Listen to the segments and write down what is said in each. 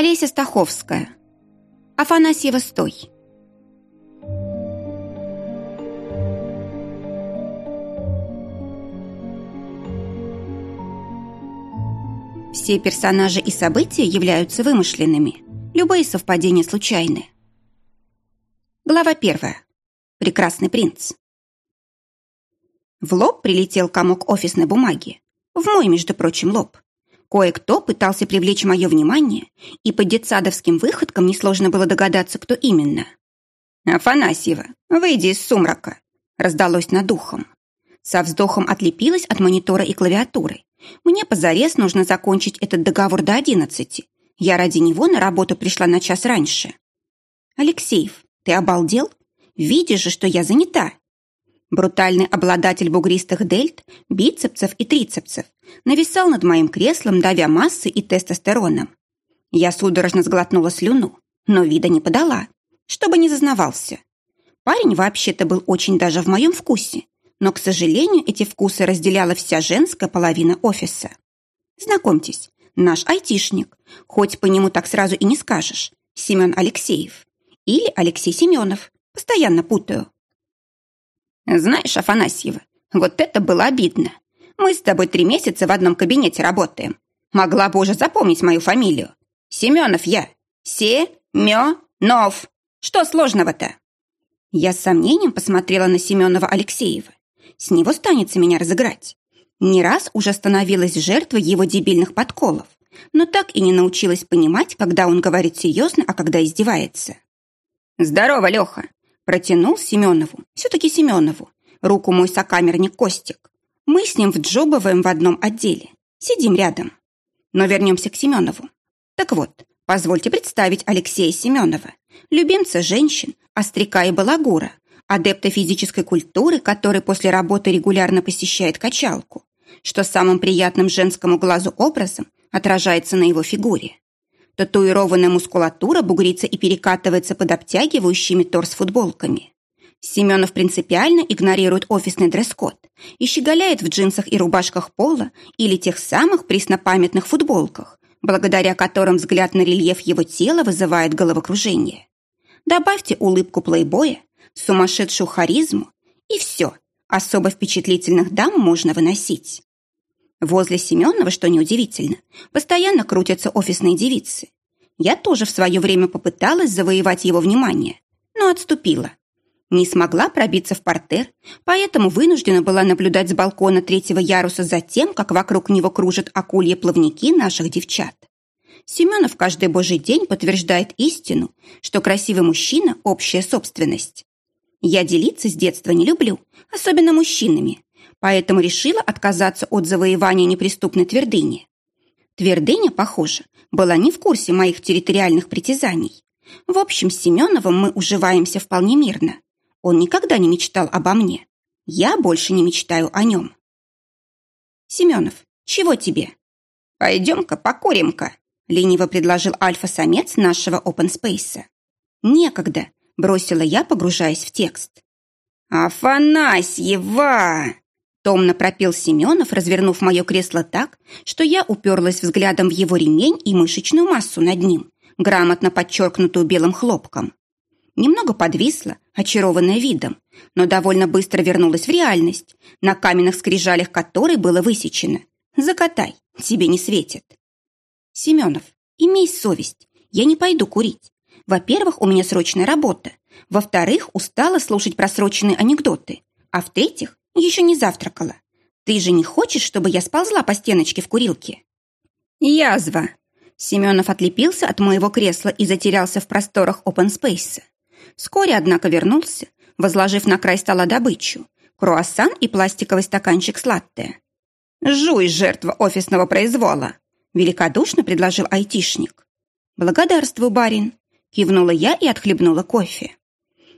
Олеся Стаховская. Афанасьева стой. Все персонажи и события являются вымышленными. Любые совпадения случайны. Глава первая. Прекрасный принц. В лоб прилетел комок офисной бумаги. В мой, между прочим, лоб. Кое-кто пытался привлечь мое внимание, и по детсадовским выходкам несложно было догадаться, кто именно. «Афанасьева, выйди из сумрака!» раздалось над ухом. Со вздохом отлепилась от монитора и клавиатуры. Мне позарез нужно закончить этот договор до одиннадцати. Я ради него на работу пришла на час раньше. «Алексеев, ты обалдел? Видишь же, что я занята!» Брутальный обладатель бугристых дельт, бицепсов и трицепсов нависал над моим креслом, давя массой и тестостероном. Я судорожно сглотнула слюну, но вида не подала, чтобы не зазнавался. Парень вообще-то был очень даже в моем вкусе, но, к сожалению, эти вкусы разделяла вся женская половина офиса. Знакомьтесь, наш айтишник, хоть по нему так сразу и не скажешь, Семен Алексеев. Или Алексей Семенов, постоянно путаю. Знаешь, Афанасьева, вот это было обидно. Мы с тобой три месяца в одном кабинете работаем. Могла бы уже запомнить мою фамилию. Семенов я. Се-мё-нов. Что сложного-то? Я с сомнением посмотрела на Семенова Алексеева. С него станется меня разыграть. Не раз уже становилась жертвой его дебильных подколов, но так и не научилась понимать, когда он говорит серьезно, а когда издевается. «Здорово, Леха!» Протянул Семенову, все-таки Семенову, руку мой сокамерник Костик. Мы с ним вджобываем в одном отделе. Сидим рядом. Но вернемся к Семенову. Так вот, позвольте представить Алексея Семенова, любимца женщин, остряка и балагура, адепта физической культуры, который после работы регулярно посещает качалку, что самым приятным женскому глазу образом отражается на его фигуре. Татуированная мускулатура бугрится и перекатывается под обтягивающими торс футболками. Семенов принципиально игнорирует офисный дресс-код и щеголяет в джинсах и рубашках пола или тех самых преснопамятных футболках, благодаря которым взгляд на рельеф его тела вызывает головокружение. Добавьте улыбку плейбоя, сумасшедшую харизму, и все, особо впечатлительных дам можно выносить. Возле Семенова, что неудивительно, постоянно крутятся офисные девицы. Я тоже в свое время попыталась завоевать его внимание, но отступила. Не смогла пробиться в портер, поэтому вынуждена была наблюдать с балкона третьего яруса за тем, как вокруг него кружат акульи плавники наших девчат. Семенов каждый божий день подтверждает истину, что красивый мужчина – общая собственность. Я делиться с детства не люблю, особенно мужчинами, поэтому решила отказаться от завоевания неприступной твердыни. Твердыня, похоже, была не в курсе моих территориальных притязаний. В общем, с Семеновым мы уживаемся вполне мирно. Он никогда не мечтал обо мне. Я больше не мечтаю о нем. Семенов, чего тебе? Пойдем-ка покурим-ка, лениво предложил альфа-самец нашего опенспейса. Некогда, бросила я, погружаясь в текст. «Афанасьева!» Томно пропел Семенов, развернув мое кресло так, что я уперлась взглядом в его ремень и мышечную массу над ним, грамотно подчеркнутую белым хлопком. Немного подвисла, очарованная видом, но довольно быстро вернулась в реальность, на каменных скрижалях которой было высечено «Закатай, тебе не светит». «Семенов, имей совесть, я не пойду курить. Во-первых, у меня срочная работа. Во-вторых, устала слушать просроченные анекдоты. А в-третьих, еще не завтракала. Ты же не хочешь, чтобы я сползла по стеночке в курилке?» «Язва!» Семенов отлепился от моего кресла и затерялся в просторах space. Вскоре, однако, вернулся, возложив на край стола добычу – круассан и пластиковый стаканчик с латте. «Жуй, жертва офисного произвола!» – великодушно предложил айтишник. «Благодарствую, барин!» – кивнула я и отхлебнула кофе.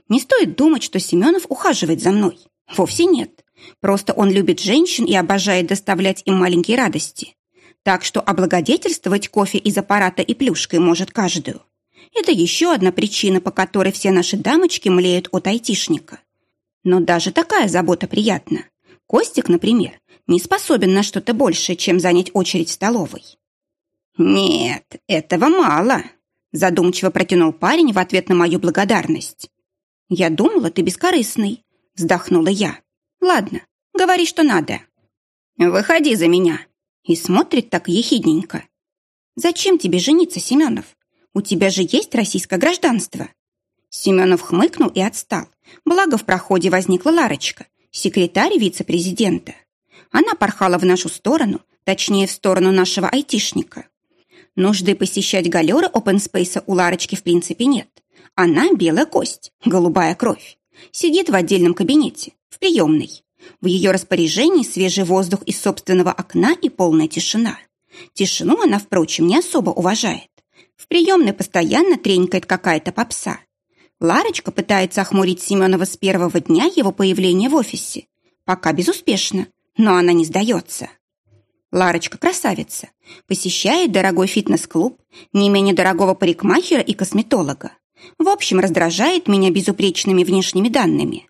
«Не стоит думать, что Семенов ухаживает за мной. Вовсе нет. Просто он любит женщин и обожает доставлять им маленькие радости. Так что облагодетельствовать кофе из аппарата и плюшкой может каждую. Это еще одна причина, по которой все наши дамочки млеют от айтишника. Но даже такая забота приятна. Костик, например, не способен на что-то большее, чем занять очередь в столовой. «Нет, этого мало», — задумчиво протянул парень в ответ на мою благодарность. «Я думала, ты бескорыстный», — вздохнула я. «Ладно, говори, что надо». «Выходи за меня», — и смотрит так ехидненько. «Зачем тебе жениться, Семенов? У тебя же есть российское гражданство». Семенов хмыкнул и отстал. Благо в проходе возникла Ларочка, секретарь вице-президента. Она порхала в нашу сторону, точнее, в сторону нашего айтишника. Нужды посещать галеры опенспейса у Ларочки в принципе нет. Она белая кость, голубая кровь. Сидит в отдельном кабинете, в приемной. В ее распоряжении свежий воздух из собственного окна и полная тишина. Тишину она, впрочем, не особо уважает. В приемной постоянно тренькает какая-то попса. Ларочка пытается охмурить Семенова с первого дня его появления в офисе. Пока безуспешно, но она не сдается. Ларочка красавица, посещает дорогой фитнес-клуб, не менее дорогого парикмахера и косметолога. В общем, раздражает меня безупречными внешними данными.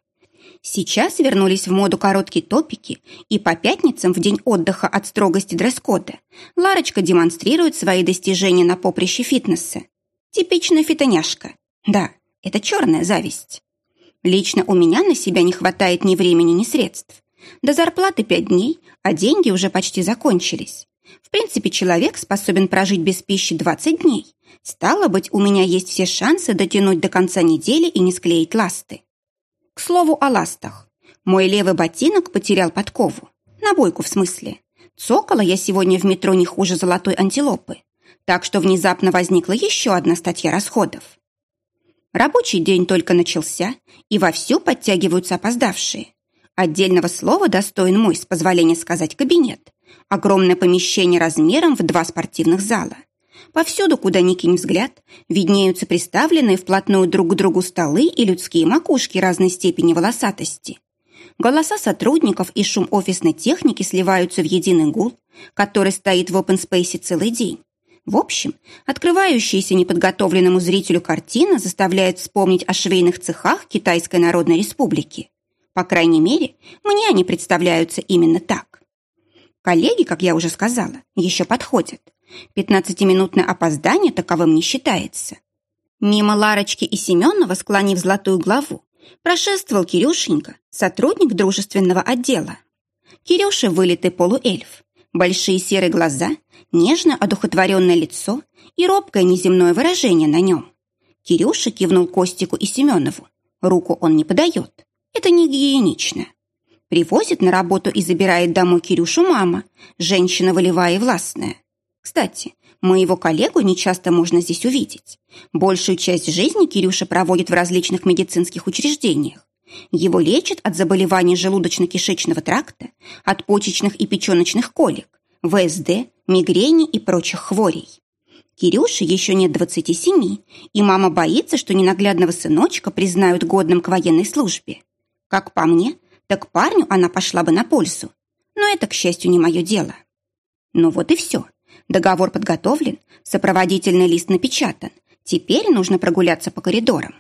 Сейчас вернулись в моду короткие топики, и по пятницам в день отдыха от строгости дресс-кода Ларочка демонстрирует свои достижения на поприще фитнеса. Типичная фитоняшка. Да, это черная зависть. Лично у меня на себя не хватает ни времени, ни средств. До зарплаты пять дней, а деньги уже почти закончились. В принципе, человек способен прожить без пищи 20 дней. Стало быть, у меня есть все шансы дотянуть до конца недели и не склеить ласты. К слову о ластах. Мой левый ботинок потерял подкову. Набойку в смысле. Цокала я сегодня в метро не хуже золотой антилопы. Так что внезапно возникла еще одна статья расходов. Рабочий день только начался, и вовсю подтягиваются опоздавшие. Отдельного слова достоин мой, с позволения сказать, кабинет. Огромное помещение размером в два спортивных зала. Повсюду, куда ни кинь взгляд, виднеются приставленные вплотную друг к другу столы и людские макушки разной степени волосатости. Голоса сотрудников и шум офисной техники сливаются в единый гул, который стоит в open space целый день. В общем, открывающаяся неподготовленному зрителю картина заставляет вспомнить о швейных цехах Китайской Народной Республики. По крайней мере, мне они представляются именно так. Коллеги, как я уже сказала, еще подходят. Пятнадцатиминутное опоздание таковым не считается. Мимо Ларочки и Семенова, склонив золотую главу, прошествовал Кирюшенька, сотрудник дружественного отдела. Кирюша вылитый полуэльф, большие серые глаза, нежно одухотворенное лицо и робкое неземное выражение на нем. Кирюша кивнул Костику и Семенову. Руку он не подает. Это не гигиенично. Привозит на работу и забирает домой Кирюшу мама, женщина волевая и властная. Кстати, моего коллегу нечасто можно здесь увидеть. Большую часть жизни Кирюша проводит в различных медицинских учреждениях. Его лечат от заболеваний желудочно-кишечного тракта, от почечных и печеночных колик, ВСД, мигрени и прочих хворей. Кирюше еще нет 27, и мама боится, что ненаглядного сыночка признают годным к военной службе. Как по мне, так парню она пошла бы на пользу. Но это, к счастью, не мое дело. Ну вот и все. Договор подготовлен, сопроводительный лист напечатан. Теперь нужно прогуляться по коридорам.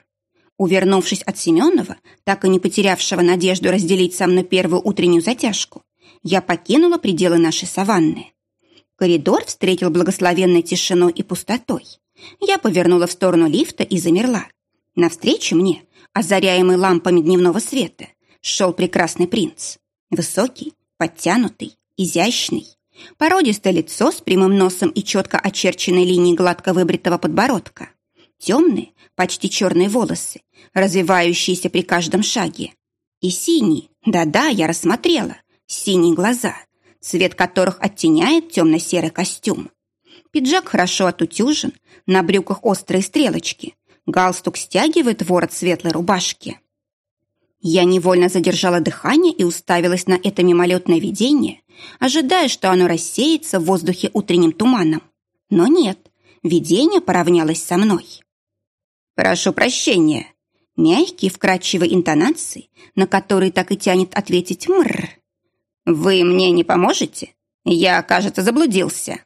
Увернувшись от Семенова, так и не потерявшего надежду разделить со мной первую утреннюю затяжку, я покинула пределы нашей саванны. Коридор встретил благословенной тишиной и пустотой. Я повернула в сторону лифта и замерла. Навстречу мне, озаряемый лампами дневного света, шел прекрасный принц. Высокий, подтянутый, изящный, Породистое лицо с прямым носом и четко очерченной линией гладко выбритого подбородка. Темные, почти черные волосы, развивающиеся при каждом шаге. И синие, да-да, я рассмотрела, синие глаза, цвет которых оттеняет темно-серый костюм. Пиджак хорошо отутюжен, на брюках острые стрелочки, галстук стягивает ворот светлой рубашки. Я невольно задержала дыхание и уставилась на это мимолетное видение, ожидая, что оно рассеется в воздухе утренним туманом. Но нет, видение поравнялось со мной. «Прошу прощения», мягкие вкрадчивые интонации, на которые так и тянет ответить «мррр». «Вы мне не поможете? Я, кажется, заблудился».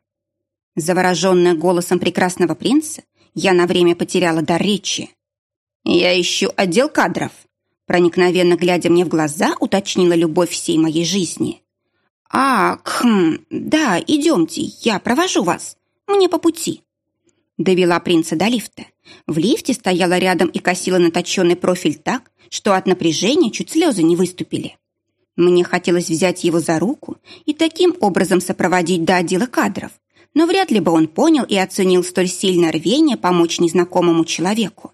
Завороженная голосом прекрасного принца, я на время потеряла дар речи. «Я ищу отдел кадров», Проникновенно глядя мне в глаза, уточнила любовь всей моей жизни. «А, хм, да, идемте, я провожу вас. мне по пути. Довела принца до лифта. В лифте стояла рядом и косила на точенный профиль так, что от напряжения чуть слезы не выступили. Мне хотелось взять его за руку и таким образом сопроводить до отдела кадров, но вряд ли бы он понял и оценил столь сильное рвение помочь незнакомому человеку.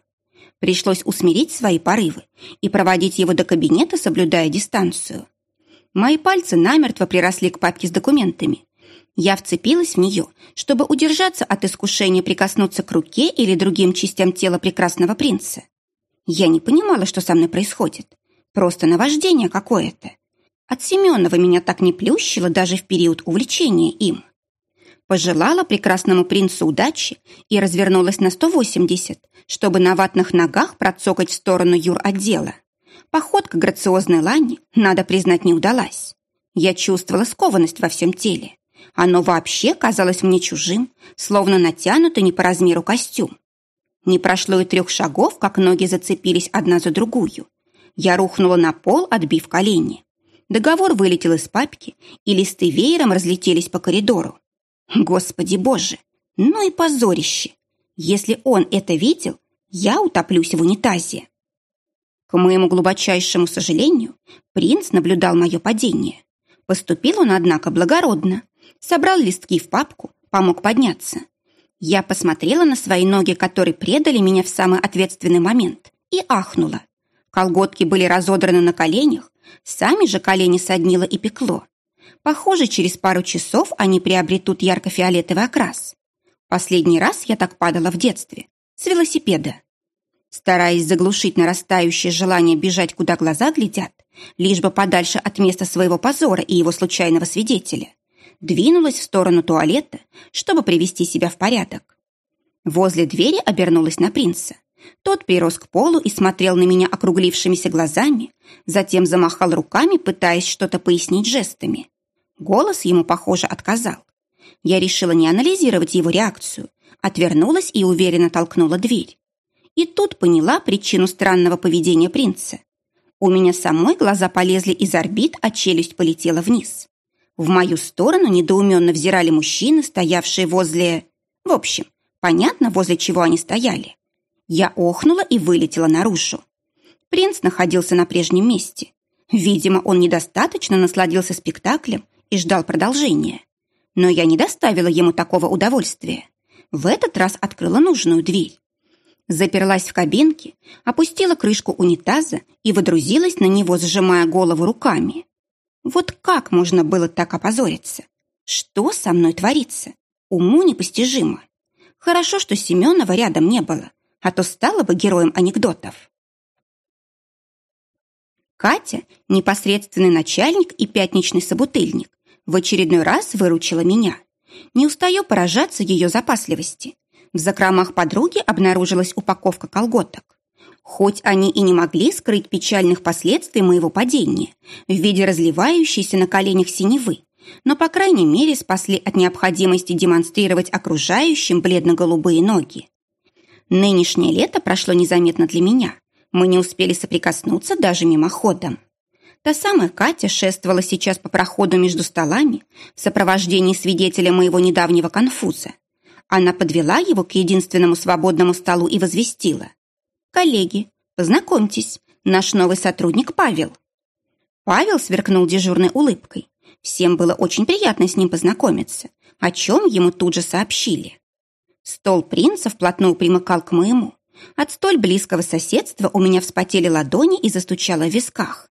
Пришлось усмирить свои порывы и проводить его до кабинета, соблюдая дистанцию. Мои пальцы намертво приросли к папке с документами. Я вцепилась в нее, чтобы удержаться от искушения прикоснуться к руке или другим частям тела прекрасного принца. Я не понимала, что со мной происходит. Просто наваждение какое-то. От Семенова меня так не плющило даже в период увлечения им. Пожелала прекрасному принцу удачи и развернулась на 180, чтобы на ватных ногах процокать в сторону юр-отдела. Походка грациозной лани, надо признать, не удалась. Я чувствовала скованность во всем теле. Оно вообще казалось мне чужим, словно натянутый не по размеру костюм. Не прошло и трех шагов, как ноги зацепились одна за другую. Я рухнула на пол, отбив колени. Договор вылетел из папки, и листы веером разлетелись по коридору. Господи боже, ну и позорище! Если он это видел, я утоплюсь в унитазе. К моему глубочайшему сожалению, принц наблюдал мое падение. Поступил он, однако, благородно. Собрал листки в папку, помог подняться. Я посмотрела на свои ноги, которые предали меня в самый ответственный момент, и ахнула. Колготки были разодраны на коленях, сами же колени соднило и пекло. Похоже, через пару часов они приобретут ярко-фиолетовый окрас. Последний раз я так падала в детстве, с велосипеда. Стараясь заглушить нарастающее желание бежать, куда глаза глядят, лишь бы подальше от места своего позора и его случайного свидетеля, двинулась в сторону туалета, чтобы привести себя в порядок. Возле двери обернулась на принца. Тот прирос к полу и смотрел на меня округлившимися глазами, затем замахал руками, пытаясь что-то пояснить жестами. Голос ему, похоже, отказал. Я решила не анализировать его реакцию, отвернулась и уверенно толкнула дверь. И тут поняла причину странного поведения принца. У меня самой глаза полезли из орбит, а челюсть полетела вниз. В мою сторону недоуменно взирали мужчины, стоявшие возле... В общем, понятно, возле чего они стояли. Я охнула и вылетела наружу. Принц находился на прежнем месте. Видимо, он недостаточно насладился спектаклем и ждал продолжения. Но я не доставила ему такого удовольствия. В этот раз открыла нужную дверь. Заперлась в кабинке, опустила крышку унитаза и водрузилась на него, сжимая голову руками. Вот как можно было так опозориться? Что со мной творится? Уму непостижимо. Хорошо, что Семенова рядом не было, а то стала бы героем анекдотов. Катя, непосредственный начальник и пятничный собутыльник, в очередной раз выручила меня. Не устаю поражаться ее запасливости. В закромах подруги обнаружилась упаковка колготок. Хоть они и не могли скрыть печальных последствий моего падения в виде разливающейся на коленях синевы, но, по крайней мере, спасли от необходимости демонстрировать окружающим бледно-голубые ноги. Нынешнее лето прошло незаметно для меня. Мы не успели соприкоснуться даже мимоходом. Та самая Катя шествовала сейчас по проходу между столами в сопровождении свидетеля моего недавнего конфуза. Она подвела его к единственному свободному столу и возвестила. «Коллеги, познакомьтесь, наш новый сотрудник Павел». Павел сверкнул дежурной улыбкой. Всем было очень приятно с ним познакомиться, о чем ему тут же сообщили. Стол принца вплотную примыкал к моему. От столь близкого соседства у меня вспотели ладони и застучало в висках.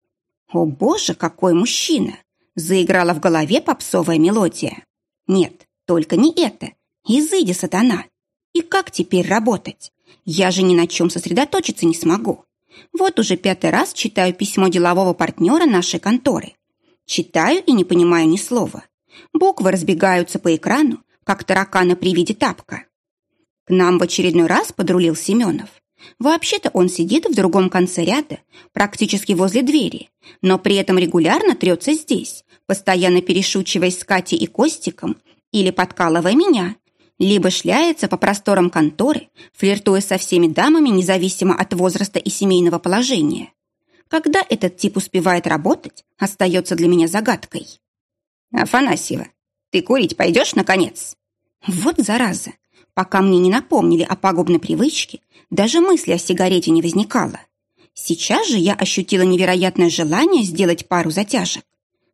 «О боже, какой мужчина!» Заиграла в голове попсовая мелодия. «Нет, только не это. Изыди, сатана! И как теперь работать? Я же ни на чем сосредоточиться не смогу. Вот уже пятый раз читаю письмо делового партнера нашей конторы. Читаю и не понимаю ни слова. Буквы разбегаются по экрану, как тараканы при виде тапка. К нам в очередной раз подрулил Семенов. Вообще-то он сидит в другом конце ряда, практически возле двери, но при этом регулярно трется здесь, постоянно перешучиваясь с Катей и Костиком или подкалывая меня, либо шляется по просторам конторы, флиртуя со всеми дамами, независимо от возраста и семейного положения. Когда этот тип успевает работать, остается для меня загадкой. «Афанасьева, ты курить пойдешь, наконец?» Вот зараза! Пока мне не напомнили о пагубной привычке, даже мысли о сигарете не возникало. Сейчас же я ощутила невероятное желание сделать пару затяжек.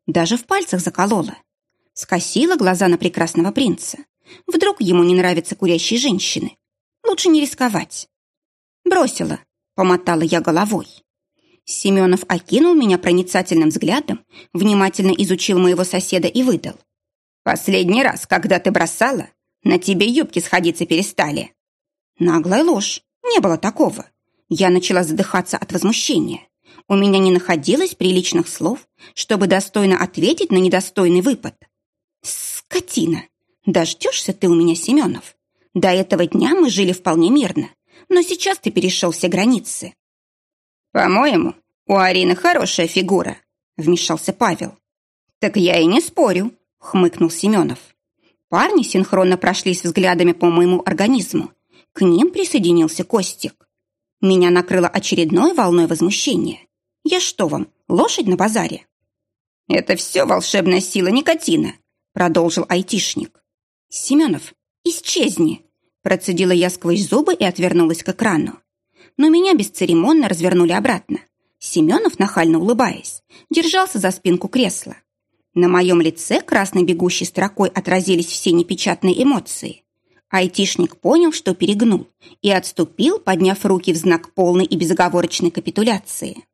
Даже в пальцах заколола. Скосила глаза на прекрасного принца. Вдруг ему не нравятся курящие женщины. Лучше не рисковать. Бросила, помотала я головой. Семенов окинул меня проницательным взглядом, внимательно изучил моего соседа и выдал. «Последний раз, когда ты бросала, на тебе юбки сходиться перестали». Наглая ложь. Не было такого. Я начала задыхаться от возмущения. У меня не находилось приличных слов, чтобы достойно ответить на недостойный выпад. «Скотина! Дождешься ты у меня, Семенов? До этого дня мы жили вполне мирно, но сейчас ты перешел все границы». «По-моему, у Арины хорошая фигура», — вмешался Павел. «Так я и не спорю», — хмыкнул Семенов. Парни синхронно прошлись взглядами по моему организму. К ним присоединился Костик. Меня накрыло очередной волной возмущения. Я что вам, лошадь на базаре? Это все волшебная сила никотина, продолжил айтишник. Семенов, исчезни, процедила я сквозь зубы и отвернулась к экрану. Но меня бесцеремонно развернули обратно. Семенов, нахально улыбаясь, держался за спинку кресла. На моем лице красной бегущей строкой отразились все непечатные эмоции. Айтишник понял, что перегнул, и отступил, подняв руки в знак полной и безоговорочной капитуляции.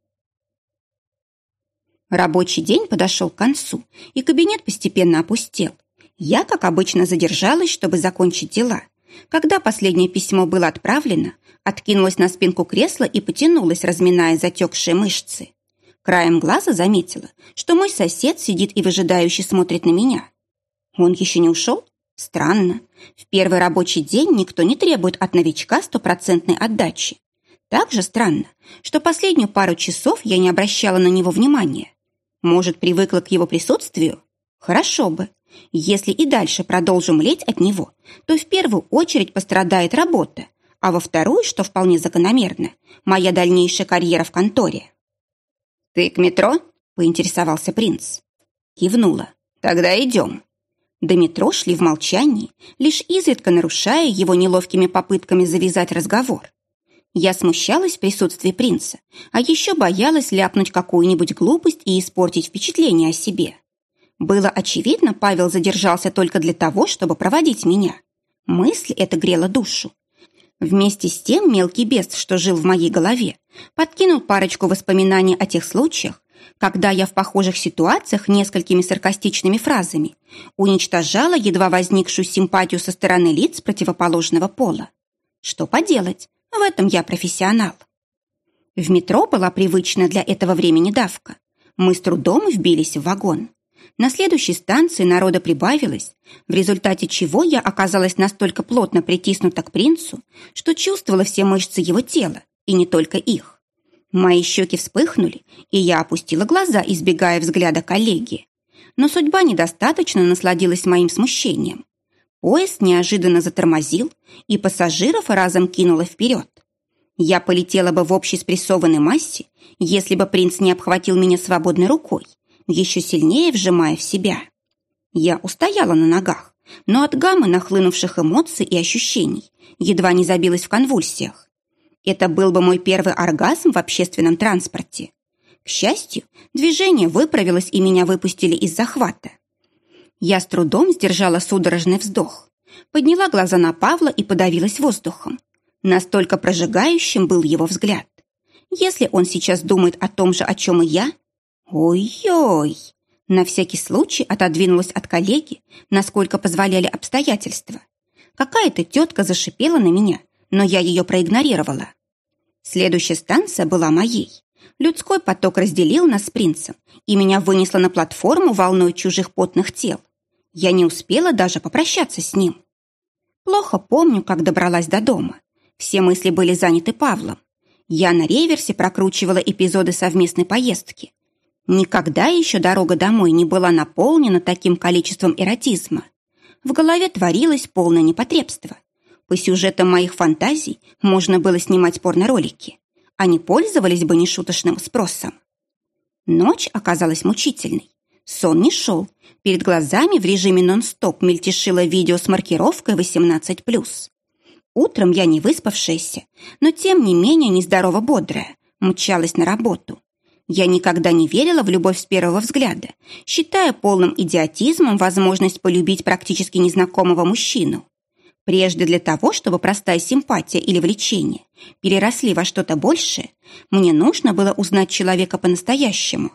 Рабочий день подошел к концу, и кабинет постепенно опустел. Я, как обычно, задержалась, чтобы закончить дела. Когда последнее письмо было отправлено, откинулась на спинку кресла и потянулась, разминая затекшие мышцы. Краем глаза заметила, что мой сосед сидит и выжидающе смотрит на меня. Он еще не ушел? Странно. В первый рабочий день никто не требует от новичка стопроцентной отдачи. Также странно, что последнюю пару часов я не обращала на него внимания. Может, привыкла к его присутствию? Хорошо бы. Если и дальше продолжу млеть от него, то в первую очередь пострадает работа, а во вторую, что вполне закономерно, моя дальнейшая карьера в конторе. «Ты к метро?» – поинтересовался принц. Кивнула. «Тогда идем». До метро шли в молчании, лишь изредка нарушая его неловкими попытками завязать разговор. Я смущалась в присутствии принца, а еще боялась ляпнуть какую-нибудь глупость и испортить впечатление о себе. Было очевидно, Павел задержался только для того, чтобы проводить меня. Мысль эта грела душу. Вместе с тем мелкий бес, что жил в моей голове, подкинул парочку воспоминаний о тех случаях, когда я в похожих ситуациях несколькими саркастичными фразами уничтожала едва возникшую симпатию со стороны лиц противоположного пола. Что поделать, в этом я профессионал. В метро была привычная для этого времени давка. Мы с трудом вбились в вагон. На следующей станции народа прибавилось, в результате чего я оказалась настолько плотно притиснута к принцу, что чувствовала все мышцы его тела, и не только их. Мои щеки вспыхнули, и я опустила глаза, избегая взгляда коллеги. Но судьба недостаточно насладилась моим смущением. Поезд неожиданно затормозил, и пассажиров разом кинуло вперед. Я полетела бы в общей спрессованной массе, если бы принц не обхватил меня свободной рукой, еще сильнее вжимая в себя. Я устояла на ногах, но от гаммы нахлынувших эмоций и ощущений едва не забилась в конвульсиях. Это был бы мой первый оргазм в общественном транспорте. К счастью, движение выправилось и меня выпустили из захвата. Я с трудом сдержала судорожный вздох, подняла глаза на Павла и подавилась воздухом. Настолько прожигающим был его взгляд. Если он сейчас думает о том же, о чем и я... Ой-ой! На всякий случай отодвинулась от коллеги, насколько позволяли обстоятельства. Какая-то тетка зашипела на меня, но я ее проигнорировала. Следующая станция была моей. Людской поток разделил нас с принцем, и меня вынесло на платформу волной чужих потных тел. Я не успела даже попрощаться с ним. Плохо помню, как добралась до дома. Все мысли были заняты Павлом. Я на реверсе прокручивала эпизоды совместной поездки. Никогда еще дорога домой не была наполнена таким количеством эротизма. В голове творилось полное непотребство. По сюжетам моих фантазий можно было снимать порно-ролики. Они пользовались бы нешуточным спросом. Ночь оказалась мучительной. Сон не шел. Перед глазами в режиме нон-стоп мельтешило видео с маркировкой 18+. Утром я не выспавшаяся, но тем не менее нездорово бодрая, мчалась на работу. Я никогда не верила в любовь с первого взгляда, считая полным идиотизмом возможность полюбить практически незнакомого мужчину. Прежде для того, чтобы простая симпатия или влечение переросли во что-то большее, мне нужно было узнать человека по-настоящему.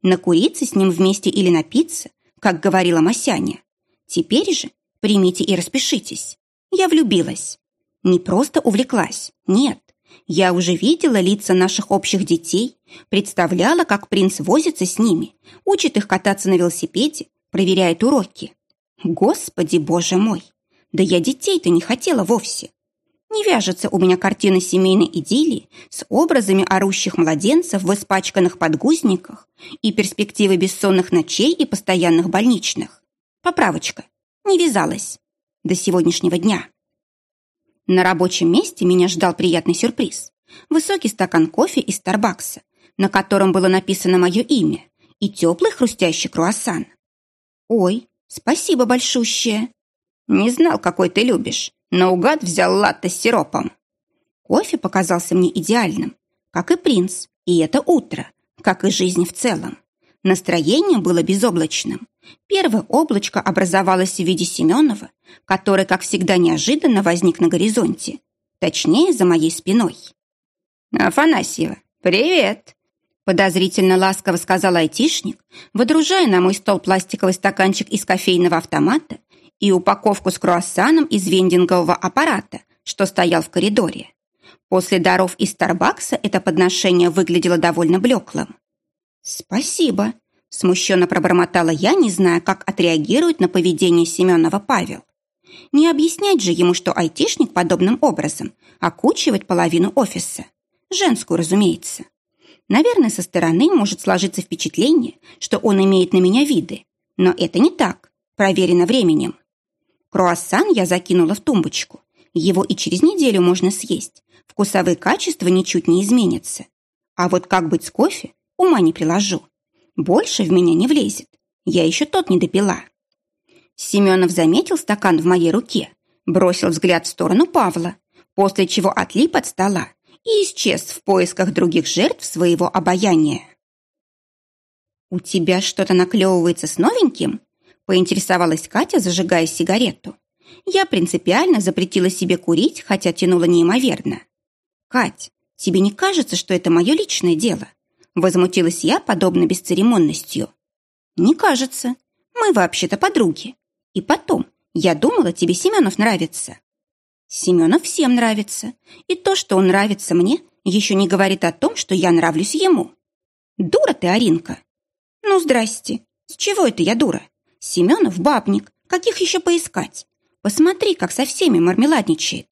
Накуриться с ним вместе или напиться, как говорила Масяня. Теперь же примите и распишитесь. Я влюбилась. Не просто увлеклась, нет. Я уже видела лица наших общих детей, представляла, как принц возится с ними, учит их кататься на велосипеде, проверяет уроки. Господи, боже мой! Да я детей-то не хотела вовсе. Не вяжется у меня картина семейной идиллии с образами орущих младенцев в испачканных подгузниках и перспективы бессонных ночей и постоянных больничных. Поправочка. Не вязалась. До сегодняшнего дня. На рабочем месте меня ждал приятный сюрприз. Высокий стакан кофе из Старбакса, на котором было написано мое имя, и теплый хрустящий круассан. «Ой, спасибо большущее!» «Не знал, какой ты любишь. Наугад взял латте с сиропом». Кофе показался мне идеальным, как и принц, и это утро, как и жизнь в целом. Настроение было безоблачным. Первое облачко образовалось в виде Семенова, который, как всегда, неожиданно возник на горизонте. Точнее, за моей спиной. «Афанасьева, привет!» Подозрительно ласково сказал айтишник, выдружая на мой стол пластиковый стаканчик из кофейного автомата и упаковку с круассаном из вендингового аппарата, что стоял в коридоре. После даров из Старбакса это подношение выглядело довольно блеклым. «Спасибо», – смущенно пробормотала я, не зная, как отреагирует на поведение Семенова Павел. Не объяснять же ему, что айтишник подобным образом окучивает половину офиса. Женскую, разумеется. Наверное, со стороны может сложиться впечатление, что он имеет на меня виды. Но это не так, проверено временем. Круассан я закинула в тумбочку. Его и через неделю можно съесть. Вкусовые качества ничуть не изменятся. А вот как быть с кофе, ума не приложу. Больше в меня не влезет. Я еще тот не допила. Семенов заметил стакан в моей руке, бросил взгляд в сторону Павла, после чего отлип от стола и исчез в поисках других жертв своего обаяния. «У тебя что-то наклевывается с новеньким?» поинтересовалась Катя, зажигая сигарету. Я принципиально запретила себе курить, хотя тянула неимоверно. «Кать, тебе не кажется, что это мое личное дело?» Возмутилась я подобно бесцеремонностью. «Не кажется. Мы вообще-то подруги. И потом, я думала, тебе Семенов нравится». Семенов всем нравится. И то, что он нравится мне, еще не говорит о том, что я нравлюсь ему. Дура ты, Аринка. Ну, здрасте. С чего это я дура? Семенов бабник. Каких еще поискать? Посмотри, как со всеми мармеладничает.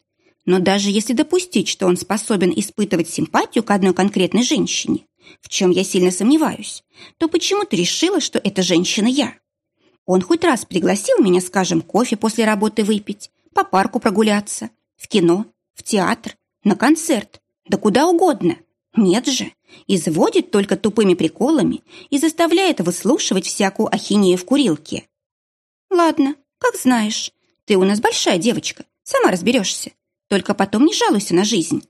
Но даже если допустить, что он способен испытывать симпатию к одной конкретной женщине, в чем я сильно сомневаюсь, то почему ты решила, что эта женщина я? Он хоть раз пригласил меня, скажем, кофе после работы выпить, по парку прогуляться, в кино, в театр, на концерт, да куда угодно. Нет же, изводит только тупыми приколами и заставляет выслушивать всякую ахинею в курилке. Ладно, как знаешь, ты у нас большая девочка, сама разберешься. Только потом не жалуйся на жизнь.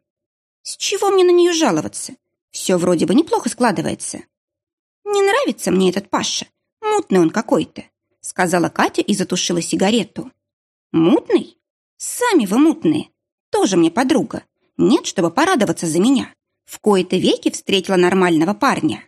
С чего мне на нее жаловаться? Все вроде бы неплохо складывается. Не нравится мне этот Паша. Мутный он какой-то, сказала Катя и затушила сигарету. Мутный? Сами вы мутные. Тоже мне подруга. Нет, чтобы порадоваться за меня. В кои-то веки встретила нормального парня.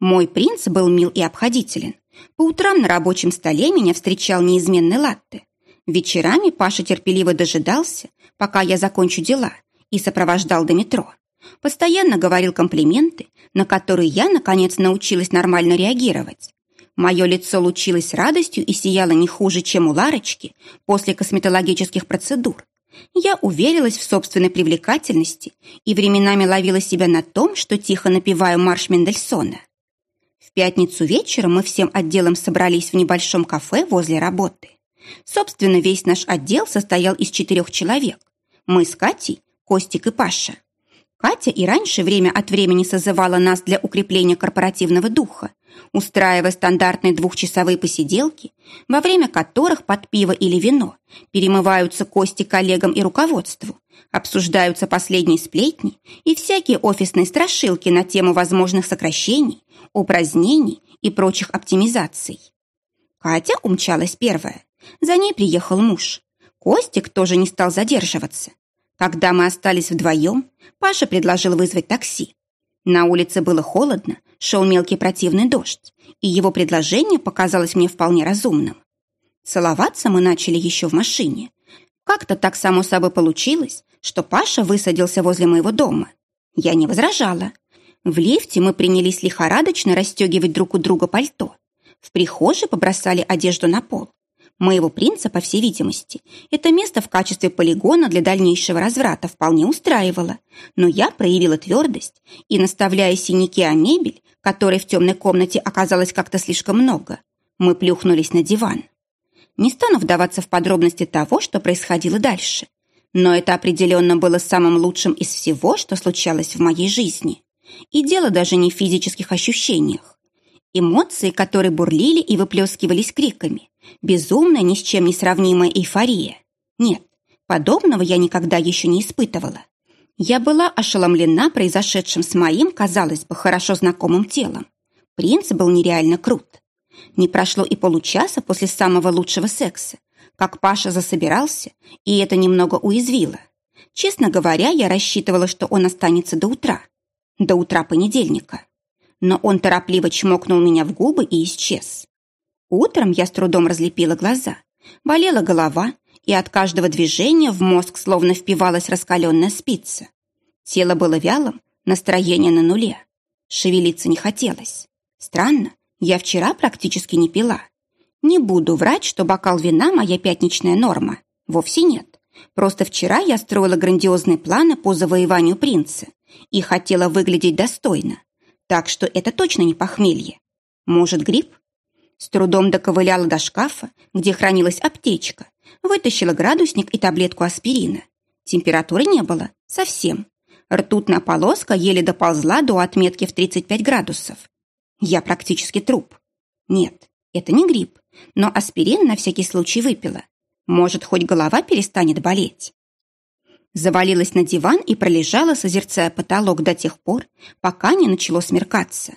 Мой принц был мил и обходителен. По утрам на рабочем столе меня встречал неизменный латте. Вечерами Паша терпеливо дожидался, пока я закончу дела, и сопровождал до метро. Постоянно говорил комплименты, на которые я, наконец, научилась нормально реагировать. Мое лицо лучилось радостью и сияло не хуже, чем у Ларочки после косметологических процедур. Я уверилась в собственной привлекательности и временами ловила себя на том, что тихо напеваю марш Мендельсона. В пятницу вечером мы всем отделом собрались в небольшом кафе возле работы. Собственно, весь наш отдел состоял из четырех человек. Мы с Катей, Костик и Паша. Катя и раньше время от времени созывала нас для укрепления корпоративного духа, устраивая стандартные двухчасовые посиделки, во время которых под пиво или вино перемываются кости коллегам и руководству, обсуждаются последние сплетни и всякие офисные страшилки на тему возможных сокращений, упразднений и прочих оптимизаций. Катя умчалась первая. За ней приехал муж. Костик тоже не стал задерживаться. Когда мы остались вдвоем, Паша предложил вызвать такси. На улице было холодно, шел мелкий противный дождь, и его предложение показалось мне вполне разумным. Целоваться мы начали еще в машине. Как-то так само собой получилось, что Паша высадился возле моего дома. Я не возражала. В лифте мы принялись лихорадочно расстегивать друг у друга пальто. В прихожей побросали одежду на пол. Моего принца, по всей видимости, это место в качестве полигона для дальнейшего разврата вполне устраивало, но я проявила твердость и, наставляя синяки о мебель, которой в темной комнате оказалось как-то слишком много, мы плюхнулись на диван. Не стану вдаваться в подробности того, что происходило дальше, но это определенно было самым лучшим из всего, что случалось в моей жизни. И дело даже не в физических ощущениях. Эмоции, которые бурлили и выплескивались криками. Безумная, ни с чем не сравнимая эйфория. Нет, подобного я никогда еще не испытывала. Я была ошеломлена произошедшим с моим, казалось бы, хорошо знакомым телом. Принц был нереально крут. Не прошло и получаса после самого лучшего секса, как Паша засобирался, и это немного уязвило. Честно говоря, я рассчитывала, что он останется до утра. До утра понедельника но он торопливо чмокнул меня в губы и исчез. Утром я с трудом разлепила глаза. Болела голова, и от каждого движения в мозг словно впивалась раскаленная спица. Тело было вялым, настроение на нуле. Шевелиться не хотелось. Странно, я вчера практически не пила. Не буду врать, что бокал вина – моя пятничная норма. Вовсе нет. Просто вчера я строила грандиозные планы по завоеванию принца и хотела выглядеть достойно. Так что это точно не похмелье. Может, грипп? С трудом доковыляла до шкафа, где хранилась аптечка, вытащила градусник и таблетку аспирина. Температуры не было. Совсем. Ртутная полоска еле доползла до отметки в 35 градусов. Я практически труп. Нет, это не грипп, но аспирин на всякий случай выпила. Может, хоть голова перестанет болеть. Завалилась на диван и пролежала, созерцая потолок до тех пор, пока не начало смеркаться.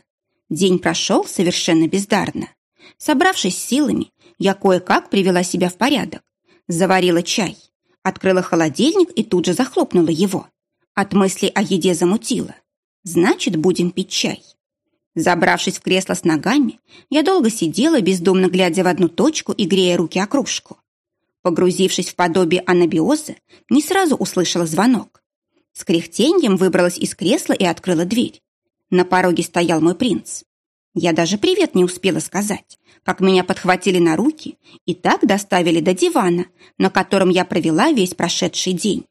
День прошел совершенно бездарно. Собравшись силами, я кое-как привела себя в порядок. Заварила чай, открыла холодильник и тут же захлопнула его. От мысли о еде замутила. Значит, будем пить чай. Забравшись в кресло с ногами, я долго сидела, бездумно глядя в одну точку и грея руки о кружку. Погрузившись в подобие анабиоза, не сразу услышала звонок. С кряхтеньем выбралась из кресла и открыла дверь. На пороге стоял мой принц. Я даже привет не успела сказать, как меня подхватили на руки и так доставили до дивана, на котором я провела весь прошедший день.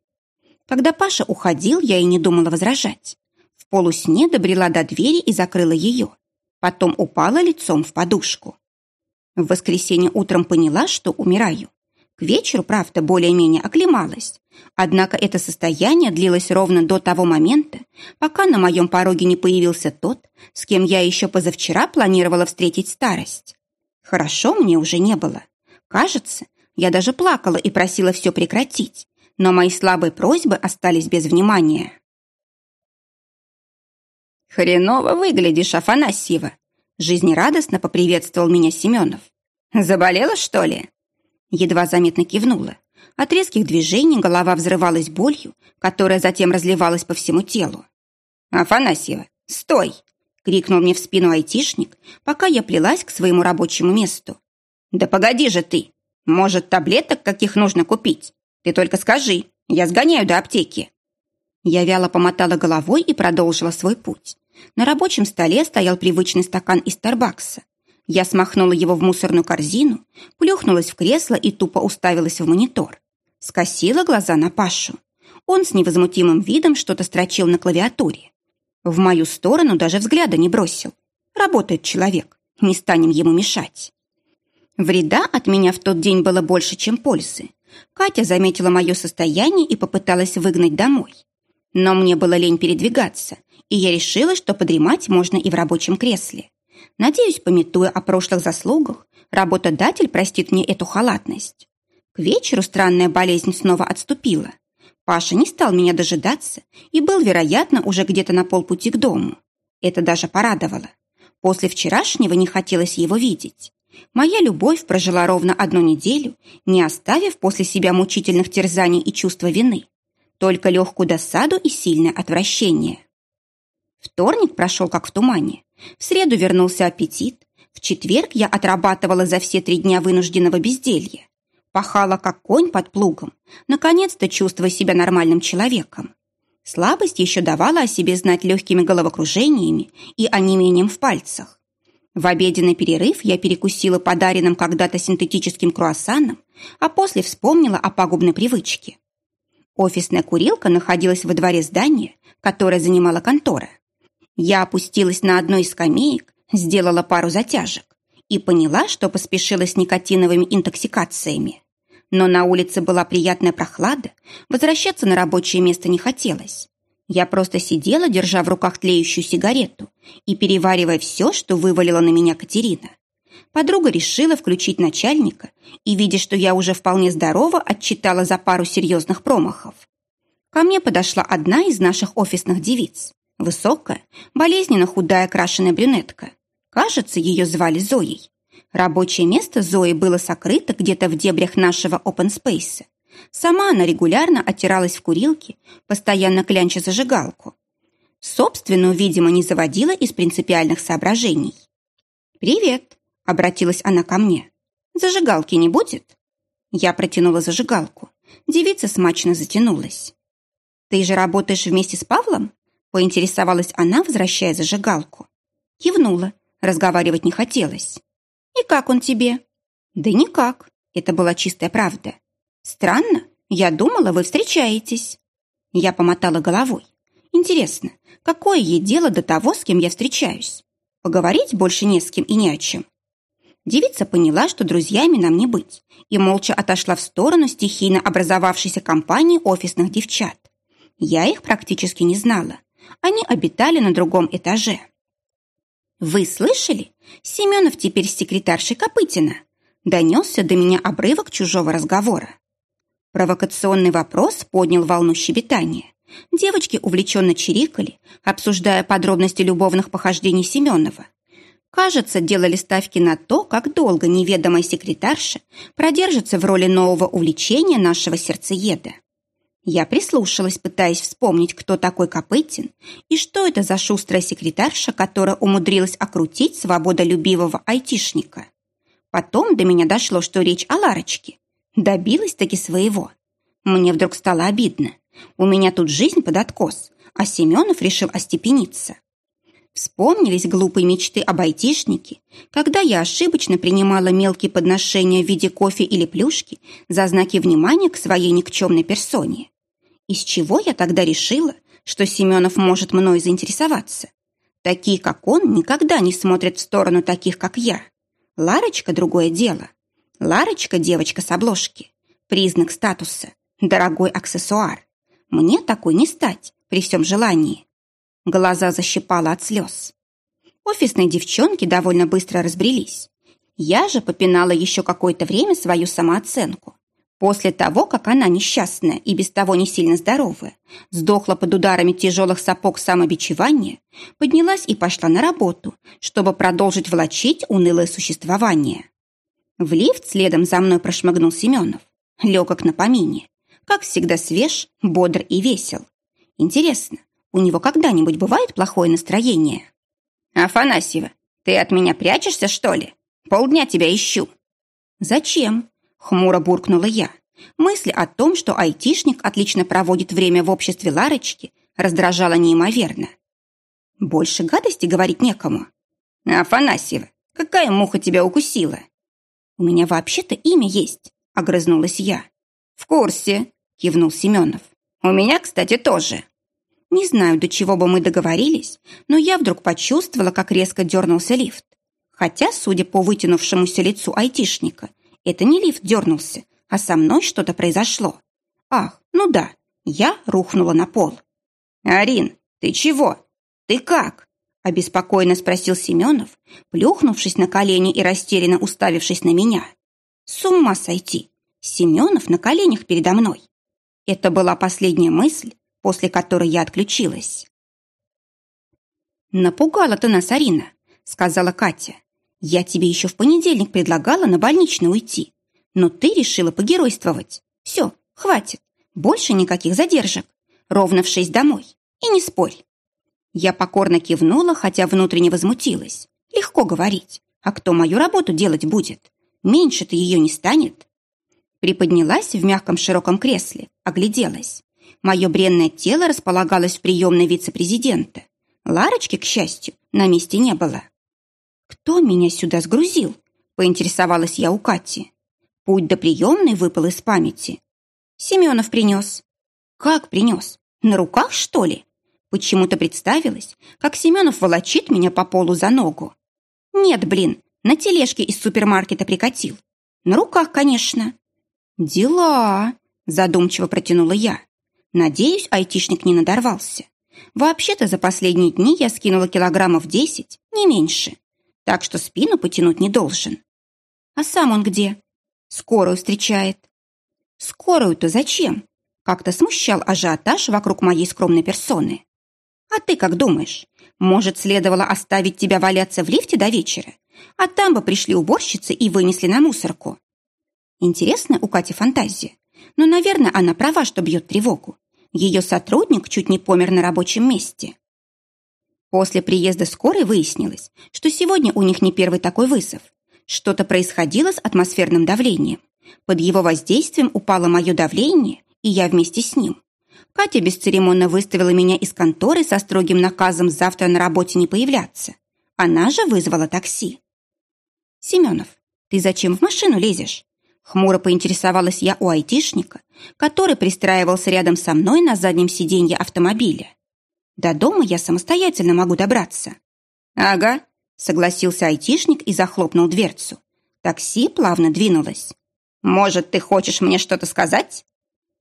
Когда Паша уходил, я и не думала возражать. В полусне добрела до двери и закрыла ее. Потом упала лицом в подушку. В воскресенье утром поняла, что умираю. К вечеру, правда, более-менее оклемалась. Однако это состояние длилось ровно до того момента, пока на моем пороге не появился тот, с кем я еще позавчера планировала встретить старость. Хорошо мне уже не было. Кажется, я даже плакала и просила все прекратить, но мои слабые просьбы остались без внимания. «Хреново выглядишь, Афанасьева!» Жизнерадостно поприветствовал меня Семенов. «Заболела, что ли?» Едва заметно кивнула. От резких движений голова взрывалась болью, которая затем разливалась по всему телу. «Афанасьева, стой!» — крикнул мне в спину айтишник, пока я плелась к своему рабочему месту. «Да погоди же ты! Может, таблеток каких нужно купить? Ты только скажи, я сгоняю до аптеки!» Я вяло помотала головой и продолжила свой путь. На рабочем столе стоял привычный стакан из Старбакса. Я смахнула его в мусорную корзину, плюхнулась в кресло и тупо уставилась в монитор. Скосила глаза на Пашу. Он с невозмутимым видом что-то строчил на клавиатуре. В мою сторону даже взгляда не бросил. Работает человек, не станем ему мешать. Вреда от меня в тот день было больше, чем пользы. Катя заметила мое состояние и попыталась выгнать домой. Но мне было лень передвигаться, и я решила, что подремать можно и в рабочем кресле. Надеюсь, пометуя о прошлых заслугах, работодатель простит мне эту халатность. К вечеру странная болезнь снова отступила. Паша не стал меня дожидаться и был, вероятно, уже где-то на полпути к дому. Это даже порадовало. После вчерашнего не хотелось его видеть. Моя любовь прожила ровно одну неделю, не оставив после себя мучительных терзаний и чувства вины. Только легкую досаду и сильное отвращение. Вторник прошел как в тумане. В среду вернулся аппетит. В четверг я отрабатывала за все три дня вынужденного безделья. Пахала, как конь под плугом, наконец-то чувствуя себя нормальным человеком. Слабость еще давала о себе знать легкими головокружениями и онемением в пальцах. В обеденный перерыв я перекусила подаренным когда-то синтетическим круассаном, а после вспомнила о пагубной привычке. Офисная курилка находилась во дворе здания, которое занимала контора. Я опустилась на одной из скамеек, сделала пару затяжек и поняла, что поспешила с никотиновыми интоксикациями. Но на улице была приятная прохлада, возвращаться на рабочее место не хотелось. Я просто сидела, держа в руках тлеющую сигарету и переваривая все, что вывалила на меня Катерина. Подруга решила включить начальника и, видя, что я уже вполне здорова, отчитала за пару серьезных промахов. Ко мне подошла одна из наших офисных девиц. Высокая, болезненно худая крашеная брюнетка. Кажется, ее звали Зоей. Рабочее место Зои было сокрыто где-то в дебрях нашего space. Сама она регулярно оттиралась в курилке, постоянно клянча зажигалку. Собственную, видимо, не заводила из принципиальных соображений. «Привет», — обратилась она ко мне. «Зажигалки не будет?» Я протянула зажигалку. Девица смачно затянулась. «Ты же работаешь вместе с Павлом?» Поинтересовалась она, возвращая зажигалку. Кивнула. Разговаривать не хотелось. «И как он тебе?» «Да никак. Это была чистая правда. Странно. Я думала, вы встречаетесь». Я помотала головой. «Интересно, какое ей дело до того, с кем я встречаюсь? Поговорить больше не с кем и не о чем». Девица поняла, что друзьями нам не быть, и молча отошла в сторону стихийно образовавшейся компании офисных девчат. Я их практически не знала. Они обитали на другом этаже. «Вы слышали? Семенов теперь секретаршей Копытина!» Донесся до меня обрывок чужого разговора. Провокационный вопрос поднял волну щебетания. Девочки увлеченно чирикали, обсуждая подробности любовных похождений Семенова. Кажется, делали ставки на то, как долго неведомая секретарша продержится в роли нового увлечения нашего сердцееда. Я прислушалась, пытаясь вспомнить, кто такой Копытин и что это за шустрая секретарша, которая умудрилась окрутить свободолюбивого айтишника. Потом до меня дошло, что речь о Ларочке. Добилась таки своего. Мне вдруг стало обидно. У меня тут жизнь под откос, а Семенов решил остепениться. Вспомнились глупые мечты об айтишнике, когда я ошибочно принимала мелкие подношения в виде кофе или плюшки за знаки внимания к своей никчемной персоне. Из чего я тогда решила, что Семенов может мной заинтересоваться? Такие, как он, никогда не смотрят в сторону таких, как я. Ларочка – другое дело. Ларочка – девочка с обложки. Признак статуса. Дорогой аксессуар. Мне такой не стать, при всем желании. Глаза защипала от слез. Офисные девчонки довольно быстро разбрелись. Я же попинала еще какое-то время свою самооценку. После того, как она несчастная и без того не сильно здоровая, сдохла под ударами тяжелых сапог самобичевания, поднялась и пошла на работу, чтобы продолжить влачить унылое существование. В лифт следом за мной прошмыгнул Семенов. Легок на помине. Как всегда свеж, бодр и весел. Интересно, у него когда-нибудь бывает плохое настроение? «Афанасьева, ты от меня прячешься, что ли? Полдня тебя ищу». «Зачем?» — хмуро буркнула я. Мысль о том, что айтишник отлично проводит время в обществе Ларочки, раздражала неимоверно. Больше гадости говорить некому. «Афанасьева, какая муха тебя укусила?» «У меня вообще-то имя есть», — огрызнулась я. «В курсе», — кивнул Семенов. «У меня, кстати, тоже». Не знаю, до чего бы мы договорились, но я вдруг почувствовала, как резко дернулся лифт. Хотя, судя по вытянувшемуся лицу айтишника, это не лифт дернулся, а со мной что-то произошло. Ах, ну да, я рухнула на пол. «Арин, ты чего? Ты как?» обеспокоенно спросил Семенов, плюхнувшись на колени и растерянно уставившись на меня. С ума сойти! Семенов на коленях передо мной. Это была последняя мысль, после которой я отключилась. «Напугала ты нас, Арина», — сказала Катя. «Я тебе еще в понедельник предлагала на больничный уйти, но ты решила погеройствовать. Все, хватит, больше никаких задержек. Ровно в шесть домой. И не спорь». Я покорно кивнула, хотя внутренне возмутилась. Легко говорить. А кто мою работу делать будет? Меньше-то ее не станет. Приподнялась в мягком широком кресле, огляделась. Мое бренное тело располагалось в приемной вице-президента. Ларочки, к счастью, на месте не было. «Кто меня сюда сгрузил?» – поинтересовалась я у Кати. Путь до приемной выпал из памяти. Семенов принес. «Как принес? На руках, что ли?» Почему-то представилось, как Семенов волочит меня по полу за ногу. Нет, блин, на тележке из супермаркета прикатил. На руках, конечно. Дела, задумчиво протянула я. Надеюсь, айтишник не надорвался. Вообще-то за последние дни я скинула килограммов десять, не меньше. Так что спину потянуть не должен. А сам он где? Скорую встречает. Скорую-то зачем? Как-то смущал ажиотаж вокруг моей скромной персоны. А ты как думаешь? Может, следовало оставить тебя валяться в лифте до вечера, а там бы пришли уборщицы и вынесли на мусорку? Интересная у Кати фантазия. Но, наверное, она права, что бьет тревогу. Ее сотрудник чуть не помер на рабочем месте. После приезда скорой выяснилось, что сегодня у них не первый такой вызов. Что-то происходило с атмосферным давлением. Под его воздействием упало мое давление, и я вместе с ним. Катя бесцеремонно выставила меня из конторы со строгим наказом завтра на работе не появляться. Она же вызвала такси. «Семенов, ты зачем в машину лезешь?» Хмуро поинтересовалась я у айтишника, который пристраивался рядом со мной на заднем сиденье автомобиля. До дома я самостоятельно могу добраться. «Ага», — согласился айтишник и захлопнул дверцу. Такси плавно двинулось. «Может, ты хочешь мне что-то сказать?»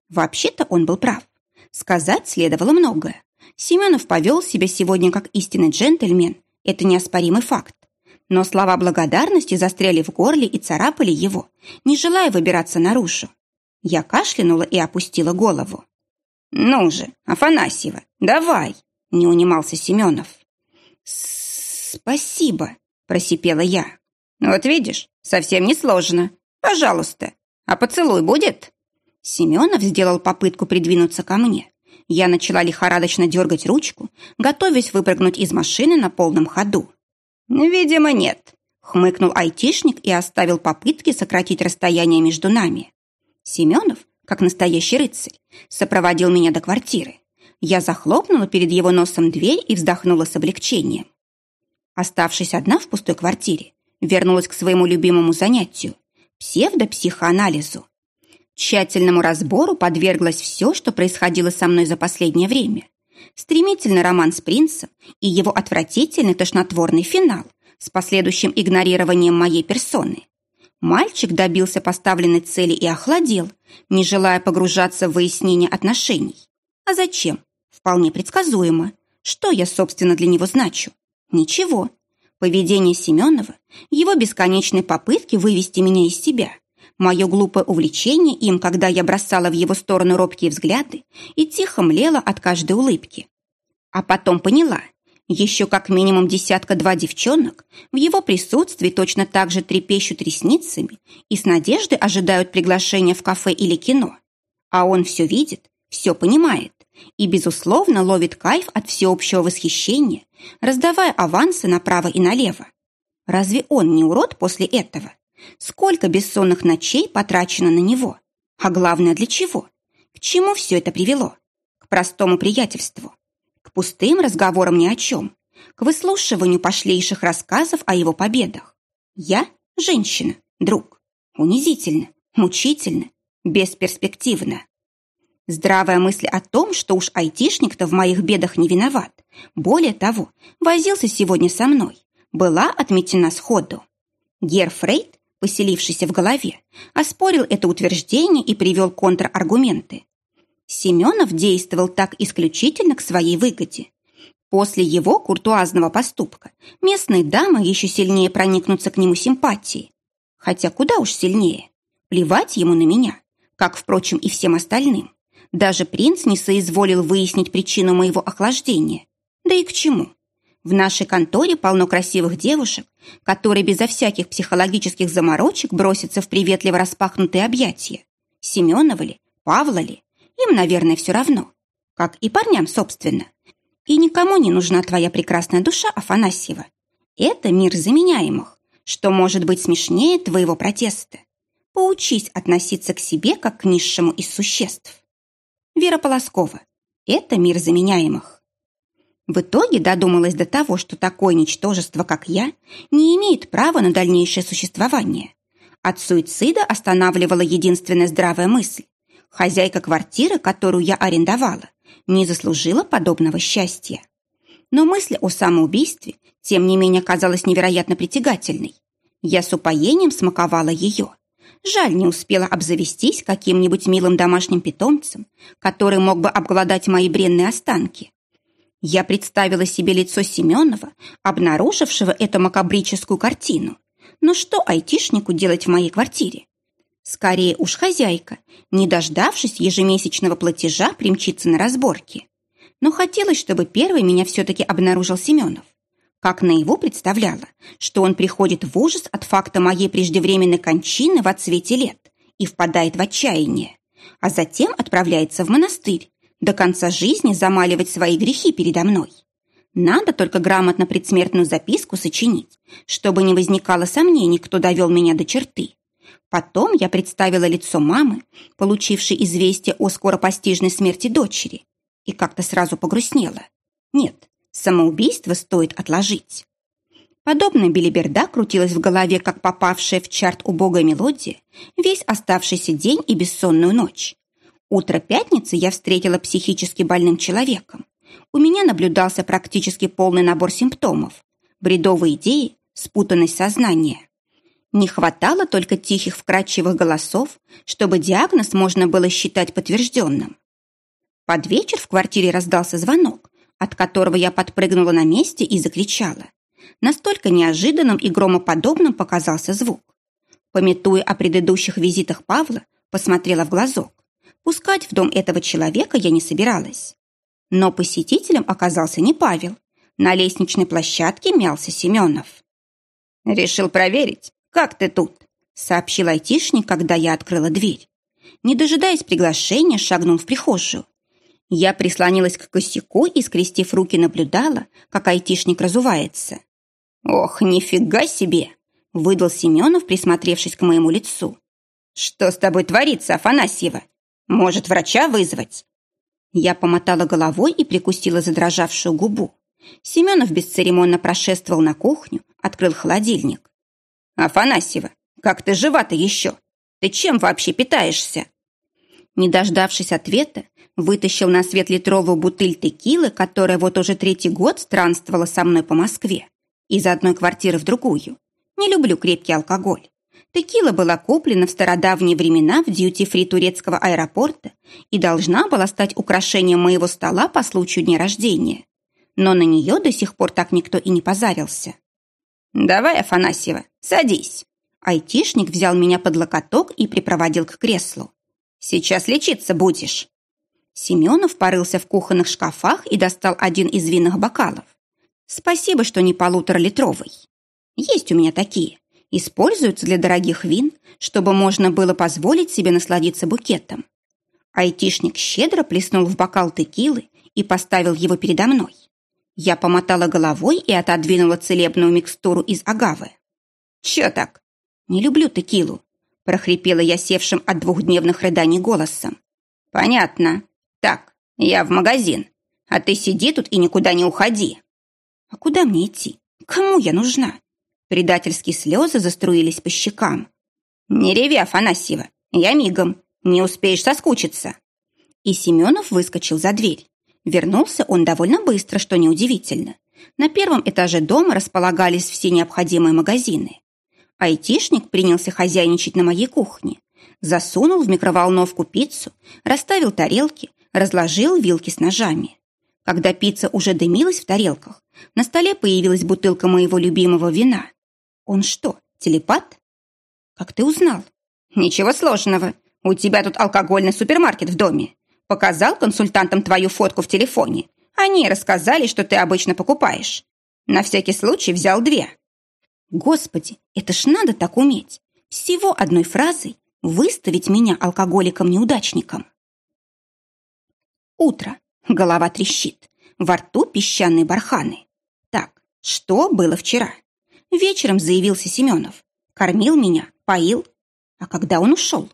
Вообще-то он был прав. Сказать следовало многое. Семенов повел себя сегодня как истинный джентльмен. Это неоспоримый факт. Но слова благодарности застряли в горле и царапали его, не желая выбираться наружу. Я кашлянула и опустила голову. «Ну же, Афанасьева, давай!» — не унимался Семенов. «Спасибо», — просипела я. «Вот видишь, совсем не сложно. Пожалуйста. А поцелуй будет?» Семенов сделал попытку придвинуться ко мне. Я начала лихорадочно дергать ручку, готовясь выпрыгнуть из машины на полном ходу. «Видимо, нет», — хмыкнул айтишник и оставил попытки сократить расстояние между нами. Семенов, как настоящий рыцарь, сопроводил меня до квартиры. Я захлопнула перед его носом дверь и вздохнула с облегчением. Оставшись одна в пустой квартире, вернулась к своему любимому занятию – псевдопсихоанализу. Тщательному разбору подверглось все, что происходило со мной за последнее время. Стремительный роман с принцем и его отвратительный тошнотворный финал с последующим игнорированием моей персоны. Мальчик добился поставленной цели и охладел, не желая погружаться в выяснение отношений. А зачем? Вполне предсказуемо. Что я, собственно, для него значу? Ничего. Поведение Семенова, его бесконечные попытки вывести меня из себя – Мое глупое увлечение им, когда я бросала в его сторону робкие взгляды и тихо млела от каждой улыбки. А потом поняла, еще как минимум десятка-два девчонок в его присутствии точно так же трепещут ресницами и с надеждой ожидают приглашения в кафе или кино. А он все видит, все понимает и, безусловно, ловит кайф от всеобщего восхищения, раздавая авансы направо и налево. Разве он не урод после этого? Сколько бессонных ночей потрачено на него? А главное, для чего? К чему все это привело? К простому приятельству. К пустым разговорам ни о чем. К выслушиванию пошлейших рассказов о его победах. Я – женщина, друг. Унизительно, мучительно, бесперспективно. Здравая мысль о том, что уж айтишник-то в моих бедах не виноват, более того, возился сегодня со мной, была отметена сходу. Гер Фрейд поселившийся в голове, оспорил это утверждение и привел контраргументы. Семенов действовал так исключительно к своей выгоде. После его куртуазного поступка местные дамы еще сильнее проникнутся к нему симпатией. Хотя куда уж сильнее. Плевать ему на меня, как, впрочем, и всем остальным. Даже принц не соизволил выяснить причину моего охлаждения. Да и к чему? В нашей конторе полно красивых девушек, которые безо всяких психологических заморочек бросятся в приветливо распахнутые объятия. Семенова ли, Павла ли, им, наверное, все равно. Как и парням, собственно. И никому не нужна твоя прекрасная душа, Афанасьева. Это мир заменяемых, что может быть смешнее твоего протеста. Поучись относиться к себе как к низшему из существ. Вера Полоскова. Это мир заменяемых. В итоге додумалась до того, что такое ничтожество, как я, не имеет права на дальнейшее существование. От суицида останавливала единственная здравая мысль. Хозяйка квартиры, которую я арендовала, не заслужила подобного счастья. Но мысль о самоубийстве, тем не менее, казалась невероятно притягательной. Я с упоением смаковала ее. Жаль, не успела обзавестись каким-нибудь милым домашним питомцем, который мог бы обглодать мои бренные останки. Я представила себе лицо Семенова, обнаружившего эту макабрическую картину. Но что айтишнику делать в моей квартире? Скорее уж хозяйка, не дождавшись ежемесячного платежа, примчится на разборки. Но хотелось, чтобы первый меня все-таки обнаружил Семенов. Как наяву представляла, что он приходит в ужас от факта моей преждевременной кончины в отсвете лет и впадает в отчаяние, а затем отправляется в монастырь, до конца жизни замаливать свои грехи передо мной. Надо только грамотно предсмертную записку сочинить, чтобы не возникало сомнений, кто довел меня до черты. Потом я представила лицо мамы, получившей известие о скоропостижной смерти дочери, и как-то сразу погрустнела. Нет, самоубийство стоит отложить. Подобная белиберда крутилась в голове, как попавшая в чарт убогая мелодия, весь оставшийся день и бессонную ночь. Утро пятницы я встретила психически больным человеком. У меня наблюдался практически полный набор симптомов. Бредовые идеи, спутанность сознания. Не хватало только тихих вкрадчивых голосов, чтобы диагноз можно было считать подтвержденным. Под вечер в квартире раздался звонок, от которого я подпрыгнула на месте и закричала. Настолько неожиданным и громоподобным показался звук. Пометуя о предыдущих визитах Павла, посмотрела в глазок. Пускать в дом этого человека я не собиралась. Но посетителем оказался не Павел. На лестничной площадке мялся Семенов. «Решил проверить, как ты тут?» сообщил айтишник, когда я открыла дверь. Не дожидаясь приглашения, шагнул в прихожую. Я прислонилась к косяку и, скрестив руки, наблюдала, как айтишник разувается. «Ох, нифига себе!» — выдал Семенов, присмотревшись к моему лицу. «Что с тобой творится, Афанасьева? Может, врача вызвать?» Я помотала головой и прикусила задрожавшую губу. Семенов бесцеремонно прошествовал на кухню, открыл холодильник. «Афанасьева, как ты жива-то еще? Ты чем вообще питаешься?» Не дождавшись ответа, вытащил на свет литровую бутыль текилы, которая вот уже третий год странствовала со мной по Москве, из одной квартиры в другую. Не люблю крепкий алкоголь. Текила была куплена в стародавние времена в дьюти-фри турецкого аэропорта и должна была стать украшением моего стола по случаю дня рождения. Но на нее до сих пор так никто и не позарился. «Давай, Афанасьева, садись». Айтишник взял меня под локоток и припроводил к креслу. «Сейчас лечиться будешь». Семенов порылся в кухонных шкафах и достал один из винных бокалов. «Спасибо, что не полуторалитровый. Есть у меня такие используются для дорогих вин, чтобы можно было позволить себе насладиться букетом. Айтишник щедро плеснул в бокал текилы и поставил его передо мной. Я помотала головой и отодвинула целебную микстуру из агавы. «Чё так? Не люблю текилу», – прохрипела я севшим от двухдневных рыданий голосом. «Понятно. Так, я в магазин, а ты сиди тут и никуда не уходи». «А куда мне идти? Кому я нужна? Предательские слезы заструились по щекам. «Не реви, Афанасьева, я мигом, не успеешь соскучиться». И Семенов выскочил за дверь. Вернулся он довольно быстро, что неудивительно. На первом этаже дома располагались все необходимые магазины. Айтишник принялся хозяйничать на моей кухне. Засунул в микроволновку пиццу, расставил тарелки, разложил вилки с ножами. Когда пицца уже дымилась в тарелках, на столе появилась бутылка моего любимого вина. Он что, телепат? Как ты узнал? Ничего сложного. У тебя тут алкогольный супермаркет в доме. Показал консультантам твою фотку в телефоне. Они рассказали, что ты обычно покупаешь. На всякий случай взял две. Господи, это ж надо так уметь. Всего одной фразой выставить меня алкоголиком-неудачником. Утро. Голова трещит. Во рту песчаные барханы. Так, что было вчера? Вечером заявился Семенов. Кормил меня, поил. А когда он ушел?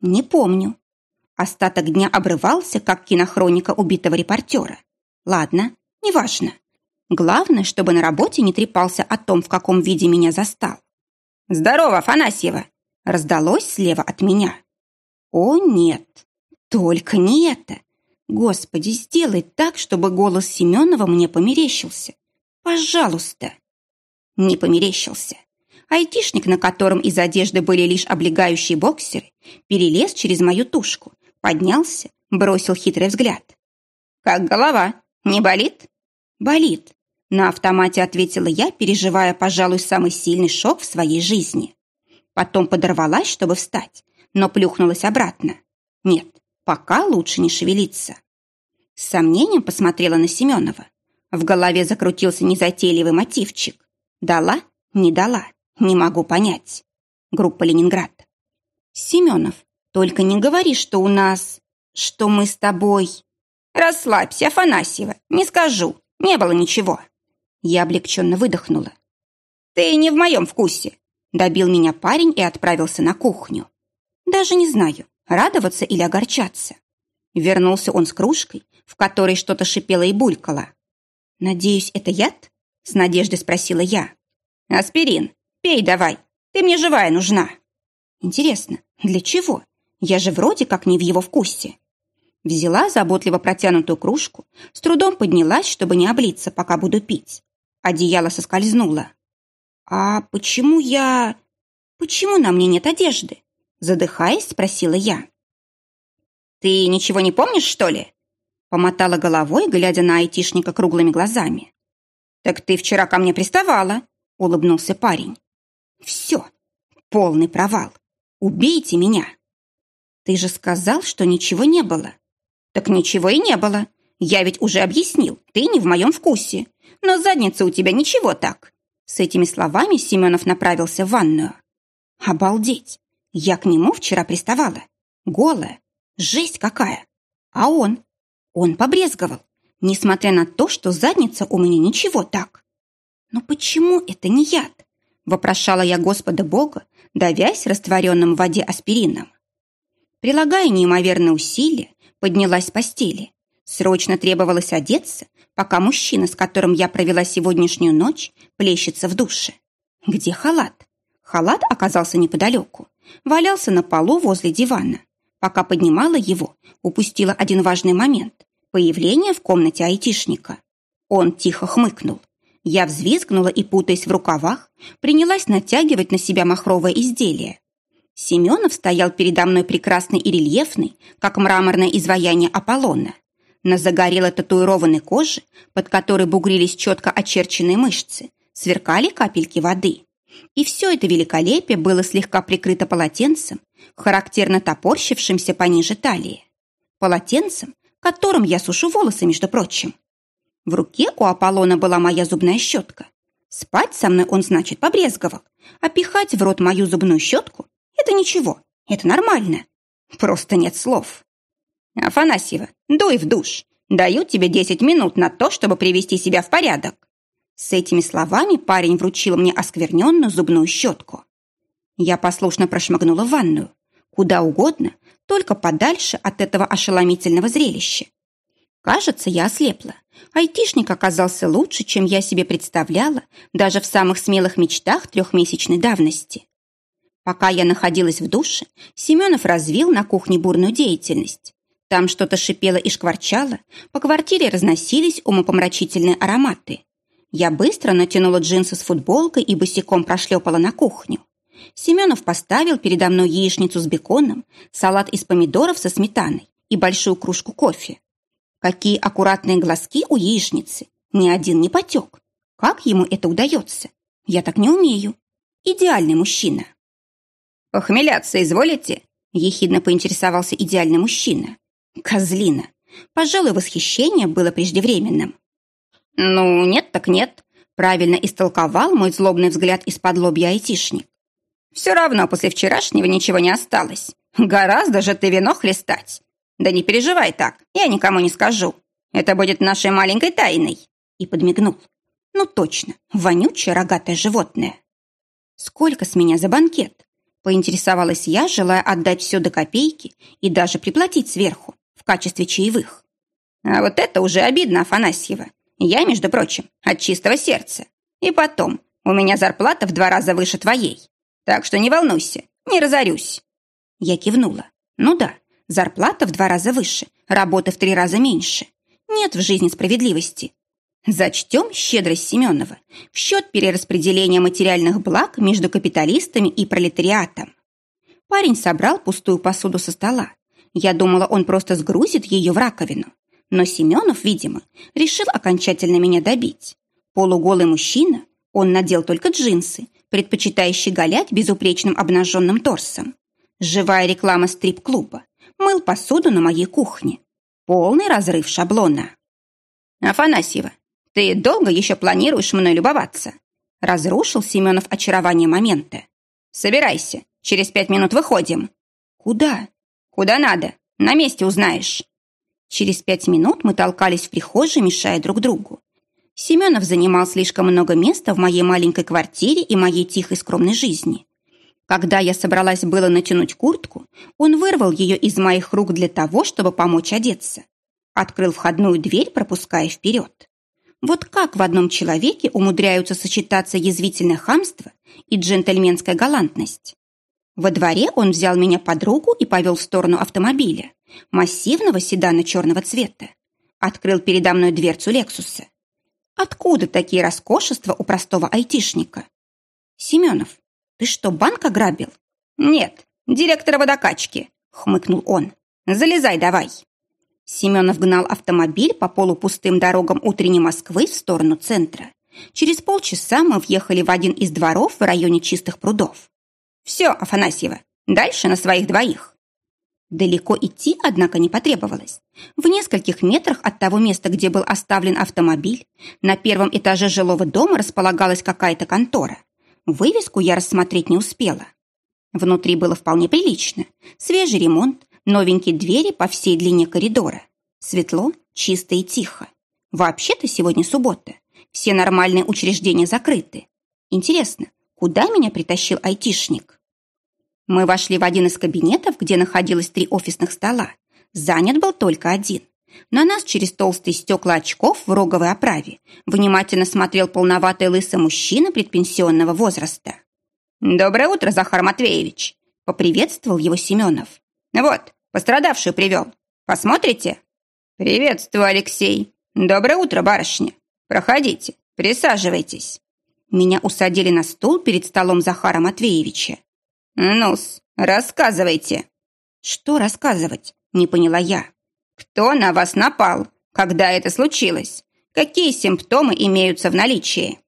Не помню. Остаток дня обрывался, как кинохроника убитого репортера. Ладно, неважно. Главное, чтобы на работе не трепался о том, в каком виде меня застал. «Здорово, Афанасьева!» раздалось слева от меня. «О, нет! Только не это! Господи, сделай так, чтобы голос Семенова мне померещился. Пожалуйста!» Не померещился. Айтишник, на котором из одежды были лишь облегающие боксеры, перелез через мою тушку, поднялся, бросил хитрый взгляд. «Как голова? Не болит?» «Болит», — на автомате ответила я, переживая, пожалуй, самый сильный шок в своей жизни. Потом подорвалась, чтобы встать, но плюхнулась обратно. Нет, пока лучше не шевелиться. С сомнением посмотрела на Семенова. В голове закрутился незатейливый мотивчик. Дала? Не дала. Не могу понять. Группа «Ленинград». Семенов, только не говори, что у нас... Что мы с тобой... Расслабься, Афанасьева, не скажу. Не было ничего. Я облегченно выдохнула. Ты не в моем вкусе. Добил меня парень и отправился на кухню. Даже не знаю, радоваться или огорчаться. Вернулся он с кружкой, в которой что-то шипело и булькало. «Надеюсь, это яд?» — с надеждой спросила я. «Аспирин. Пей давай. Ты мне живая нужна». «Интересно, для чего? Я же вроде как не в его вкусе». Взяла заботливо протянутую кружку, с трудом поднялась, чтобы не облиться, пока буду пить. Одеяло соскользнуло. «А почему я... Почему на мне нет одежды?» Задыхаясь, спросила я. «Ты ничего не помнишь, что ли?» Помотала головой, глядя на айтишника круглыми глазами. «Так ты вчера ко мне приставала», — улыбнулся парень. «Все, полный провал. Убейте меня». «Ты же сказал, что ничего не было». «Так ничего и не было. Я ведь уже объяснил, ты не в моем вкусе. Но задница у тебя ничего так. С этими словами Семенов направился в ванную. Обалдеть! Я к нему вчера приставала. Голая. Жесть какая! А он? Он побрезговал, несмотря на то, что задница у меня ничего так. Но почему это не яд? Вопрошала я Господа Бога, давясь растворенным в воде аспирином. Прилагая неимоверные усилия, поднялась с постели. Срочно требовалось одеться, пока мужчина, с которым я провела сегодняшнюю ночь, плещется в душе. Где халат? Халат оказался неподалеку. Валялся на полу возле дивана. Пока поднимала его, упустила один важный момент – появление в комнате айтишника. Он тихо хмыкнул. Я взвизгнула и, путаясь в рукавах, принялась натягивать на себя махровое изделие. Семенов стоял передо мной прекрасный и рельефный, как мраморное изваяние Аполлона. На загорелой татуированной коже, под которой бугрились четко очерченные мышцы, сверкали капельки воды. И все это великолепие было слегка прикрыто полотенцем, характерно топорщившимся пониже талии. Полотенцем, которым я сушу волосы, между прочим. В руке у Аполлона была моя зубная щетка. Спать со мной он, значит, побрезговал, а пихать в рот мою зубную щетку – это ничего, это нормально. Просто нет слов. «Афанасьева, дуй в душ. Даю тебе десять минут на то, чтобы привести себя в порядок». С этими словами парень вручил мне оскверненную зубную щетку. Я послушно прошмыгнула в ванную. Куда угодно, только подальше от этого ошеломительного зрелища. Кажется, я ослепла. Айтишник оказался лучше, чем я себе представляла, даже в самых смелых мечтах трехмесячной давности. Пока я находилась в душе, Семенов развил на кухне бурную деятельность. Там что-то шипело и шкварчало, по квартире разносились умопомрачительные ароматы. Я быстро натянула джинсы с футболкой и босиком прошлепала на кухню. Семенов поставил передо мной яичницу с беконом, салат из помидоров со сметаной и большую кружку кофе. Какие аккуратные глазки у яичницы, ни один не потек. Как ему это удается? Я так не умею. Идеальный мужчина. «Похмеляться изволите?» – ехидно поинтересовался идеальный мужчина. Козлина. Пожалуй, восхищение было преждевременным. «Ну, нет так нет», – правильно истолковал мой злобный взгляд из-под лобья айтишник. «Все равно после вчерашнего ничего не осталось. Гораздо же ты вино хлестать. Да не переживай так, я никому не скажу. Это будет нашей маленькой тайной». И подмигнул. «Ну точно, вонючее рогатое животное». «Сколько с меня за банкет?» Поинтересовалась я, желая отдать все до копейки и даже приплатить сверху в качестве чаевых. «А вот это уже обидно, Афанасьева. Я, между прочим, от чистого сердца. И потом, у меня зарплата в два раза выше твоей. Так что не волнуйся, не разорюсь». Я кивнула. «Ну да, зарплата в два раза выше, работы в три раза меньше. Нет в жизни справедливости. Зачтем щедрость Семенова в счет перераспределения материальных благ между капиталистами и пролетариатом. Парень собрал пустую посуду со стола. Я думала, он просто сгрузит ее в раковину. Но Семенов, видимо, решил окончательно меня добить. Полуголый мужчина, он надел только джинсы, предпочитающий галять безупречным обнаженным торсом. Живая реклама стрип-клуба. Мыл посуду на моей кухне. Полный разрыв шаблона. «Афанасьева, ты долго еще планируешь мной любоваться?» Разрушил Семенов очарование момента. «Собирайся, через пять минут выходим». «Куда?» «Куда надо, на месте узнаешь». Через пять минут мы толкались в прихожей, мешая друг другу. Семенов занимал слишком много места в моей маленькой квартире и моей тихой скромной жизни. Когда я собралась было натянуть куртку, он вырвал ее из моих рук для того, чтобы помочь одеться. Открыл входную дверь, пропуская вперед. Вот как в одном человеке умудряются сочетаться язвительное хамство и джентльменская галантность? Во дворе он взял меня под руку и повел в сторону автомобиля, массивного седана черного цвета. Открыл передо мной дверцу Лексуса. Откуда такие роскошества у простого айтишника? Семенов, ты что, банк ограбил? Нет, директора водокачки, хмыкнул он. Залезай давай. Семенов гнал автомобиль по полупустым дорогам утренней Москвы в сторону центра. Через полчаса мы въехали в один из дворов в районе Чистых прудов. «Все, Афанасьева, дальше на своих двоих». Далеко идти, однако, не потребовалось. В нескольких метрах от того места, где был оставлен автомобиль, на первом этаже жилого дома располагалась какая-то контора. Вывеску я рассмотреть не успела. Внутри было вполне прилично. Свежий ремонт, новенькие двери по всей длине коридора. Светло, чисто и тихо. Вообще-то сегодня суббота. Все нормальные учреждения закрыты. Интересно, куда меня притащил айтишник? Мы вошли в один из кабинетов, где находилось три офисных стола. Занят был только один. На нас через толстые стекла очков в роговой оправе внимательно смотрел полноватый лысый мужчина предпенсионного возраста. «Доброе утро, Захар Матвеевич!» — поприветствовал его Семенов. «Вот, пострадавшую привел. Посмотрите?» «Приветствую, Алексей. Доброе утро, барышня. Проходите, присаживайтесь». Меня усадили на стул перед столом Захара Матвеевича. «Ну-с, рассказывайте». «Что рассказывать?» – не поняла я. «Кто на вас напал? Когда это случилось? Какие симптомы имеются в наличии?»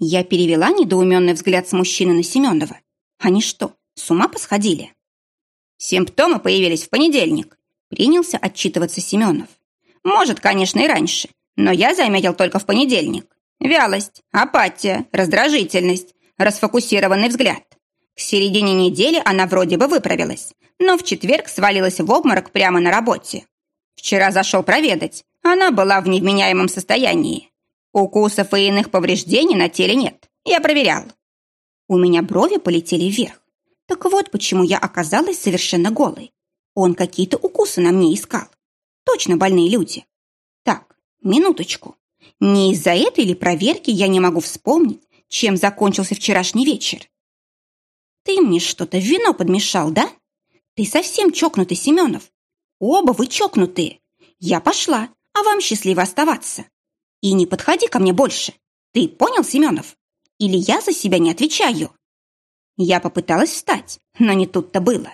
Я перевела недоуменный взгляд с мужчины на Семенова. Они что, с ума посходили? Симптомы появились в понедельник. Принялся отчитываться Семенов. Может, конечно, и раньше, но я заметил только в понедельник. Вялость, апатия, раздражительность, расфокусированный взгляд. К середине недели она вроде бы выправилась, но в четверг свалилась в обморок прямо на работе. Вчера зашел проведать, она была в невменяемом состоянии. Укусов и иных повреждений на теле нет, я проверял. У меня брови полетели вверх. Так вот почему я оказалась совершенно голой. Он какие-то укусы на мне искал. Точно больные люди. Так, минуточку. Не из-за этой или проверки я не могу вспомнить, чем закончился вчерашний вечер. Ты мне что-то вино подмешал, да? Ты совсем чокнутый, Семенов. Оба вы чокнутые. Я пошла, а вам счастливо оставаться. И не подходи ко мне больше. Ты понял, Семенов? Или я за себя не отвечаю?» Я попыталась встать, но не тут-то было.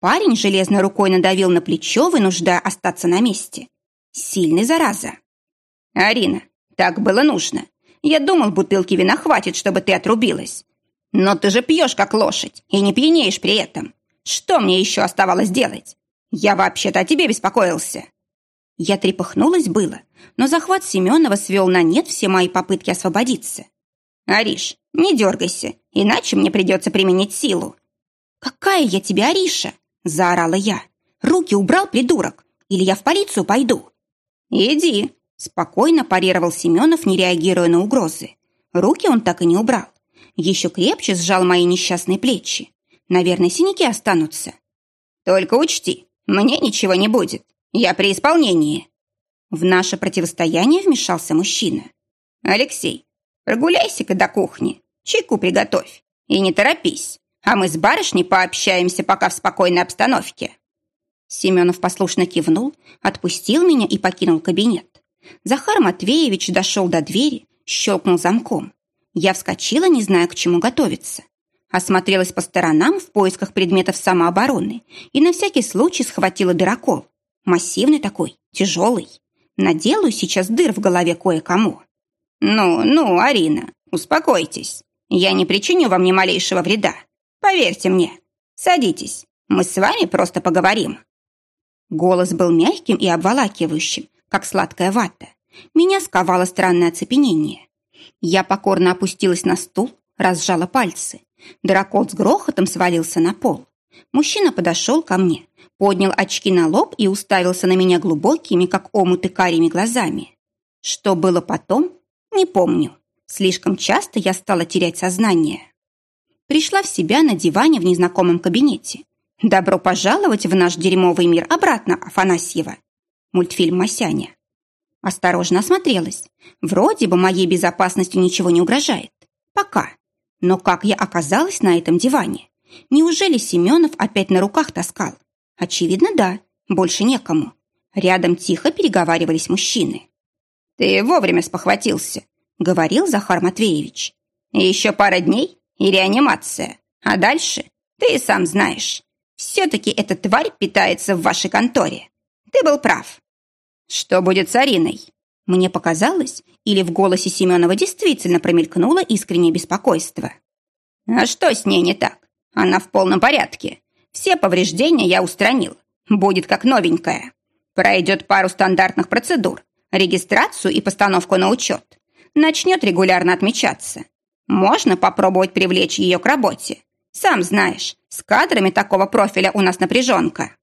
Парень железной рукой надавил на плечо, вынуждая остаться на месте. Сильный зараза. «Арина, так было нужно. Я думал, бутылки вина хватит, чтобы ты отрубилась. Но ты же пьешь, как лошадь, и не пьянеешь при этом. Что мне еще оставалось делать? Я вообще-то о тебе беспокоился». Я трепыхнулась было, но захват Семенова свел на нет все мои попытки освободиться. «Ариш, не дергайся, иначе мне придется применить силу». «Какая я тебе Ариша?» – заорала я. «Руки убрал, придурок, или я в полицию пойду?» «Иди», – спокойно парировал Семенов, не реагируя на угрозы. Руки он так и не убрал. Еще крепче сжал мои несчастные плечи. Наверное, синяки останутся. «Только учти, мне ничего не будет. Я при исполнении». В наше противостояние вмешался мужчина. «Алексей, прогуляйся-ка до кухни, чайку приготовь. И не торопись, а мы с барышней пообщаемся пока в спокойной обстановке». Семенов послушно кивнул, отпустил меня и покинул кабинет. Захар Матвеевич дошел до двери, щелкнул замком. Я вскочила, не зная, к чему готовиться. Осмотрелась по сторонам в поисках предметов самообороны и на всякий случай схватила дырокол. Массивный такой, тяжелый. Наделаю сейчас дыр в голове кое-кому. «Ну, ну, Арина, успокойтесь. Я не причиню вам ни малейшего вреда. Поверьте мне. Садитесь, мы с вами просто поговорим». Голос был мягким и обволакивающим, как сладкая вата. Меня сковало странное оцепенение. Я покорно опустилась на стул, разжала пальцы. Дракот с грохотом свалился на пол. Мужчина подошел ко мне, поднял очки на лоб и уставился на меня глубокими, как омуты карими глазами. Что было потом, не помню. Слишком часто я стала терять сознание. Пришла в себя на диване в незнакомом кабинете. Добро пожаловать в наш дерьмовый мир обратно, Афанасьева. Мультфильм «Масяня». Осторожно осмотрелась. Вроде бы моей безопасности ничего не угрожает. Пока. Но как я оказалась на этом диване? Неужели Семенов опять на руках таскал? Очевидно, да. Больше некому. Рядом тихо переговаривались мужчины. «Ты вовремя спохватился», — говорил Захар Матвеевич. «Еще пара дней и реанимация. А дальше ты сам знаешь. Все-таки эта тварь питается в вашей конторе. Ты был прав». «Что будет с Ариной?» Мне показалось, или в голосе Семенова действительно промелькнуло искреннее беспокойство. «А что с ней не так? Она в полном порядке. Все повреждения я устранил. Будет как новенькая. Пройдет пару стандартных процедур, регистрацию и постановку на учет. Начнет регулярно отмечаться. Можно попробовать привлечь ее к работе. Сам знаешь, с кадрами такого профиля у нас напряженка.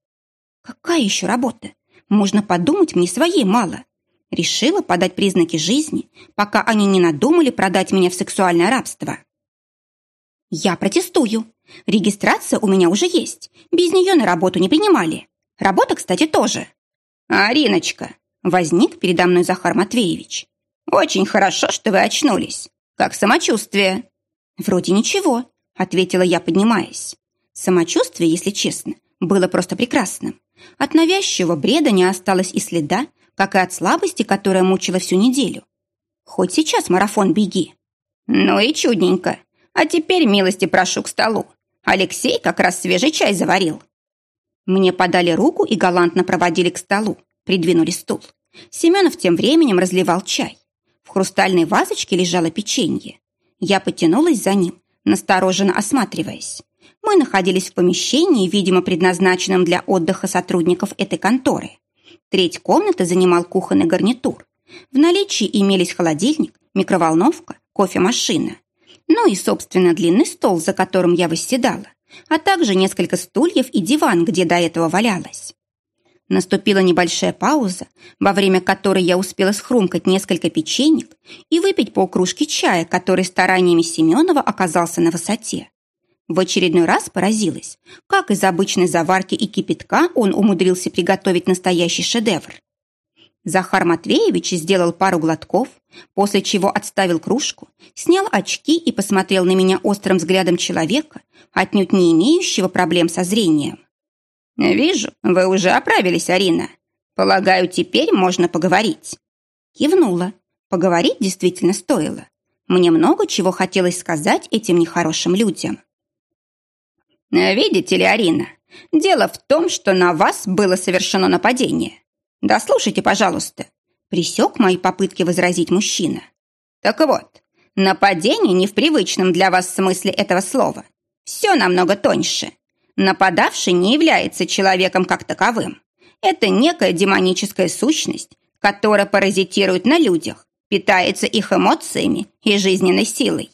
Какая еще работа? Можно подумать, мне своей мало. Решила подать признаки жизни, пока они не надумали продать меня в сексуальное рабство. Я протестую. Регистрация у меня уже есть. Без нее на работу не принимали. Работа, кстати, тоже. «Ариночка!» — возник передо мной Захар Матвеевич. «Очень хорошо, что вы очнулись. Как самочувствие?» «Вроде ничего», — ответила я, поднимаясь. Самочувствие, если честно, было просто прекрасным. От навязчивого бреда не осталось и следа, как и от слабости, которая мучила всю неделю. Хоть сейчас марафон беги. Ну и чудненько. А теперь милости прошу к столу. Алексей как раз свежий чай заварил. Мне подали руку и галантно проводили к столу, придвинули стул. Семенов тем временем разливал чай. В хрустальной вазочке лежало печенье. Я потянулась за ним, настороженно осматриваясь. Мы находились в помещении, видимо, предназначенном для отдыха сотрудников этой конторы. Треть комнаты занимал кухонный гарнитур. В наличии имелись холодильник, микроволновка, кофемашина. Ну и, собственно, длинный стол, за которым я восседала, а также несколько стульев и диван, где до этого валялась. Наступила небольшая пауза, во время которой я успела схрумкать несколько печенек и выпить полкружки чая, который стараниями Семенова оказался на высоте. В очередной раз поразилась, как из обычной заварки и кипятка он умудрился приготовить настоящий шедевр. Захар Матвеевич сделал пару глотков, после чего отставил кружку, снял очки и посмотрел на меня острым взглядом человека, отнюдь не имеющего проблем со зрением. «Вижу, вы уже оправились, Арина. Полагаю, теперь можно поговорить». Кивнула. Поговорить действительно стоило. Мне много чего хотелось сказать этим нехорошим людям. «Видите ли, Арина, Дело в том, что на вас было совершено нападение. Да слушайте, пожалуйста. Присек мои попытки возразить мужчина. Так вот, нападение не в привычном для вас смысле этого слова. Все намного тоньше. Нападавший не является человеком как таковым. Это некая демоническая сущность, которая паразитирует на людях, питается их эмоциями и жизненной силой.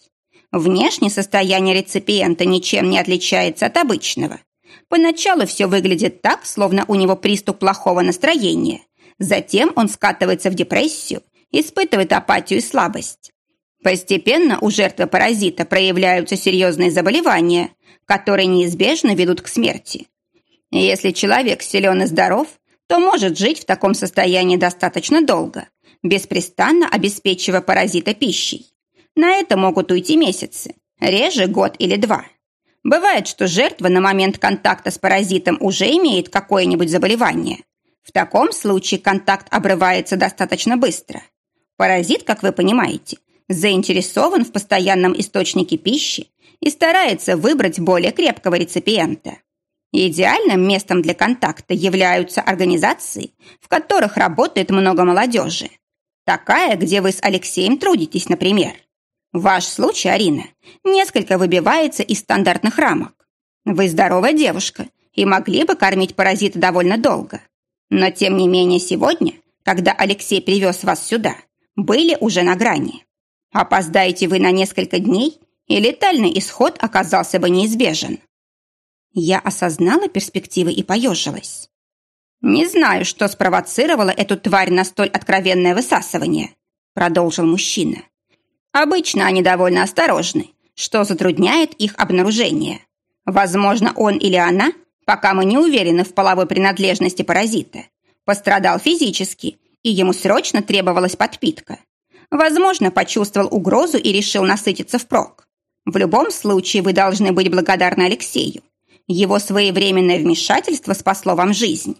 Внешнее состояние реципиента ничем не отличается от обычного. Поначалу все выглядит так, словно у него приступ плохого настроения. Затем он скатывается в депрессию, испытывает апатию и слабость. Постепенно у жертвы паразита проявляются серьезные заболевания, которые неизбежно ведут к смерти. Если человек силен и здоров, то может жить в таком состоянии достаточно долго, беспрестанно обеспечивая паразита пищей. На это могут уйти месяцы, реже год или два. Бывает, что жертва на момент контакта с паразитом уже имеет какое-нибудь заболевание. В таком случае контакт обрывается достаточно быстро. Паразит, как вы понимаете, заинтересован в постоянном источнике пищи и старается выбрать более крепкого реципиента. Идеальным местом для контакта являются организации, в которых работает много молодежи. Такая, где вы с Алексеем трудитесь, например. Ваш случай, Арина, несколько выбивается из стандартных рамок. Вы здоровая девушка и могли бы кормить паразита довольно долго. Но, тем не менее, сегодня, когда Алексей привез вас сюда, были уже на грани. Опоздаете вы на несколько дней, и летальный исход оказался бы неизбежен. Я осознала перспективы и поежилась. «Не знаю, что спровоцировало эту тварь на столь откровенное высасывание», продолжил мужчина. «Обычно они довольно осторожны, что затрудняет их обнаружение. Возможно, он или она, пока мы не уверены в половой принадлежности паразита, пострадал физически, и ему срочно требовалась подпитка. Возможно, почувствовал угрозу и решил насытиться впрок. В любом случае вы должны быть благодарны Алексею. Его своевременное вмешательство спасло вам жизнь.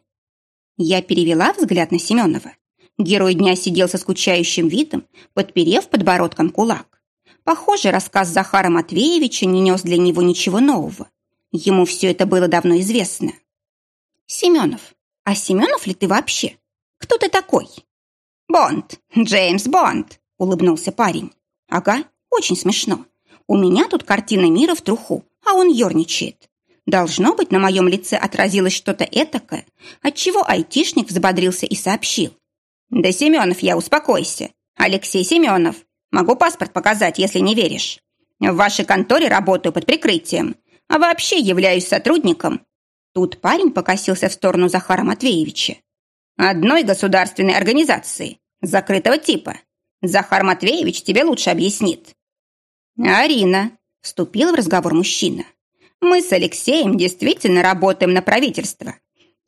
Я перевела взгляд на Семенова. Герой дня сидел со скучающим видом, подперев подбородком кулак. Похоже, рассказ Захара Матвеевича не нес для него ничего нового. Ему все это было давно известно. «Семенов, а Семенов ли ты вообще? Кто ты такой?» «Бонд, Джеймс Бонд», — улыбнулся парень. «Ага, очень смешно. У меня тут картина мира в труху, а он ерничает. Должно быть, на моем лице отразилось что-то этакое, отчего айтишник взбодрился и сообщил. «Да, Семенов, я успокойся. Алексей Семенов. Могу паспорт показать, если не веришь. В вашей конторе работаю под прикрытием, а вообще являюсь сотрудником». Тут парень покосился в сторону Захара Матвеевича. «Одной государственной организации, закрытого типа. Захар Матвеевич тебе лучше объяснит». «Арина», — вступил в разговор мужчина, — мы с Алексеем действительно работаем на правительство.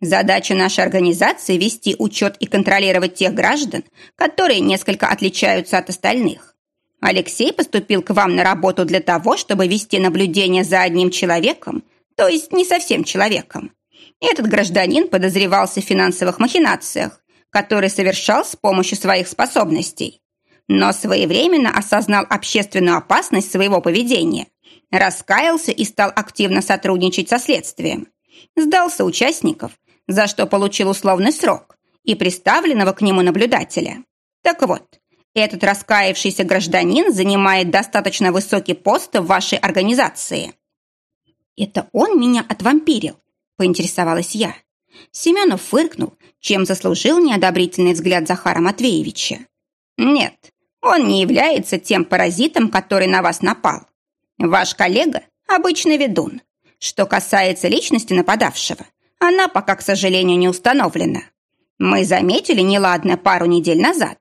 Задача нашей организации – вести учет и контролировать тех граждан, которые несколько отличаются от остальных. Алексей поступил к вам на работу для того, чтобы вести наблюдение за одним человеком, то есть не совсем человеком. Этот гражданин подозревался в финансовых махинациях, которые совершал с помощью своих способностей, но своевременно осознал общественную опасность своего поведения Раскаялся и стал активно сотрудничать со следствием. Сдался участников, за что получил условный срок, и приставленного к нему наблюдателя. Так вот, этот раскаявшийся гражданин занимает достаточно высокий пост в вашей организации. «Это он меня отвампирил?» – поинтересовалась я. Семенов фыркнул, чем заслужил неодобрительный взгляд Захара Матвеевича. «Нет, он не является тем паразитом, который на вас напал. Ваш коллега – обычный ведун. Что касается личности нападавшего, она пока, к сожалению, не установлена. Мы заметили неладное пару недель назад.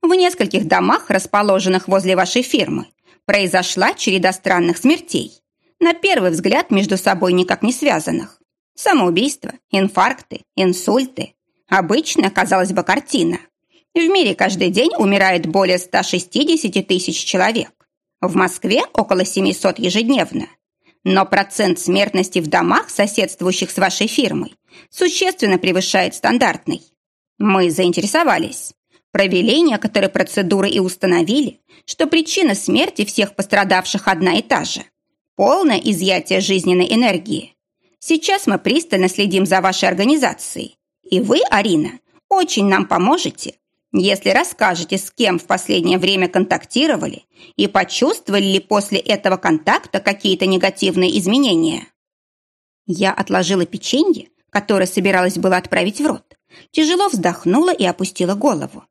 В нескольких домах, расположенных возле вашей фирмы, произошла череда странных смертей. На первый взгляд между собой никак не связанных. Самоубийства, инфаркты, инсульты. Обычная, казалось бы, картина. В мире каждый день умирает более 160 тысяч человек. В Москве около 700 ежедневно. Но процент смертности в домах, соседствующих с вашей фирмой, существенно превышает стандартный. Мы заинтересовались. Провели некоторые процедуры и установили, что причина смерти всех пострадавших одна и та же. Полное изъятие жизненной энергии. Сейчас мы пристально следим за вашей организацией. И вы, Арина, очень нам поможете, если расскажете, с кем в последнее время контактировали и почувствовали ли после этого контакта какие-то негативные изменения. Я отложила печенье, которое собиралась было отправить в рот, тяжело вздохнула и опустила голову.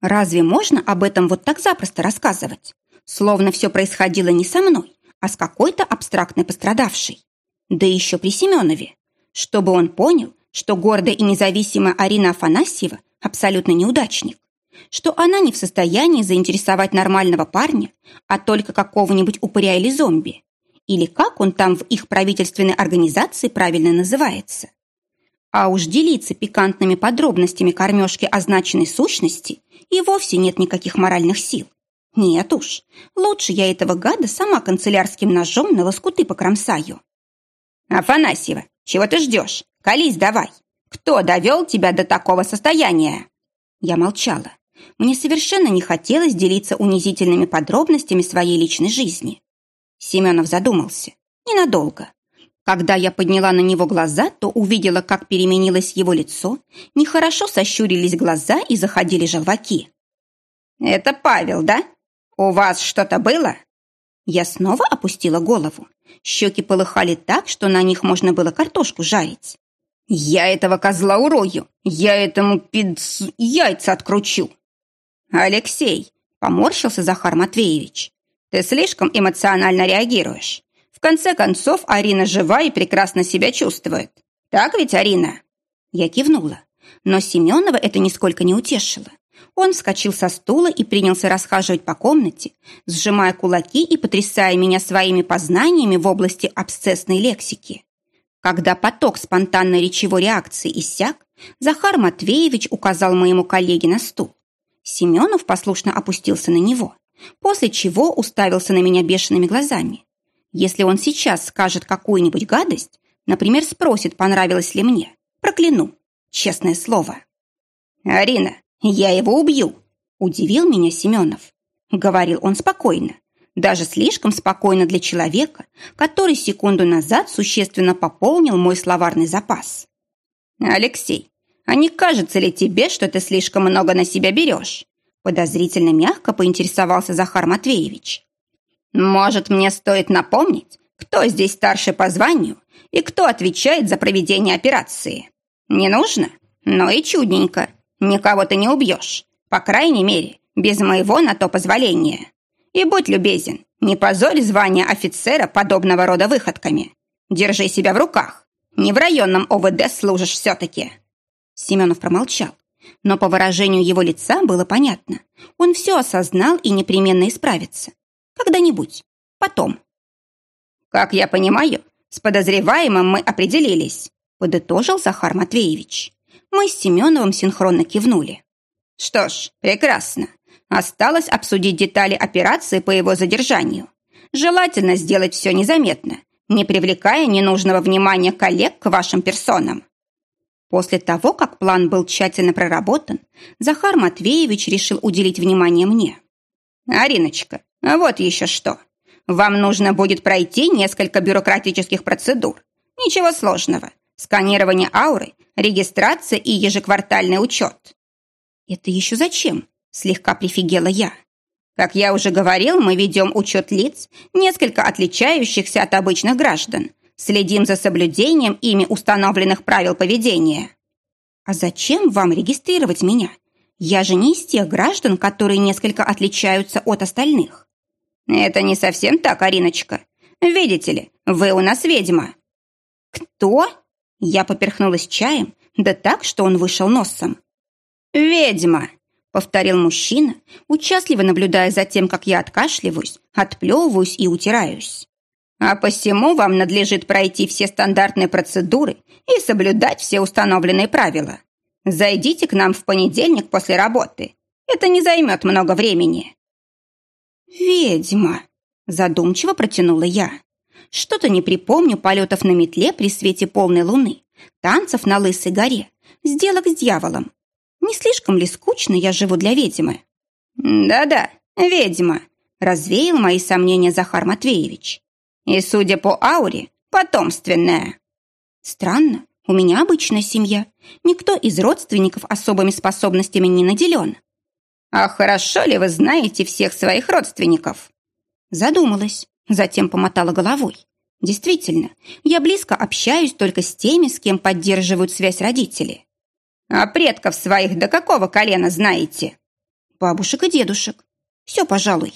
Разве можно об этом вот так запросто рассказывать? Словно все происходило не со мной, а с какой-то абстрактной пострадавшей. Да еще при Семенове. Чтобы он понял, что гордая и независимая Арина Афанасьева абсолютно неудачник. Что она не в состоянии заинтересовать нормального парня, а только какого-нибудь упыря или зомби. Или как он там в их правительственной организации правильно называется. А уж делиться пикантными подробностями кормежки означенной сущности и вовсе нет никаких моральных сил. Нет уж, лучше я этого гада сама канцелярским ножом на лоскуты покромсаю. Афанасьева, чего ты ждешь? Колись давай. Кто довел тебя до такого состояния? Я молчала. Мне совершенно не хотелось делиться унизительными подробностями своей личной жизни. Семенов задумался. Ненадолго. Когда я подняла на него глаза, то увидела, как переменилось его лицо, нехорошо сощурились глаза и заходили желваки. «Это Павел, да? У вас что-то было?» Я снова опустила голову. Щеки полыхали так, что на них можно было картошку жарить. «Я этого козла урою! Я этому пиц... яйца откручу!» «Алексей!» — поморщился Захар Матвеевич. «Ты слишком эмоционально реагируешь. В конце концов, Арина жива и прекрасно себя чувствует. Так ведь, Арина?» Я кивнула, но Семенова это нисколько не утешило. Он вскочил со стула и принялся расхаживать по комнате, сжимая кулаки и потрясая меня своими познаниями в области абсцессной лексики. Когда поток спонтанной речевой реакции иссяк, Захар Матвеевич указал моему коллеге на стул. Семенов послушно опустился на него, после чего уставился на меня бешеными глазами. Если он сейчас скажет какую-нибудь гадость, например, спросит, понравилось ли мне, прокляну, честное слово. «Арина, я его убью!» – удивил меня Семенов. Говорил он спокойно, даже слишком спокойно для человека, который секунду назад существенно пополнил мой словарный запас. «Алексей, а не кажется ли тебе, что ты слишком много на себя берешь?» Подозрительно мягко поинтересовался Захар Матвеевич. «Может, мне стоит напомнить, кто здесь старший по званию и кто отвечает за проведение операции? Не нужно? Ну и чудненько. Никого ты не убьешь. По крайней мере, без моего на то позволения. И будь любезен, не позорь звание офицера подобного рода выходками. Держи себя в руках. Не в районном ОВД служишь все-таки». Семенов промолчал, но по выражению его лица было понятно. Он все осознал и непременно исправится. Когда-нибудь. Потом. «Как я понимаю, с подозреваемым мы определились», подытожил Захар Матвеевич. Мы с Семеновым синхронно кивнули. «Что ж, прекрасно. Осталось обсудить детали операции по его задержанию. Желательно сделать все незаметно, не привлекая ненужного внимания коллег к вашим персонам. После того, как план был тщательно проработан, Захар Матвеевич решил уделить внимание мне. «Ариночка, вот еще что. Вам нужно будет пройти несколько бюрократических процедур. Ничего сложного. Сканирование ауры, регистрация и ежеквартальный учет». «Это еще зачем?» – слегка прифигела я. Как я уже говорил, мы ведем учет лиц, несколько отличающихся от обычных граждан. Следим за соблюдением ими установленных правил поведения. А зачем вам регистрировать меня? Я же не из тех граждан, которые несколько отличаются от остальных. Это не совсем так, Ариночка. Видите ли, вы у нас ведьма. Кто? Я поперхнулась чаем, да так, что он вышел носом. Ведьма повторил мужчина, участливо наблюдая за тем, как я откашливаюсь, отплевываюсь и утираюсь. А посему вам надлежит пройти все стандартные процедуры и соблюдать все установленные правила. Зайдите к нам в понедельник после работы. Это не займет много времени. «Ведьма!» – задумчиво протянула я. Что-то не припомню полетов на метле при свете полной луны, танцев на Лысой горе, сделок с дьяволом, не слишком ли скучно я живу для ведьмы? Да-да, ведьма, развеял мои сомнения Захар Матвеевич. И, судя по ауре, потомственная. Странно, у меня обычная семья. Никто из родственников особыми способностями не наделен. А хорошо ли вы знаете всех своих родственников? Задумалась, затем помотала головой. Действительно, я близко общаюсь только с теми, с кем поддерживают связь родители. А предков своих до какого колена знаете? Бабушек и дедушек. Все, пожалуй.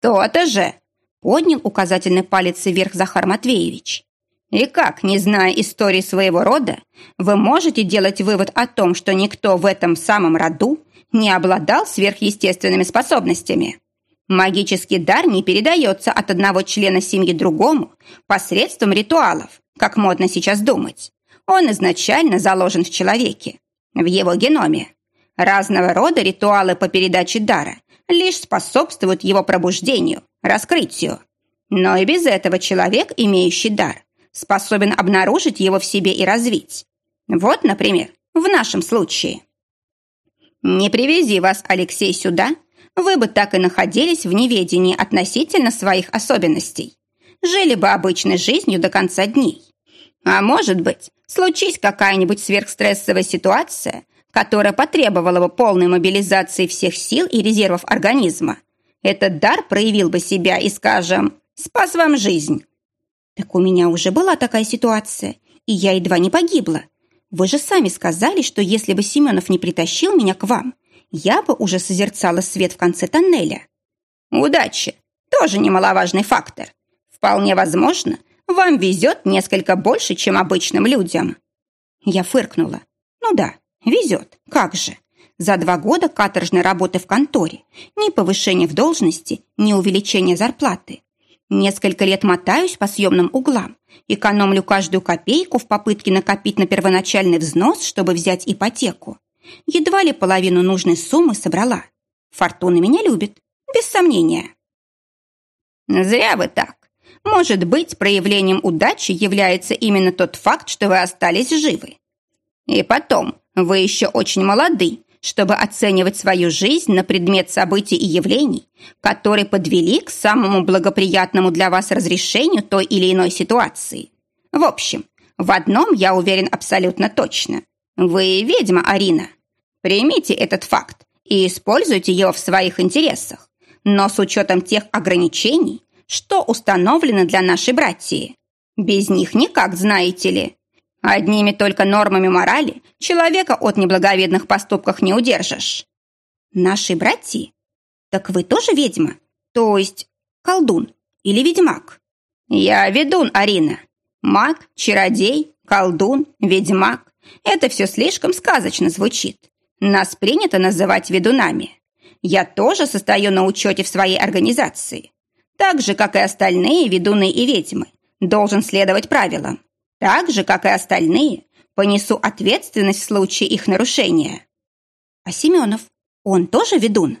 То-то же, поднял указательный палец вверх Захар Матвеевич. И как, не зная истории своего рода, вы можете делать вывод о том, что никто в этом самом роду не обладал сверхъестественными способностями? Магический дар не передается от одного члена семьи другому посредством ритуалов, как модно сейчас думать. Он изначально заложен в человеке, в его геноме. Разного рода ритуалы по передаче дара лишь способствуют его пробуждению, раскрытию. Но и без этого человек, имеющий дар, способен обнаружить его в себе и развить. Вот, например, в нашем случае. Не привези вас, Алексей, сюда, вы бы так и находились в неведении относительно своих особенностей. Жили бы обычной жизнью до конца дней. А может быть, случись какая-нибудь сверхстрессовая ситуация, которая потребовала бы полной мобилизации всех сил и резервов организма, этот дар проявил бы себя и, скажем, спас вам жизнь. Так у меня уже была такая ситуация, и я едва не погибла. Вы же сами сказали, что если бы Семенов не притащил меня к вам, я бы уже созерцала свет в конце тоннеля. Удачи – тоже немаловажный фактор. Вполне возможно, вам везет несколько больше, чем обычным людям. Я фыркнула. Ну да, везет, как же. За два года каторжной работы в конторе ни повышения в должности, ни увеличения зарплаты. Несколько лет мотаюсь по съемным углам, экономлю каждую копейку в попытке накопить на первоначальный взнос, чтобы взять ипотеку. Едва ли половину нужной суммы собрала. Фортуна меня любит, без сомнения. Зря вы так. Может быть, проявлением удачи является именно тот факт, что вы остались живы. И потом, вы еще очень молоды чтобы оценивать свою жизнь на предмет событий и явлений, которые подвели к самому благоприятному для вас разрешению той или иной ситуации. В общем, в одном я уверен абсолютно точно. Вы ведьма, Арина. Примите этот факт и используйте его в своих интересах, но с учетом тех ограничений, что установлены для нашей братьи. Без них никак, знаете ли. Одними только нормами морали человека от неблаговидных поступков не удержишь. Наши братья? Так вы тоже ведьма? То есть колдун или ведьмак? Я ведун, Арина. Маг, чародей, колдун, ведьмак. Это все слишком сказочно звучит. Нас принято называть ведунами. Я тоже состою на учете в своей организации. Так же, как и остальные ведуны и ведьмы, должен следовать правилам. Так же, как и остальные, понесу ответственность в случае их нарушения. А Семенов, он тоже ведун?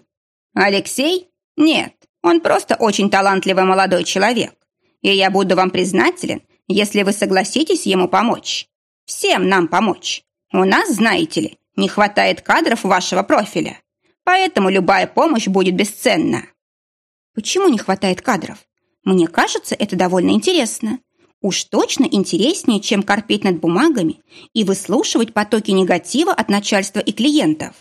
Алексей? Нет, он просто очень талантливый молодой человек. И я буду вам признателен, если вы согласитесь ему помочь. Всем нам помочь. У нас, знаете ли, не хватает кадров вашего профиля. Поэтому любая помощь будет бесценна. Почему не хватает кадров? Мне кажется, это довольно интересно. Уж точно интереснее, чем корпеть над бумагами и выслушивать потоки негатива от начальства и клиентов.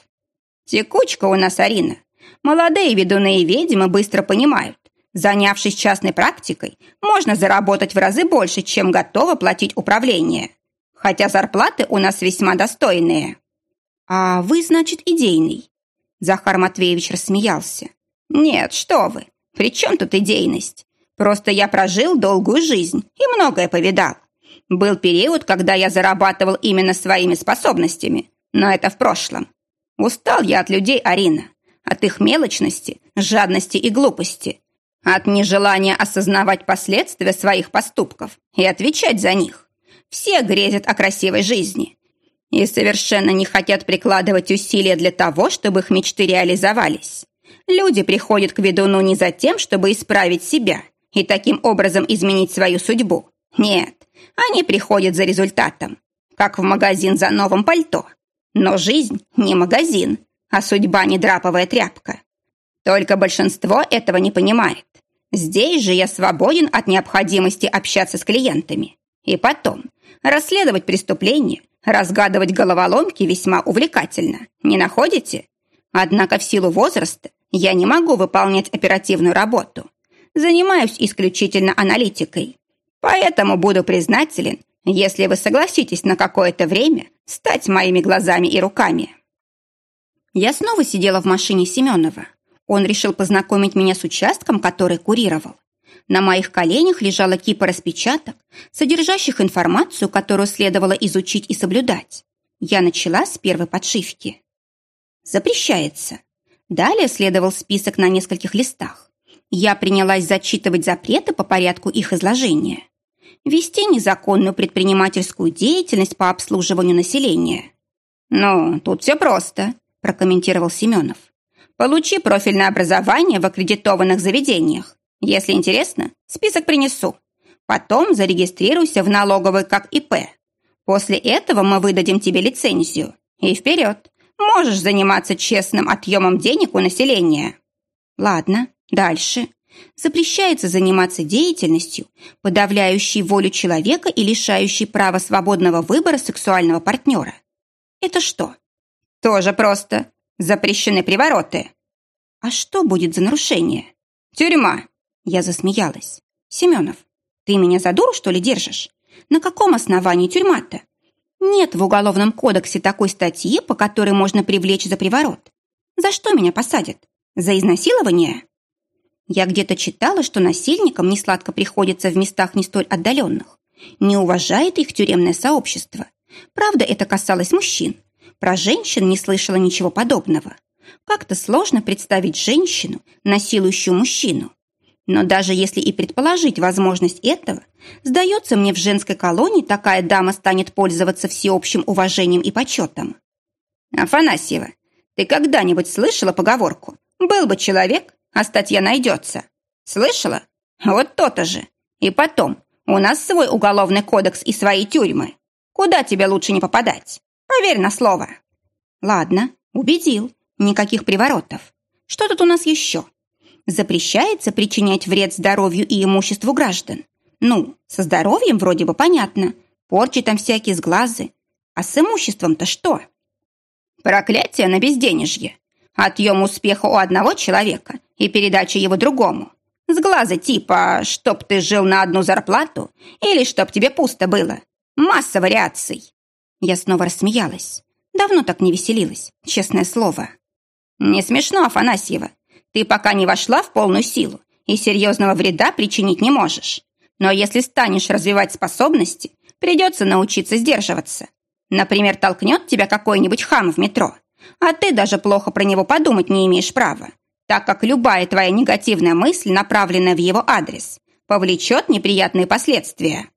Текучка у нас, Арина. Молодые ведуны и ведьмы быстро понимают, занявшись частной практикой, можно заработать в разы больше, чем готово платить управление. Хотя зарплаты у нас весьма достойные. А вы, значит, идейный? Захар Матвеевич рассмеялся. Нет, что вы. При чем тут идейность? Просто я прожил долгую жизнь и многое повидал. Был период, когда я зарабатывал именно своими способностями, но это в прошлом. Устал я от людей, Арина, от их мелочности, жадности и глупости, от нежелания осознавать последствия своих поступков и отвечать за них. Все грезят о красивой жизни и совершенно не хотят прикладывать усилия для того, чтобы их мечты реализовались. Люди приходят к ведуну не за тем, чтобы исправить себя – и таким образом изменить свою судьбу. Нет, они приходят за результатом, как в магазин за новым пальто. Но жизнь не магазин, а судьба не драповая тряпка. Только большинство этого не понимает. Здесь же я свободен от необходимости общаться с клиентами. И потом, расследовать преступления, разгадывать головоломки весьма увлекательно, не находите? Однако в силу возраста я не могу выполнять оперативную работу. Занимаюсь исключительно аналитикой. Поэтому буду признателен, если вы согласитесь на какое-то время стать моими глазами и руками. Я снова сидела в машине Семенова. Он решил познакомить меня с участком, который курировал. На моих коленях лежала кипа распечаток, содержащих информацию, которую следовало изучить и соблюдать. Я начала с первой подшивки. Запрещается. Далее следовал список на нескольких листах. Я принялась зачитывать запреты по порядку их изложения. Вести незаконную предпринимательскую деятельность по обслуживанию населения. «Ну, тут все просто», – прокомментировал Семенов. «Получи профильное образование в аккредитованных заведениях. Если интересно, список принесу. Потом зарегистрируйся в налоговой как ИП. После этого мы выдадим тебе лицензию. И вперед. Можешь заниматься честным отъемом денег у населения. Ладно, дальше. Запрещается заниматься деятельностью, подавляющей волю человека и лишающей права свободного выбора сексуального партнера. Это что? Тоже просто. Запрещены привороты. А что будет за нарушение? Тюрьма. Я засмеялась. «Семенов, ты меня за дуру, что ли, держишь? На каком основании тюрьма-то? Нет в Уголовном кодексе такой статьи, по которой можно привлечь за приворот. За что меня посадят? За изнасилование?» Я где-то читала, что насильникам несладко приходится в местах не столь отдаленных. Не уважает их тюремное сообщество. Правда, это касалось мужчин. Про женщин не слышала ничего подобного. Как-то сложно представить женщину, насилующую мужчину. Но даже если и предположить возможность этого, сдается мне, в женской колонии такая дама станет пользоваться всеобщим уважением и почетом. Афанасьева, ты когда-нибудь слышала поговорку «Был бы человек, а статья найдется»? Слышала? Вот то-то же. И потом, у нас свой уголовный кодекс и свои тюрьмы. Куда тебе лучше не попадать? Поверь на слово. Ладно, убедил. Никаких приворотов. Что тут у нас еще? Запрещается причинять вред здоровью и имуществу граждан. Ну, со здоровьем вроде бы понятно. Порчи там всякие сглазы. А с имуществом-то что? Проклятие на безденежье. Отъем успеха у одного человека и передача его другому. Сглазы типа «чтоб ты жил на одну зарплату» или «чтоб тебе пусто было». Масса вариаций. Я снова рассмеялась. Давно так не веселилась, честное слово. Не смешно, Афанасьева. Ты пока не вошла в полную силу и серьезного вреда причинить не можешь. Но если станешь развивать способности, придется научиться сдерживаться. Например, толкнет тебя какой-нибудь хам в метро, а ты даже плохо про него подумать не имеешь права, так как любая твоя негативная мысль, направленная в его адрес, повлечет неприятные последствия.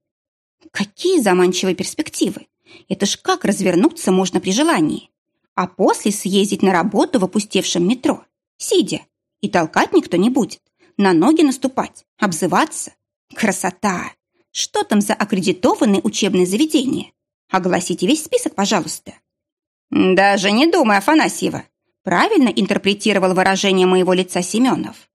Какие заманчивые перспективы! Это ж как развернуться можно при желании. А после съездить на работу в опустевшем метро, сидя, и толкать никто не будет. На ноги наступать, обзываться. Красота! Что там за аккредитованные учебные заведения? Огласите весь список, пожалуйста. Даже не думай, Афанасьева. Правильно интерпретировал выражение моего лица Семенов.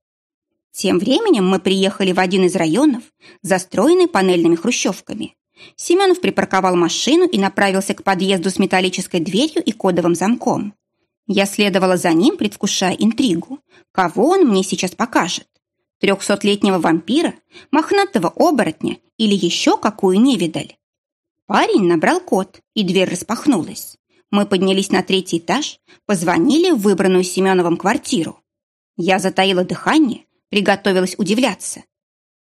Тем временем мы приехали в один из районов, застроенный панельными хрущевками. Семенов припарковал машину и направился к подъезду с металлической дверью и кодовым замком. Я следовала за ним, предвкушая интригу. Кого он мне сейчас покажет? Трехсотлетнего вампира, мохнатого оборотня или еще какую невидаль? Парень набрал код, и дверь распахнулась. Мы поднялись на третий этаж, позвонили в выбранную Семеновым квартиру. Я затаила дыхание, приготовилась удивляться.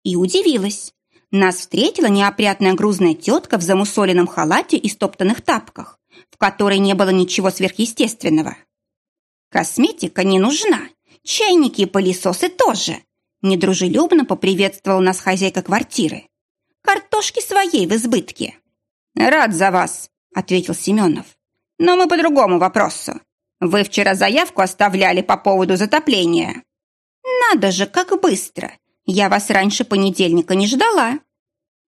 И удивилась. Нас встретила неопрятная грузная тетка в замусоленном халате и стоптанных тапках, в которой не было ничего сверхъестественного. Косметика не нужна. Чайники и пылесосы тоже. Недружелюбно поприветствовала нас хозяйка квартиры. Картошки своей в избытке. Рад за вас, ответил Семенов. Но мы по другому вопросу. Вы вчера заявку оставляли по поводу затопления. Надо же, как быстро. Я вас раньше понедельника не ждала.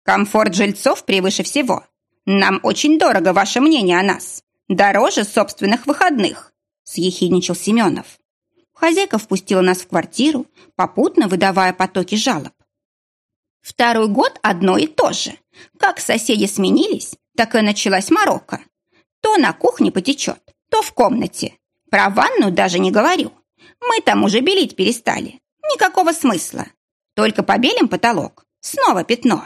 Комфорт жильцов превыше всего. Нам очень дорого ваше мнение о нас. Дороже собственных выходных съехидничал Семенов. Хозяйка впустила нас в квартиру, попутно выдавая потоки жалоб. Второй год одно и то же. Как соседи сменились, так и началась морока. То на кухне потечет, то в комнате. Про ванну даже не говорю. Мы там уже белить перестали. Никакого смысла. Только побелим потолок. Снова пятно.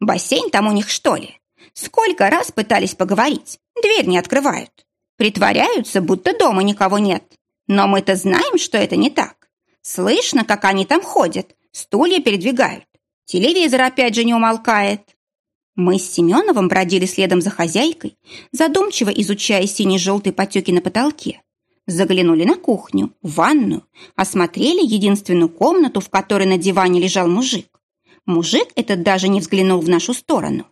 Бассейн там у них, что ли? Сколько раз пытались поговорить, дверь не открывают. Притворяются, будто дома никого нет. Но мы-то знаем, что это не так. Слышно, как они там ходят, стулья передвигают. Телевизор опять же не умолкает. Мы с Семеновым бродили следом за хозяйкой, задумчиво изучая сине-желтые потеки на потолке. Заглянули на кухню, в ванную, осмотрели единственную комнату, в которой на диване лежал мужик. Мужик этот даже не взглянул в нашу сторону.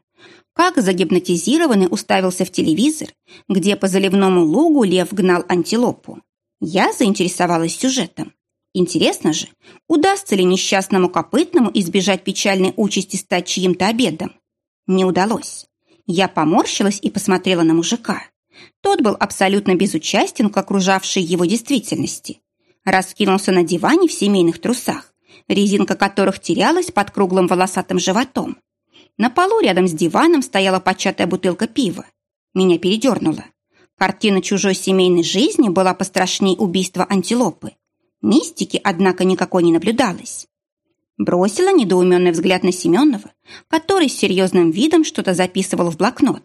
Как загипнотизированный уставился в телевизор, где по заливному лугу лев гнал антилопу. Я заинтересовалась сюжетом. Интересно же, удастся ли несчастному копытному избежать печальной участи стать чьим-то обедом? Не удалось. Я поморщилась и посмотрела на мужика. Тот был абсолютно безучастен к окружавшей его действительности. Раскинулся на диване в семейных трусах, резинка которых терялась под круглым волосатым животом. На полу рядом с диваном стояла початая бутылка пива. Меня передернуло. Картина чужой семейной жизни была пострашней убийства антилопы. Мистики, однако, никакой не наблюдалось. Бросила недоуменный взгляд на Семенова, который с серьезным видом что-то записывал в блокнот.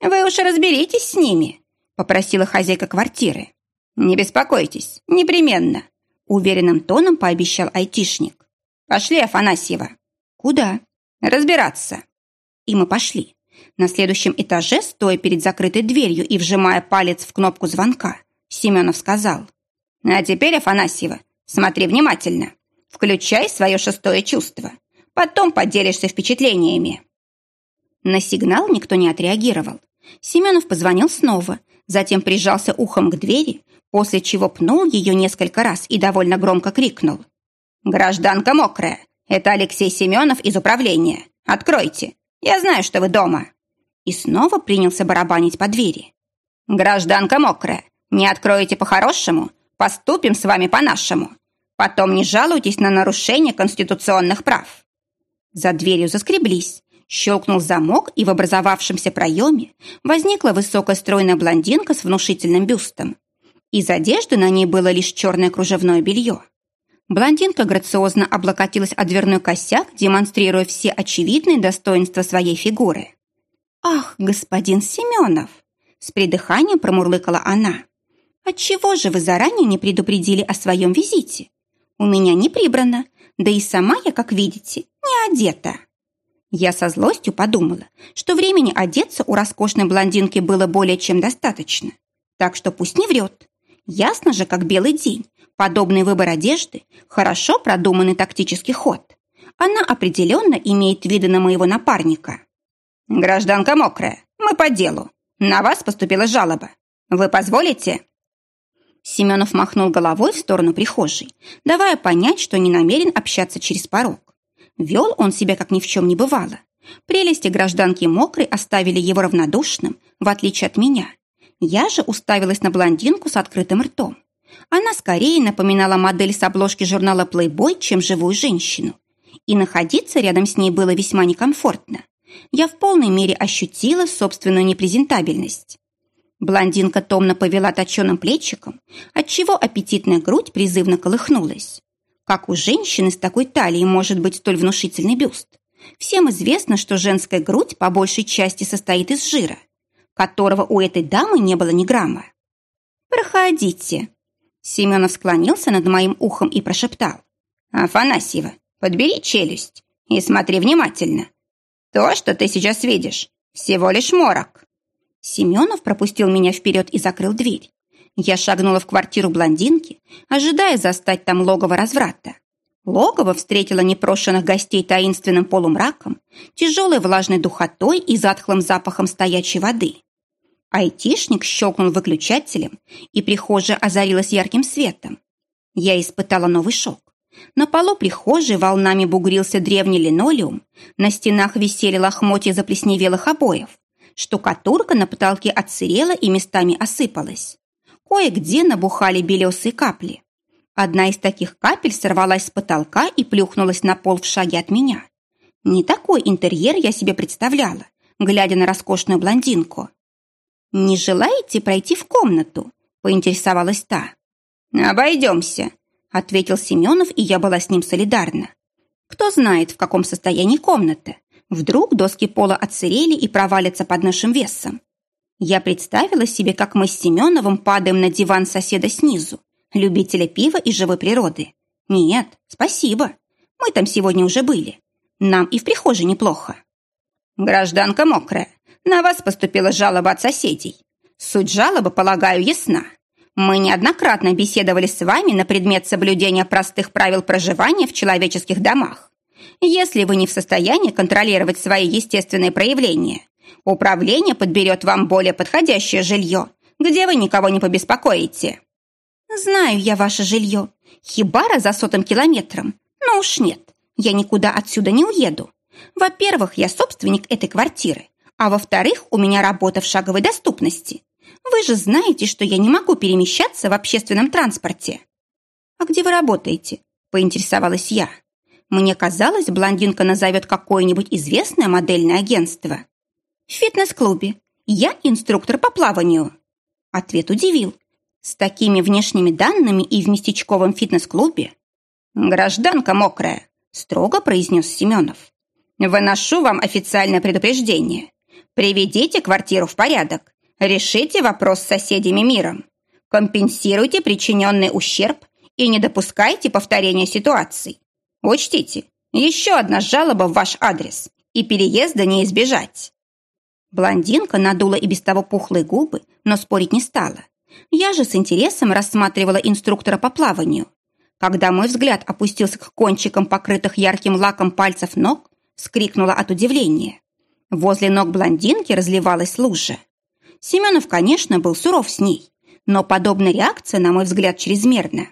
«Вы уж разберитесь с ними», — попросила хозяйка квартиры. «Не беспокойтесь, непременно», — уверенным тоном пообещал айтишник. «Пошли, Афанасьева». «Куда?» Разбираться. И мы пошли. На следующем этаже, стоя перед закрытой дверью и вжимая палец в кнопку звонка, Семенов сказал. «А теперь, Афанасьева, смотри внимательно. Включай свое шестое чувство. Потом поделишься впечатлениями». На сигнал никто не отреагировал. Семенов позвонил снова, затем прижался ухом к двери, после чего пнул ее несколько раз и довольно громко крикнул. «Гражданка мокрая, это Алексей Семенов из управления. Откройте. Я знаю, что вы дома». И снова принялся барабанить по двери. «Гражданка мокрая, не откроете по-хорошему? Поступим с вами по-нашему. Потом не жалуйтесь на нарушение конституционных прав». За дверью заскреблись. Щелкнул замок, и в образовавшемся проеме возникла высокая стройная блондинка с внушительным бюстом. Из одежды на ней было лишь черное кружевное белье. Блондинка грациозно облокотилась о дверной косяк, демонстрируя все очевидные достоинства своей фигуры. «Ах, господин Семенов!» С придыханием промурлыкала она. «Отчего же вы заранее не предупредили о своем визите? У меня не прибрано, да и сама я, как видите, не одета». Я со злостью подумала, что времени одеться у роскошной блондинки было более чем достаточно. Так что пусть не врет. Ясно же, как белый день, Подобный выбор одежды – хорошо продуманный тактический ход. Она определенно имеет виды на моего напарника. «Гражданка мокрая, мы по делу. На вас поступила жалоба. Вы позволите?» Семенов махнул головой в сторону прихожей, давая понять, что не намерен общаться через порог. Вел он себя, как ни в чем не бывало. Прелести гражданки мокрой оставили его равнодушным, в отличие от меня. Я же уставилась на блондинку с открытым ртом. Она скорее напоминала модель с обложки журнала Playboy, чем живую женщину. И находиться рядом с ней было весьма некомфортно. Я в полной мере ощутила собственную непрезентабельность. Блондинка томно повела точеным плечиком, отчего аппетитная грудь призывно колыхнулась. Как у женщины с такой талией может быть столь внушительный бюст? Всем известно, что женская грудь по большей части состоит из жира, которого у этой дамы не было ни грамма. «Проходите», Семенов склонился над моим ухом и прошептал. «Афанасьева, подбери челюсть и смотри внимательно. То, что ты сейчас видишь, всего лишь морок». Семенов пропустил меня вперед и закрыл дверь. Я шагнула в квартиру блондинки, ожидая застать там логово разврата. Логово встретило непрошенных гостей таинственным полумраком, тяжелой влажной духотой и затхлым запахом стоячей воды. Айтишник щелкнул выключателем, и прихожая озарилась ярким светом. Я испытала новый шок. На полу прихожей волнами бугрился древний линолеум, на стенах висели лохмотья заплесневелых обоев, штукатурка на потолке отсырела и местами осыпалась. Кое-где набухали белесые капли. Одна из таких капель сорвалась с потолка и плюхнулась на пол в шаге от меня. Не такой интерьер я себе представляла, глядя на роскошную блондинку. «Не желаете пройти в комнату?» – поинтересовалась та. «Обойдемся», – ответил Семенов, и я была с ним солидарна. «Кто знает, в каком состоянии комната. Вдруг доски пола отсырели и провалятся под нашим весом. Я представила себе, как мы с Семеновым падаем на диван соседа снизу, любителя пива и живой природы. Нет, спасибо. Мы там сегодня уже были. Нам и в прихожей неплохо. Гражданка мокрая, на вас поступила жалоба от соседей. Суть жалобы, полагаю, ясна. Мы неоднократно беседовали с вами на предмет соблюдения простых правил проживания в человеческих домах. Если вы не в состоянии контролировать свои естественные проявления, Управление подберет вам более подходящее жилье, где вы никого не побеспокоите. Знаю я ваше жилье. Хибара за сотым километром. Но уж нет, я никуда отсюда не уеду. Во-первых, я собственник этой квартиры, а во-вторых, у меня работа в шаговой доступности. Вы же знаете, что я не могу перемещаться в общественном транспорте. А где вы работаете? Поинтересовалась я. Мне казалось, блондинка назовет какое-нибудь известное модельное агентство. В фитнес-клубе. Я инструктор по плаванию. Ответ удивил. С такими внешними данными и в местечковом фитнес-клубе «Гражданка мокрая», – строго произнес Семенов. «Выношу вам официальное предупреждение. Приведите квартиру в порядок. Решите вопрос с соседями миром. Компенсируйте причиненный ущерб и не допускайте повторения ситуаций. Учтите, еще одна жалоба в ваш адрес, и переезда не избежать. Блондинка надула и без того пухлые губы, но спорить не стала. Я же с интересом рассматривала инструктора по плаванию. Когда мой взгляд опустился к кончикам покрытых ярким лаком пальцев ног, вскрикнула от удивления. Возле ног блондинки разливалась лужа. Семенов, конечно, был суров с ней, но подобная реакция, на мой взгляд, чрезмерна.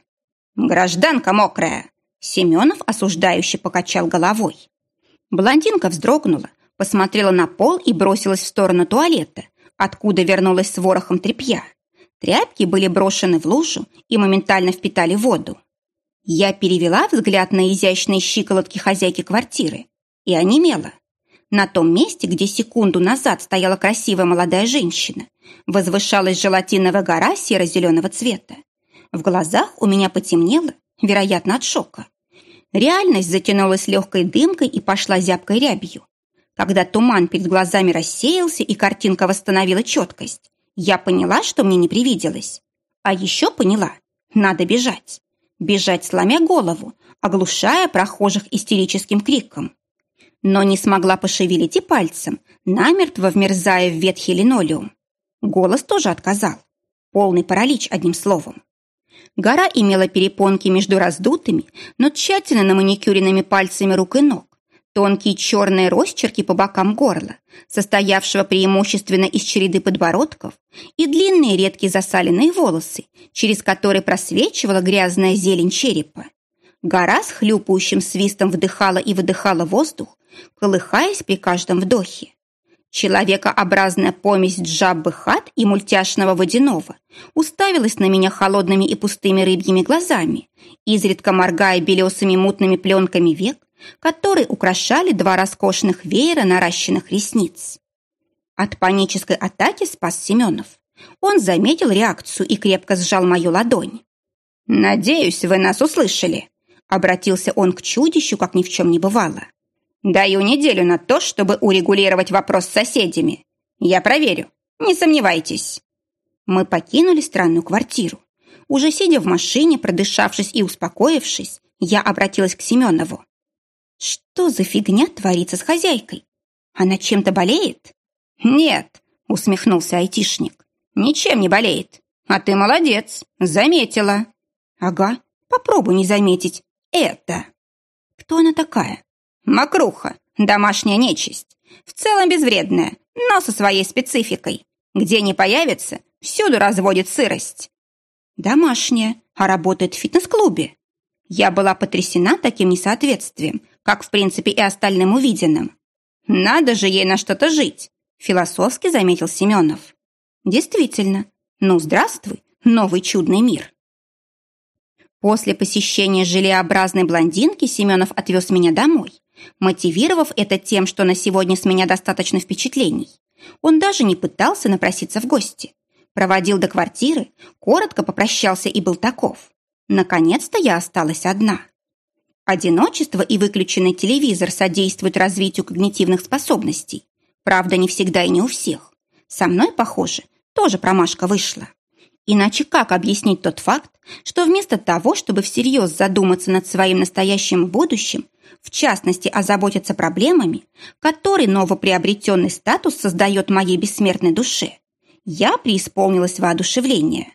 «Гражданка мокрая!» Семенов осуждающе покачал головой. Блондинка вздрогнула, посмотрела на пол и бросилась в сторону туалета, откуда вернулась с ворохом тряпья. Тряпки были брошены в лужу и моментально впитали воду. Я перевела взгляд на изящные щиколотки хозяйки квартиры и онемела. На том месте, где секунду назад стояла красивая молодая женщина, возвышалась желатиновая гора серо-зеленого цвета. В глазах у меня потемнело, вероятно, от шока. Реальность затянулась легкой дымкой и пошла зябкой рябью. Когда туман перед глазами рассеялся и картинка восстановила четкость, я поняла, что мне не привиделось. А еще поняла, надо бежать. Бежать, сломя голову, оглушая прохожих истерическим криком. Но не смогла пошевелить и пальцем, намертво вмерзая в ветхий линолеум. Голос тоже отказал. Полный паралич, одним словом. Гора имела перепонки между раздутыми, но тщательно наманикюренными пальцами рук и ног, Тонкие черные росчерки по бокам горла, состоявшего преимущественно из череды подбородков, и длинные редкие засаленные волосы, через которые просвечивала грязная зелень черепа. Гора с хлюпающим свистом вдыхала и выдыхала воздух, колыхаясь при каждом вдохе. Человекообразная помесь джаббы хат и мультяшного водяного уставилась на меня холодными и пустыми рыбьими глазами, изредка моргая белесыми мутными пленками век, которые украшали два роскошных веера наращенных ресниц. От панической атаки спас Семенов. Он заметил реакцию и крепко сжал мою ладонь. «Надеюсь, вы нас услышали», — обратился он к чудищу, как ни в чем не бывало. «Даю неделю на то, чтобы урегулировать вопрос с соседями. Я проверю, не сомневайтесь». Мы покинули странную квартиру. Уже сидя в машине, продышавшись и успокоившись, я обратилась к Семенову. Что за фигня творится с хозяйкой? Она чем-то болеет? Нет, усмехнулся айтишник. Ничем не болеет. А ты молодец, заметила. Ага, попробуй не заметить это. Кто она такая? Макруха, домашняя нечисть. В целом безвредная, но со своей спецификой. Где не появится, всюду разводит сырость. Домашняя, а работает в фитнес-клубе. Я была потрясена таким несоответствием, как, в принципе, и остальным увиденным. «Надо же ей на что-то жить», – философски заметил Семенов. «Действительно. Ну, здравствуй, новый чудный мир». После посещения желеобразной блондинки Семенов отвез меня домой, мотивировав это тем, что на сегодня с меня достаточно впечатлений. Он даже не пытался напроситься в гости. Проводил до квартиры, коротко попрощался и был таков. Наконец-то я осталась одна. Одиночество и выключенный телевизор содействуют развитию когнитивных способностей. Правда, не всегда и не у всех. Со мной, похоже, тоже промашка вышла. Иначе как объяснить тот факт, что вместо того, чтобы всерьез задуматься над своим настоящим будущим, в частности, озаботиться проблемами, которые новоприобретенный статус создает моей бессмертной душе, я преисполнилась воодушевления.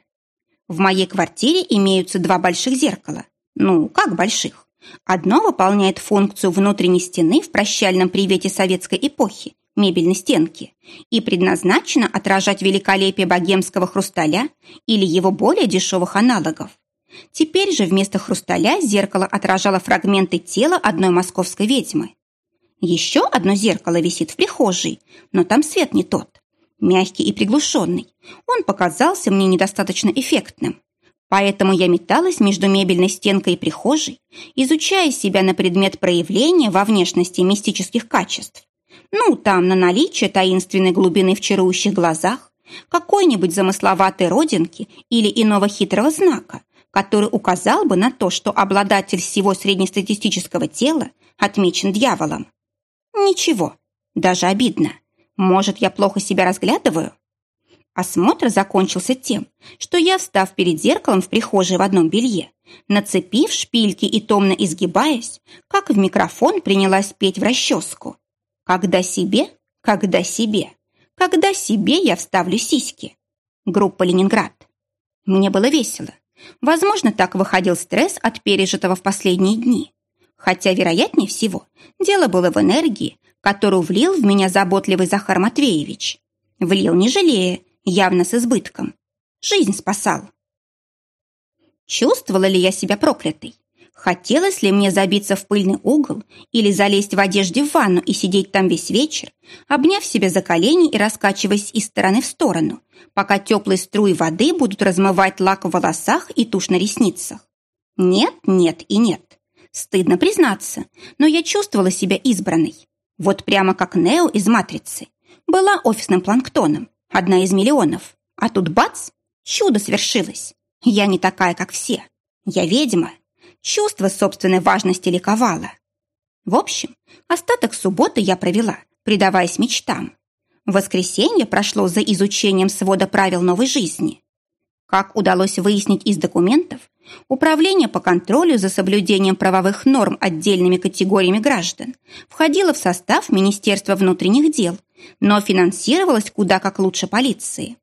В моей квартире имеются два больших зеркала. Ну, как больших? Одно выполняет функцию внутренней стены в прощальном привете советской эпохи, мебельной стенки, и предназначено отражать великолепие богемского хрусталя или его более дешевых аналогов. Теперь же вместо хрусталя зеркало отражало фрагменты тела одной московской ведьмы. Еще одно зеркало висит в прихожей, но там свет не тот. Мягкий и приглушенный. Он показался мне недостаточно эффектным. Поэтому я металась между мебельной стенкой и прихожей, изучая себя на предмет проявления во внешности мистических качеств. Ну, там на наличие таинственной глубины в чарующих глазах, какой-нибудь замысловатой родинки или иного хитрого знака, который указал бы на то, что обладатель всего среднестатистического тела отмечен дьяволом. Ничего, даже обидно. Может, я плохо себя разглядываю? Осмотр закончился тем, что я, встав перед зеркалом в прихожей в одном белье, нацепив шпильки и томно изгибаясь, как в микрофон принялась петь в расческу. Когда себе, когда себе, когда себе я вставлю сиськи. Группа «Ленинград». Мне было весело. Возможно, так выходил стресс от пережитого в последние дни. Хотя, вероятнее всего, дело было в энергии, которую влил в меня заботливый Захар Матвеевич. Влил не жалея, явно с избытком. Жизнь спасал. Чувствовала ли я себя проклятой? Хотелось ли мне забиться в пыльный угол или залезть в одежде в ванну и сидеть там весь вечер, обняв себя за колени и раскачиваясь из стороны в сторону, пока теплые струи воды будут размывать лак в волосах и тушь на ресницах? Нет, нет и нет. Стыдно признаться, но я чувствовала себя избранной. Вот прямо как Нео из «Матрицы». Была офисным планктоном, одна из миллионов. А тут бац, чудо свершилось. Я не такая, как все. Я ведьма. Чувство собственной важности ликовало. В общем, остаток субботы я провела, предаваясь мечтам. Воскресенье прошло за изучением свода правил новой жизни. Как удалось выяснить из документов, Управление по контролю за соблюдением правовых норм отдельными категориями граждан входило в состав Министерства внутренних дел, но финансировалось куда как лучше полиции.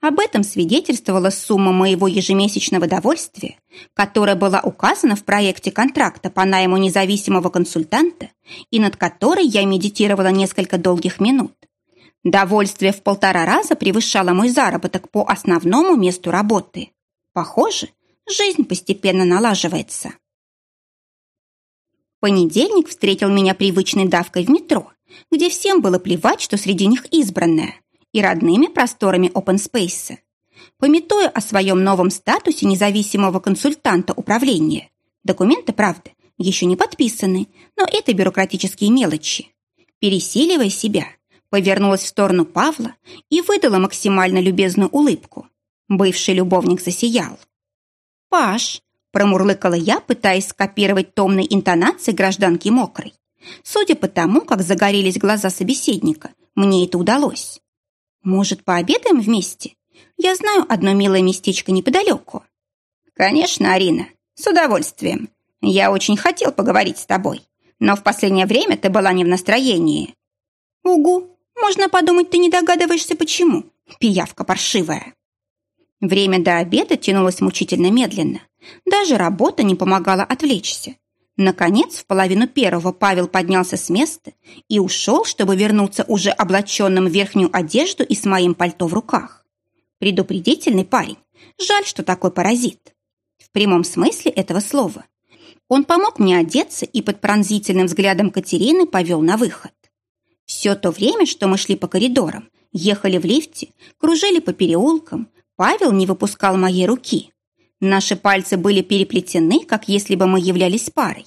Об этом свидетельствовала сумма моего ежемесячного довольствия, которая была указана в проекте контракта по найму независимого консультанта и над которой я медитировала несколько долгих минут. Довольствие в полтора раза превышало мой заработок по основному месту работы. Похоже, жизнь постепенно налаживается. Понедельник встретил меня привычной давкой в метро, где всем было плевать, что среди них избранная, и родными просторами опенспейса. Пометуя о своем новом статусе независимого консультанта управления, документы, правда, еще не подписаны, но это бюрократические мелочи. Пересиливая себя, повернулась в сторону Павла и выдала максимально любезную улыбку. Бывший любовник засиял. «Паш!» – промурлыкала я, пытаясь скопировать томные интонации гражданки мокрой. Судя по тому, как загорелись глаза собеседника, мне это удалось. «Может, пообедаем вместе? Я знаю одно милое местечко неподалеку». «Конечно, Арина, с удовольствием. Я очень хотел поговорить с тобой, но в последнее время ты была не в настроении». «Угу, можно подумать, ты не догадываешься, почему. Пиявка паршивая». Время до обеда тянулось мучительно медленно. Даже работа не помогала отвлечься. Наконец, в половину первого Павел поднялся с места и ушел, чтобы вернуться уже облаченным в верхнюю одежду и с моим пальто в руках. Предупредительный парень. Жаль, что такой паразит. В прямом смысле этого слова. Он помог мне одеться и под пронзительным взглядом Катерины повел на выход. Все то время, что мы шли по коридорам, ехали в лифте, кружили по переулкам, Павел не выпускал моей руки. Наши пальцы были переплетены, как если бы мы являлись парой.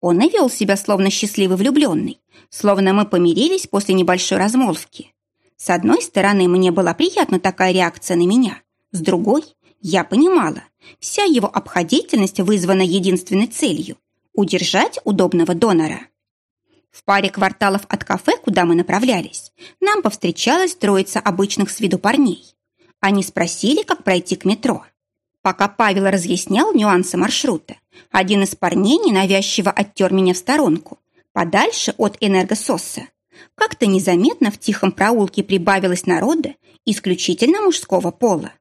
Он и вел себя словно счастливый влюбленный, словно мы помирились после небольшой размолвки. С одной стороны, мне была приятна такая реакция на меня. С другой, я понимала, вся его обходительность вызвана единственной целью – удержать удобного донора. В паре кварталов от кафе, куда мы направлялись, нам повстречалась троица обычных с виду парней. Они спросили, как пройти к метро. Пока Павел разъяснял нюансы маршрута, один из парней ненавязчиво оттер меня в сторонку, подальше от энергососа. Как-то незаметно в тихом проулке прибавилось народа исключительно мужского пола.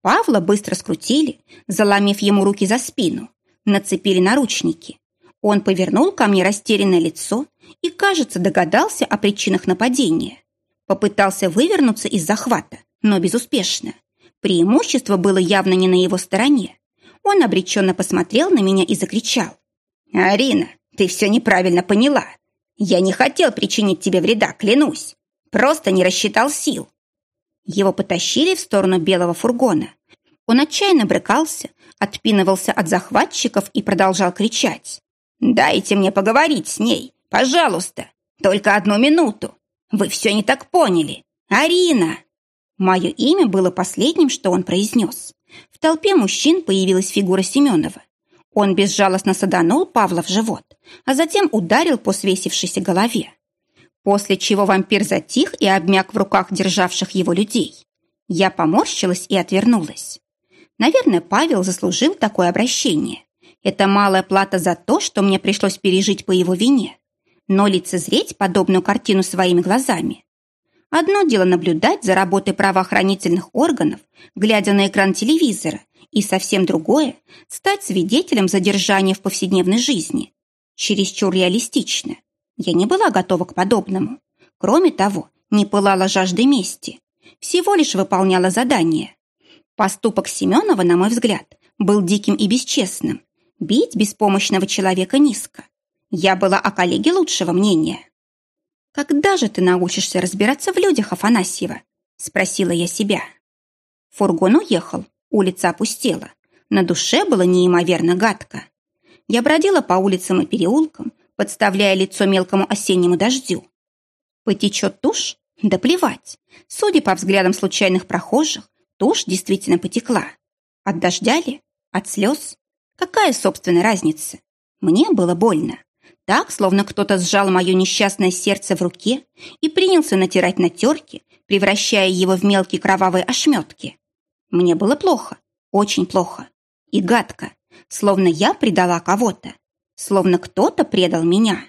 Павла быстро скрутили, заломив ему руки за спину, нацепили наручники. Он повернул ко мне растерянное лицо и, кажется, догадался о причинах нападения. Попытался вывернуться из захвата, но безуспешно. Преимущество было явно не на его стороне. Он обреченно посмотрел на меня и закричал. «Арина, ты все неправильно поняла. Я не хотел причинить тебе вреда, клянусь. Просто не рассчитал сил. Его потащили в сторону белого фургона. Он отчаянно брыкался, отпинывался от захватчиков и продолжал кричать. «Дайте мне поговорить с ней, пожалуйста, только одну минуту. Вы все не так поняли. Арина!» Мое имя было последним, что он произнес. В толпе мужчин появилась фигура Семенова. Он безжалостно саданул Павла в живот, а затем ударил по свесившейся голове после чего вампир затих и обмяк в руках державших его людей. Я поморщилась и отвернулась. Наверное, Павел заслужил такое обращение. Это малая плата за то, что мне пришлось пережить по его вине. Но лицезреть подобную картину своими глазами. Одно дело наблюдать за работой правоохранительных органов, глядя на экран телевизора, и совсем другое – стать свидетелем задержания в повседневной жизни. Чересчур реалистично – я не была готова к подобному. Кроме того, не пылала жаждой мести. Всего лишь выполняла задание. Поступок Семенова, на мой взгляд, был диким и бесчестным. Бить беспомощного человека низко. Я была о коллеге лучшего мнения. «Когда же ты научишься разбираться в людях, Афанасьева?» – спросила я себя. Фургон уехал, улица опустела. На душе было неимоверно гадко. Я бродила по улицам и переулкам, подставляя лицо мелкому осеннему дождю. Потечет тушь? Да плевать. Судя по взглядам случайных прохожих, тушь действительно потекла. От дождя ли? От слез? Какая, собственная разница? Мне было больно. Так, словно кто-то сжал мое несчастное сердце в руке и принялся натирать на терке, превращая его в мелкие кровавые ошметки. Мне было плохо, очень плохо. И гадко, словно я предала кого-то словно кто-то предал меня.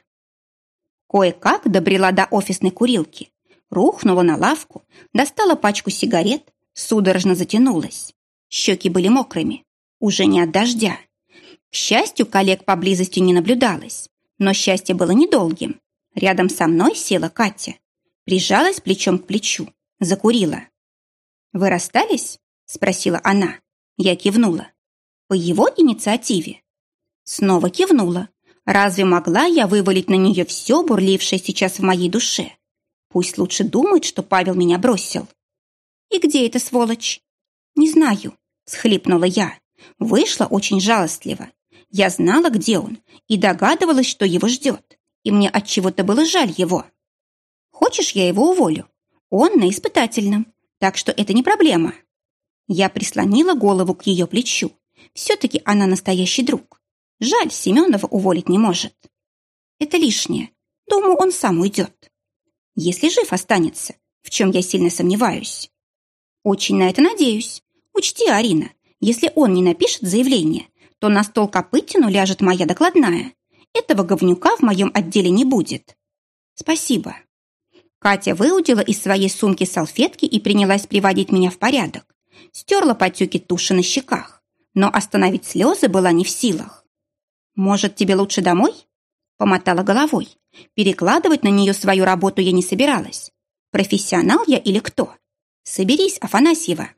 Кое-как добрела до офисной курилки, рухнула на лавку, достала пачку сигарет, судорожно затянулась. Щеки были мокрыми, уже не от дождя. К счастью, коллег поблизости не наблюдалось, но счастье было недолгим. Рядом со мной села Катя, прижалась плечом к плечу, закурила. «Вы расстались?» – спросила она. Я кивнула. «По его инициативе?» Снова кивнула. Разве могла я вывалить на нее все, бурлившее сейчас в моей душе? Пусть лучше думает, что Павел меня бросил. И где эта сволочь? Не знаю, схлипнула я. Вышла очень жалостливо. Я знала, где он, и догадывалась, что его ждет. И мне от чего-то было жаль его. Хочешь, я его уволю? Он на испытательном, так что это не проблема. Я прислонила голову к ее плечу. Все-таки она настоящий друг. Жаль, Семенова уволить не может. Это лишнее. Думаю, он сам уйдет. Если жив останется, в чем я сильно сомневаюсь. Очень на это надеюсь. Учти, Арина, если он не напишет заявление, то на стол Копытину ляжет моя докладная. Этого говнюка в моем отделе не будет. Спасибо. Катя выудила из своей сумки салфетки и принялась приводить меня в порядок. Стерла потеки туши на щеках, но остановить слезы была не в силах. «Может, тебе лучше домой?» Помотала головой. Перекладывать на нее свою работу я не собиралась. Профессионал я или кто? Соберись, Афанасьева.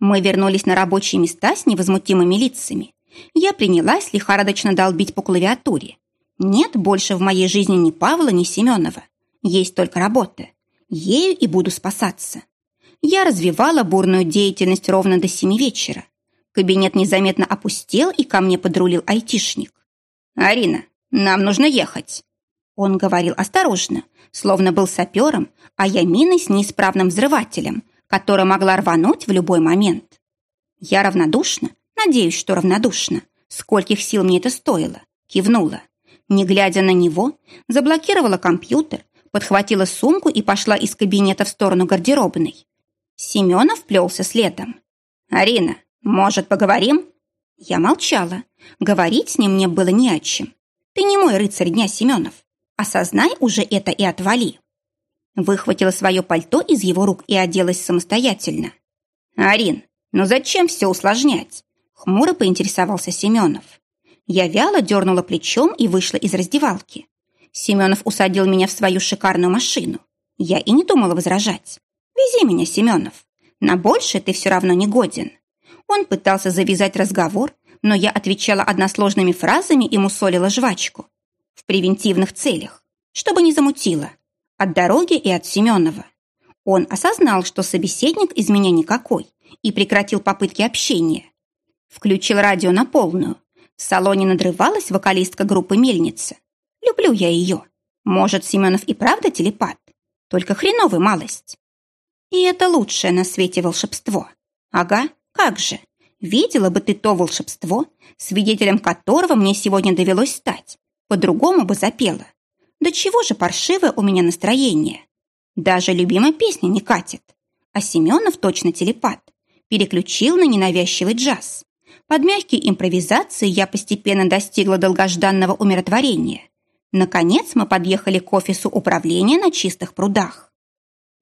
Мы вернулись на рабочие места с невозмутимыми лицами. Я принялась лихорадочно долбить по клавиатуре. Нет больше в моей жизни ни Павла, ни Семенова. Есть только работа. Ею и буду спасаться. Я развивала бурную деятельность ровно до семи вечера. кабинет незаметно опустел, и ко мне подрулил айтишник. «Арина, нам нужно ехать». Он говорил осторожно, словно был сапером, а я миной с неисправным взрывателем, которая могла рвануть в любой момент. Я равнодушна, надеюсь, что равнодушна, скольких сил мне это стоило, кивнула. Не глядя на него, заблокировала компьютер, подхватила сумку и пошла из кабинета в сторону гардеробной. Семенов плелся следом. «Арина, может, поговорим?» Я молчала. Говорить с ним мне было не о чем. Ты не мой рыцарь дня, Семенов. Осознай уже это и отвали. Выхватила свое пальто из его рук и оделась самостоятельно. «Арин, ну зачем все усложнять?» Хмуро поинтересовался Семенов. Я вяло дернула плечом и вышла из раздевалки. Семенов усадил меня в свою шикарную машину. Я и не думала возражать. «Вези меня, Семенов. На большее ты все равно не годен». Он пытался завязать разговор, но я отвечала односложными фразами и мусолила жвачку. В превентивных целях, чтобы не замутило. От дороги и от Семенова. Он осознал, что собеседник из меня никакой, и прекратил попытки общения. Включил радио на полную. В салоне надрывалась вокалистка группы «Мельница». Люблю я ее. Может, Семенов и правда телепат? Только хреновый малость. И это лучшее на свете волшебство. Ага, как же. Видела бы ты то волшебство, свидетелем которого мне сегодня довелось стать. По-другому бы запела. Да чего же паршивое у меня настроение. Даже любимая песня не катит. А Семенов точно телепат. Переключил на ненавязчивый джаз. Под мягкие импровизации я постепенно достигла долгожданного умиротворения. Наконец мы подъехали к офису управления на чистых прудах.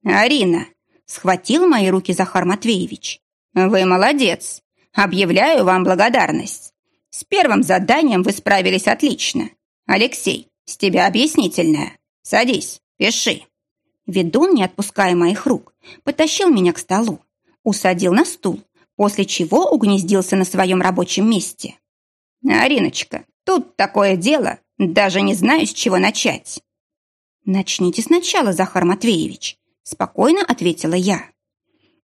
«Арина!» – схватил мои руки Захар Матвеевич. «Вы молодец! Объявляю вам благодарность. С первым заданием вы справились отлично. Алексей, с тебя объяснительное. Садись, пиши». Ведун, не отпуская моих рук, потащил меня к столу, усадил на стул, после чего угнездился на своем рабочем месте. «Ариночка, тут такое дело, даже не знаю, с чего начать». «Начните сначала, Захар Матвеевич», – спокойно ответила я.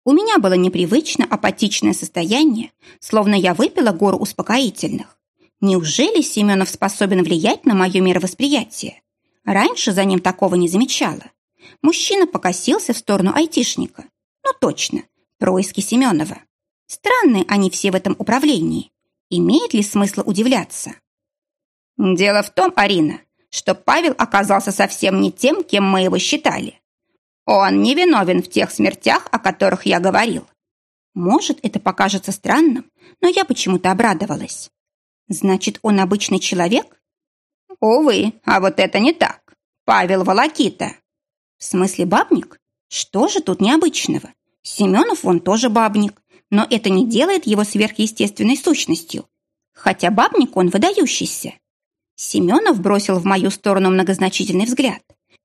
У меня было непривычно апатичное состояние, словно я выпила гору успокоительных. Неужели Семенов способен влиять на мое мировосприятие? Раньше за ним такого не замечала. Мужчина покосился в сторону айтишника. Ну точно, происки Семенова. Странные они все в этом управлении. Имеет ли смысл удивляться? Дело в том, Арина, что Павел оказался совсем не тем, кем мы его считали. Он не виновен в тех смертях, о которых я говорил. Может, это покажется странным, но я почему-то обрадовалась. Значит, он обычный человек? Увы, а вот это не так. Павел Волокита. В смысле бабник? Что же тут необычного? Семенов вон тоже бабник, но это не делает его сверхъестественной сущностью. Хотя бабник он выдающийся. Семенов бросил в мою сторону многозначительный взгляд.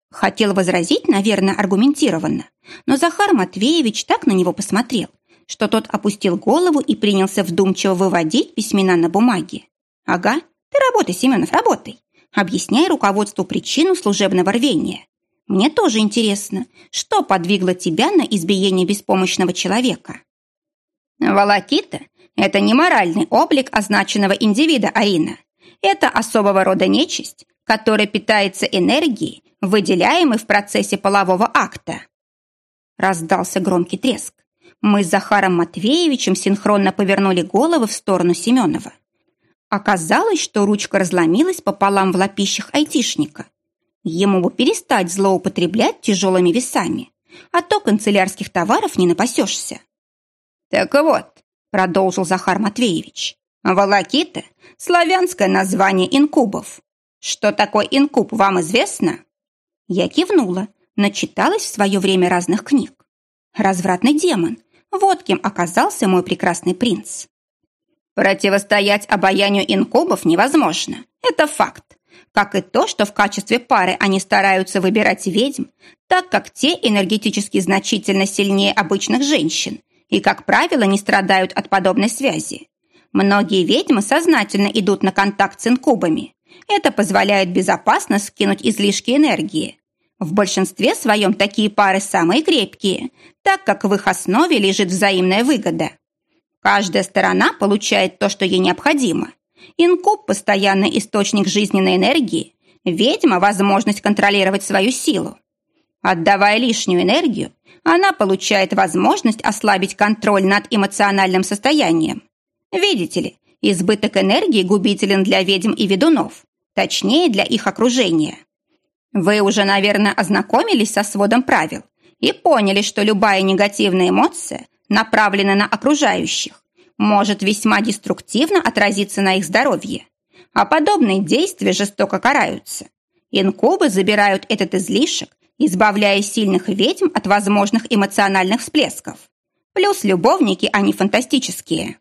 Хотел возразить, наверное, аргументированно, но Захар Матвеевич так на него посмотрел, что тот опустил голову и принялся вдумчиво выводить письмена на бумаге. «Ага, ты работай, Семенов, работай. Объясняй руководству причину служебного рвения. Мне тоже интересно, что подвигло тебя на избиение беспомощного человека?» «Волокита – это не моральный облик означенного индивида, Арина. Это особого рода нечисть, которая питается энергией, выделяемой в процессе полового акта. Раздался громкий треск. Мы с Захаром Матвеевичем синхронно повернули головы в сторону Семенова. Оказалось, что ручка разломилась пополам в лапищах айтишника. Ему бы перестать злоупотреблять тяжелыми весами, а то канцелярских товаров не напасешься. «Так вот», — продолжил Захар Матвеевич, «волокита — славянское название инкубов. Что такое инкуб, вам известно?» Я кивнула, начиталась в свое время разных книг. «Развратный демон. Вот кем оказался мой прекрасный принц». Противостоять обаянию инкубов невозможно. Это факт. Как и то, что в качестве пары они стараются выбирать ведьм, так как те энергетически значительно сильнее обычных женщин и, как правило, не страдают от подобной связи. Многие ведьмы сознательно идут на контакт с инкубами. Это позволяет безопасно скинуть излишки энергии. В большинстве своем такие пары самые крепкие, так как в их основе лежит взаимная выгода. Каждая сторона получает то, что ей необходимо. Инкуб – постоянный источник жизненной энергии, ведьма – возможность контролировать свою силу. Отдавая лишнюю энергию, она получает возможность ослабить контроль над эмоциональным состоянием. Видите ли, избыток энергии губителен для ведьм и ведунов, точнее, для их окружения. Вы уже, наверное, ознакомились со сводом правил и поняли, что любая негативная эмоция, направленная на окружающих, может весьма деструктивно отразиться на их здоровье. А подобные действия жестоко караются. Инкубы забирают этот излишек, избавляя сильных ведьм от возможных эмоциональных всплесков. Плюс любовники, они фантастические.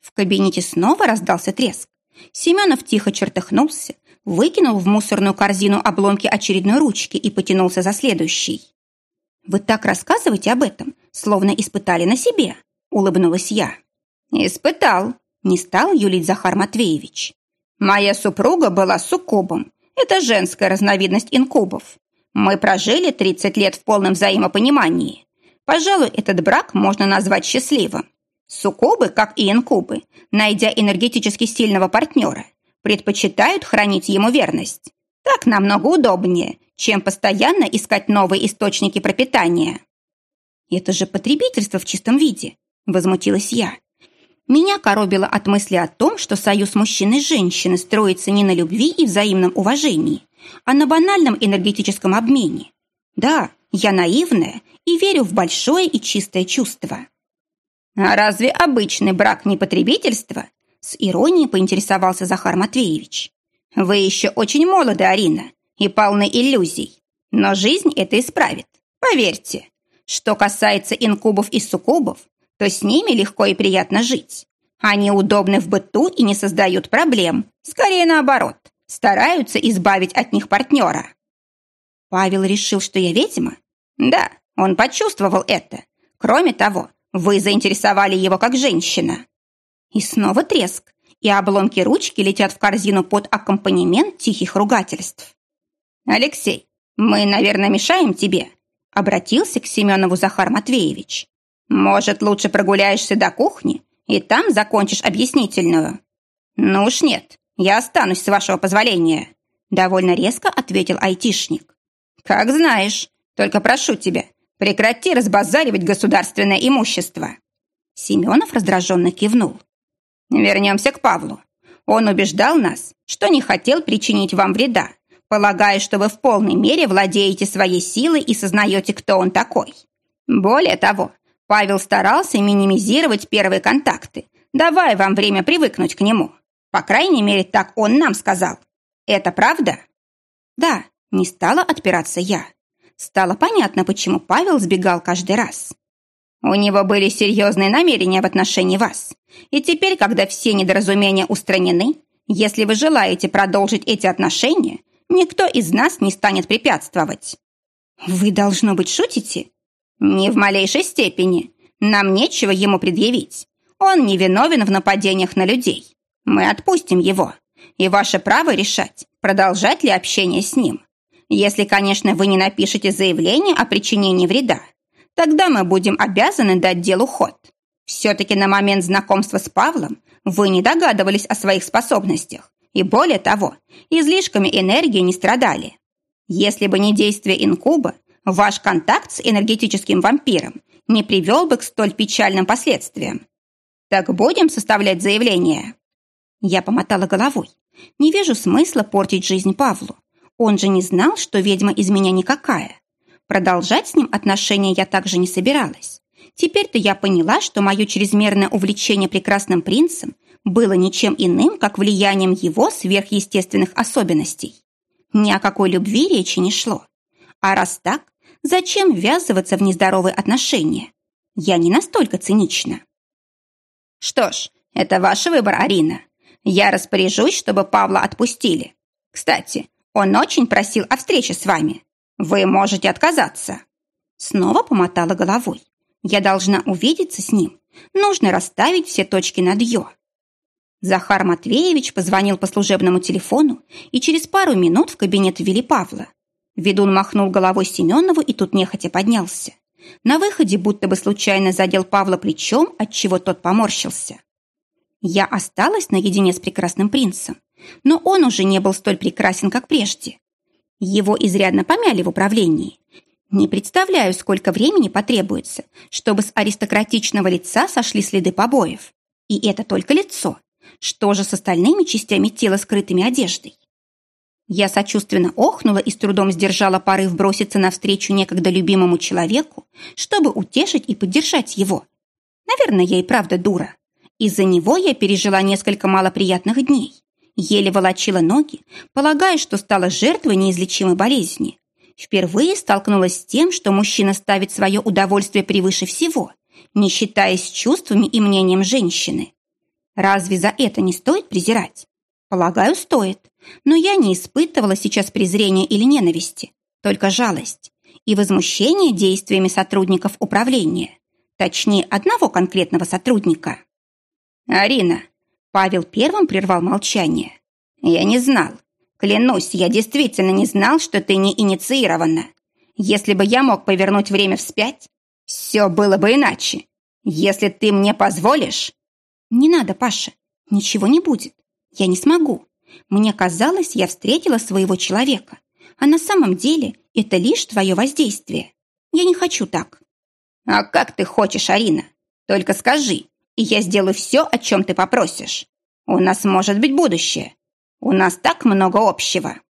В кабинете снова раздался треск. Семенов тихо чертыхнулся, выкинул в мусорную корзину обломки очередной ручки и потянулся за следующей. «Вы так рассказываете об этом, словно испытали на себе», — улыбнулась я. «Испытал», — не стал юлить Захар Матвеевич. «Моя супруга была суккубом. Это женская разновидность инкубов. Мы прожили 30 лет в полном взаимопонимании. Пожалуй, этот брак можно назвать счастливым. Суккубы, как и инкубы, найдя энергетически сильного партнера, предпочитают хранить ему верность. Так намного удобнее, чем постоянно искать новые источники пропитания. «Это же потребительство в чистом виде», – возмутилась я. Меня коробило от мысли о том, что союз мужчины и женщины строится не на любви и взаимном уважении, а на банальном энергетическом обмене. Да, я наивная и верю в большое и чистое чувство. А разве обычный брак не потребительство? С иронией поинтересовался Захар Матвеевич. Вы еще очень молоды, Арина, и полны иллюзий. Но жизнь это исправит, поверьте. Что касается инкубов и суккубов, то с ними легко и приятно жить. Они удобны в быту и не создают проблем. Скорее наоборот, стараются избавить от них партнера. Павел решил, что я ведьма? Да, он почувствовал это. Кроме того, вы заинтересовали его как женщина. И снова треск, и обломки ручки летят в корзину под аккомпанемент тихих ругательств. «Алексей, мы, наверное, мешаем тебе?» Обратился к Семенову Захар Матвеевич. Может, лучше прогуляешься до кухни и там закончишь объяснительную? Ну уж нет, я останусь с вашего позволения. Довольно резко ответил айтишник. Как знаешь, только прошу тебя, прекрати разбазаривать государственное имущество. Семенов раздраженно кивнул. Вернемся к Павлу. Он убеждал нас, что не хотел причинить вам вреда, полагая, что вы в полной мере владеете своей силой и сознаете, кто он такой. Более того, Павел старался минимизировать первые контакты, давая вам время привыкнуть к нему. По крайней мере, так он нам сказал. Это правда? Да, не стала отпираться я. Стало понятно, почему Павел сбегал каждый раз. У него были серьезные намерения в отношении вас. И теперь, когда все недоразумения устранены, если вы желаете продолжить эти отношения, никто из нас не станет препятствовать. Вы, должно быть, шутите? «Ни в малейшей степени. Нам нечего ему предъявить. Он не виновен в нападениях на людей. Мы отпустим его. И ваше право решать, продолжать ли общение с ним. Если, конечно, вы не напишете заявление о причинении вреда, тогда мы будем обязаны дать делу ход. Все-таки на момент знакомства с Павлом вы не догадывались о своих способностях и, более того, излишками энергии не страдали. Если бы не действие инкуба, Ваш контакт с энергетическим вампиром не привел бы к столь печальным последствиям. Так будем составлять заявление?» Я помотала головой. Не вижу смысла портить жизнь Павлу. Он же не знал, что ведьма из меня никакая. Продолжать с ним отношения я также не собиралась. Теперь-то я поняла, что мое чрезмерное увлечение прекрасным принцем было ничем иным, как влиянием его сверхъестественных особенностей. Ни о какой любви речи не шло. А раз так, Зачем ввязываться в нездоровые отношения? Я не настолько цинична. Что ж, это ваш выбор, Арина. Я распоряжусь, чтобы Павла отпустили. Кстати, он очень просил о встрече с вами. Вы можете отказаться. Снова помотала головой. Я должна увидеться с ним. Нужно расставить все точки над «ё». Захар Матвеевич позвонил по служебному телефону, и через пару минут в кабинет ввели Павла. Ведун махнул головой Семенову и тут нехотя поднялся. На выходе будто бы случайно задел Павла плечом, отчего тот поморщился. Я осталась наедине с прекрасным принцем, но он уже не был столь прекрасен, как прежде. Его изрядно помяли в управлении. Не представляю, сколько времени потребуется, чтобы с аристократичного лица сошли следы побоев. И это только лицо. Что же с остальными частями тела, скрытыми одеждой? Я сочувственно охнула и с трудом сдержала порыв броситься навстречу некогда любимому человеку, чтобы утешить и поддержать его. Наверное, я и правда дура. Из-за него я пережила несколько малоприятных дней. Еле волочила ноги, полагая, что стала жертвой неизлечимой болезни. Впервые столкнулась с тем, что мужчина ставит свое удовольствие превыше всего, не считаясь чувствами и мнением женщины. Разве за это не стоит презирать? Полагаю, стоит. Но я не испытывала сейчас презрения или ненависти, только жалость и возмущение действиями сотрудников управления, точнее, одного конкретного сотрудника. «Арина!» Павел первым прервал молчание. «Я не знал. Клянусь, я действительно не знал, что ты не инициирована. Если бы я мог повернуть время вспять, все было бы иначе. Если ты мне позволишь...» «Не надо, Паша, ничего не будет. Я не смогу. Мне казалось, я встретила своего человека, а на самом деле это лишь твое воздействие. Я не хочу так. А как ты хочешь, Арина? Только скажи, и я сделаю все, о чем ты попросишь. У нас может быть будущее. У нас так много общего.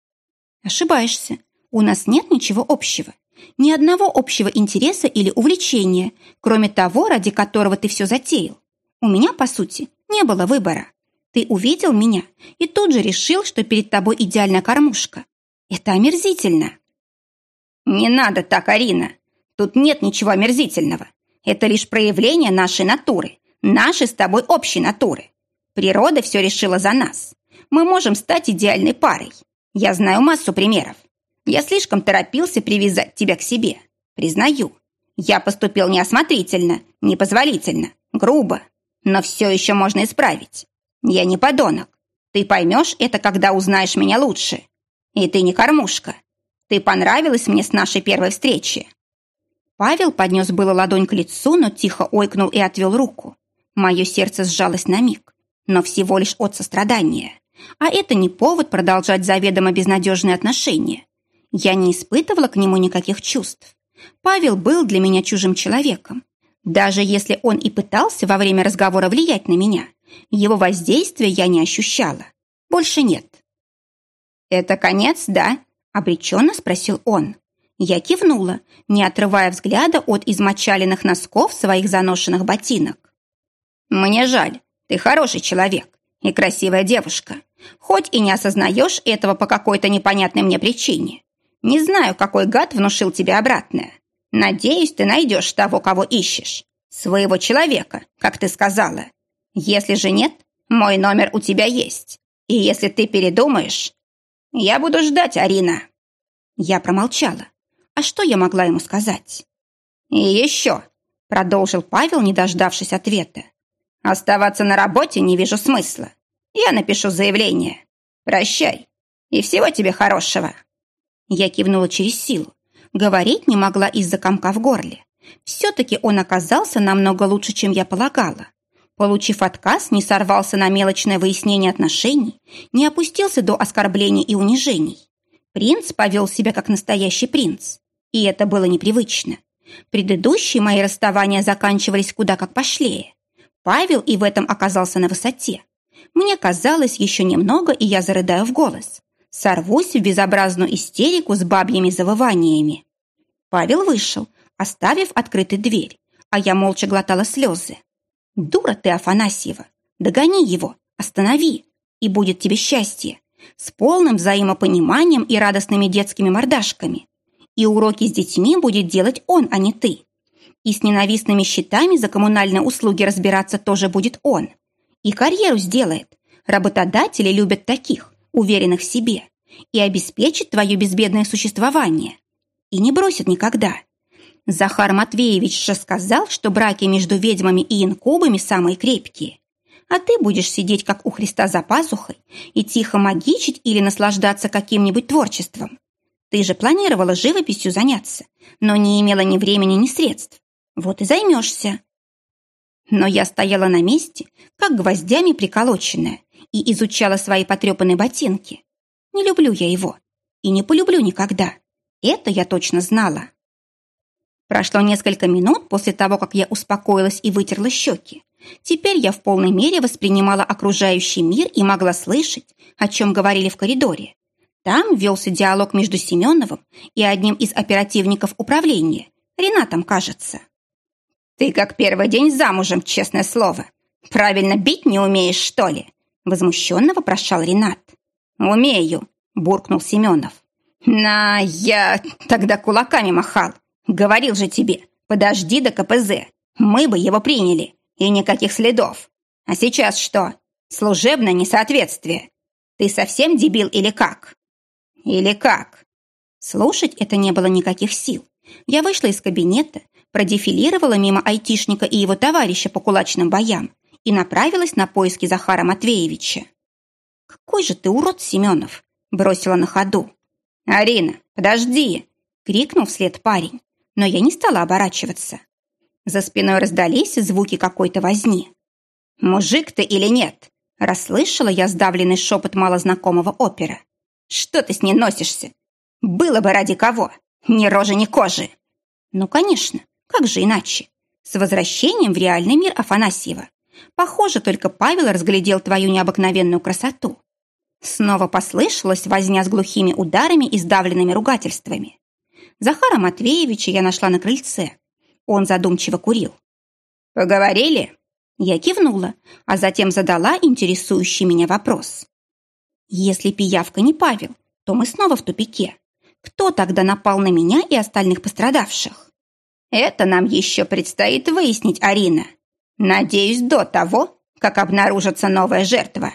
Ошибаешься. У нас нет ничего общего. Ни одного общего интереса или увлечения, кроме того, ради которого ты все затеял. У меня, по сути, не было выбора. Ты увидел меня и тут же решил, что перед тобой идеальная кормушка. Это омерзительно. Не надо так, Арина. Тут нет ничего омерзительного. Это лишь проявление нашей натуры, нашей с тобой общей натуры. Природа все решила за нас. Мы можем стать идеальной парой. Я знаю массу примеров. Я слишком торопился привязать тебя к себе. Признаю. Я поступил неосмотрительно, непозволительно, грубо. Но все еще можно исправить. Я не подонок. Ты поймешь это, когда узнаешь меня лучше. И ты не кормушка. Ты понравилась мне с нашей первой встречи». Павел поднес было ладонь к лицу, но тихо ойкнул и отвел руку. Мое сердце сжалось на миг, но всего лишь от сострадания. А это не повод продолжать заведомо безнадежные отношения. Я не испытывала к нему никаких чувств. Павел был для меня чужим человеком. Даже если он и пытался во время разговора влиять на меня, его воздействия я не ощущала. Больше нет. «Это конец, да?» – обреченно спросил он. Я кивнула, не отрывая взгляда от измочаленных носков своих заношенных ботинок. «Мне жаль, ты хороший человек и красивая девушка, хоть и не осознаешь этого по какой-то непонятной мне причине. Не знаю, какой гад внушил тебе обратное. Надеюсь, ты найдешь того, кого ищешь. Своего человека, как ты сказала. Если же нет, мой номер у тебя есть. И если ты передумаешь, я буду ждать Арина». Я промолчала. А что я могла ему сказать? «И еще», — продолжил Павел, не дождавшись ответа. «Оставаться на работе не вижу смысла. Я напишу заявление. Прощай. И всего тебе хорошего». Я кивнула через силу. Говорить не могла из-за комка в горле. Все-таки он оказался намного лучше, чем я полагала. Получив отказ, не сорвался на мелочное выяснение отношений, не опустился до оскорблений и унижений. Принц повел себя как настоящий принц, и это было непривычно. Предыдущие мои расставания заканчивались куда как пошлее. Павел и в этом оказался на высоте. Мне казалось еще немного, и я зарыдаю в голос. Сорвусь в безобразную истерику с бабьими завываниями. Павел вышел, оставив открытой дверь, а я молча глотала слезы. Дура ты, Афанасьева. Догони его, останови, и будет тебе счастье. С полным взаимопониманием и радостными детскими мордашками. И уроки с детьми будет делать он, а не ты. И с ненавистными счетами за коммунальные услуги разбираться тоже будет он. И карьеру сделает. Работодатели любят таких, уверенных в себе. И обеспечит твое безбедное существование. И не бросит никогда. Захар Матвеевич же сказал, что браки между ведьмами и инкубами самые крепкие. А ты будешь сидеть, как у Христа за пазухой, и тихо магичить или наслаждаться каким-нибудь творчеством. Ты же планировала живописью заняться, но не имела ни времени, ни средств. Вот и займешься. Но я стояла на месте, как гвоздями приколоченная, и изучала свои потрепанные ботинки. Не люблю я его. И не полюблю никогда. Это я точно знала. Прошло несколько минут после того, как я успокоилась и вытерла щеки. Теперь я в полной мере воспринимала окружающий мир и могла слышать, о чем говорили в коридоре. Там велся диалог между Семеновым и одним из оперативников управления, Ренатом, кажется. «Ты как первый день замужем, честное слово. Правильно бить не умеешь, что ли?» Возмущенно вопрошал Ренат. «Умею», – буркнул Семенов. «На, я тогда кулаками махал. Говорил же тебе, подожди до КПЗ. Мы бы его приняли. И никаких следов. А сейчас что? Служебное несоответствие. Ты совсем дебил или как? Или как? Слушать это не было никаких сил. Я вышла из кабинета, продефилировала мимо айтишника и его товарища по кулачным боям и направилась на поиски Захара Матвеевича. «Какой же ты урод, Семенов!» бросила на ходу. «Арина, подожди!» крикнул вслед парень, но я не стала оборачиваться. За спиной раздались звуки какой-то возни. «Мужик ты или нет?» Расслышала я сдавленный шепот малознакомого опера. «Что ты с ней носишься? Было бы ради кого? Ни рожи, ни кожи!» «Ну, конечно, как же иначе? С возвращением в реальный мир Афанасьева. Похоже, только Павел разглядел твою необыкновенную красоту». Снова послышалась возня с глухими ударами и сдавленными ругательствами. Захара Матвеевича я нашла на крыльце. Он задумчиво курил. «Поговорили?» Я кивнула, а затем задала интересующий меня вопрос. «Если пиявка не Павел, то мы снова в тупике. Кто тогда напал на меня и остальных пострадавших?» «Это нам еще предстоит выяснить, Арина. Надеюсь, до того, как обнаружится новая жертва».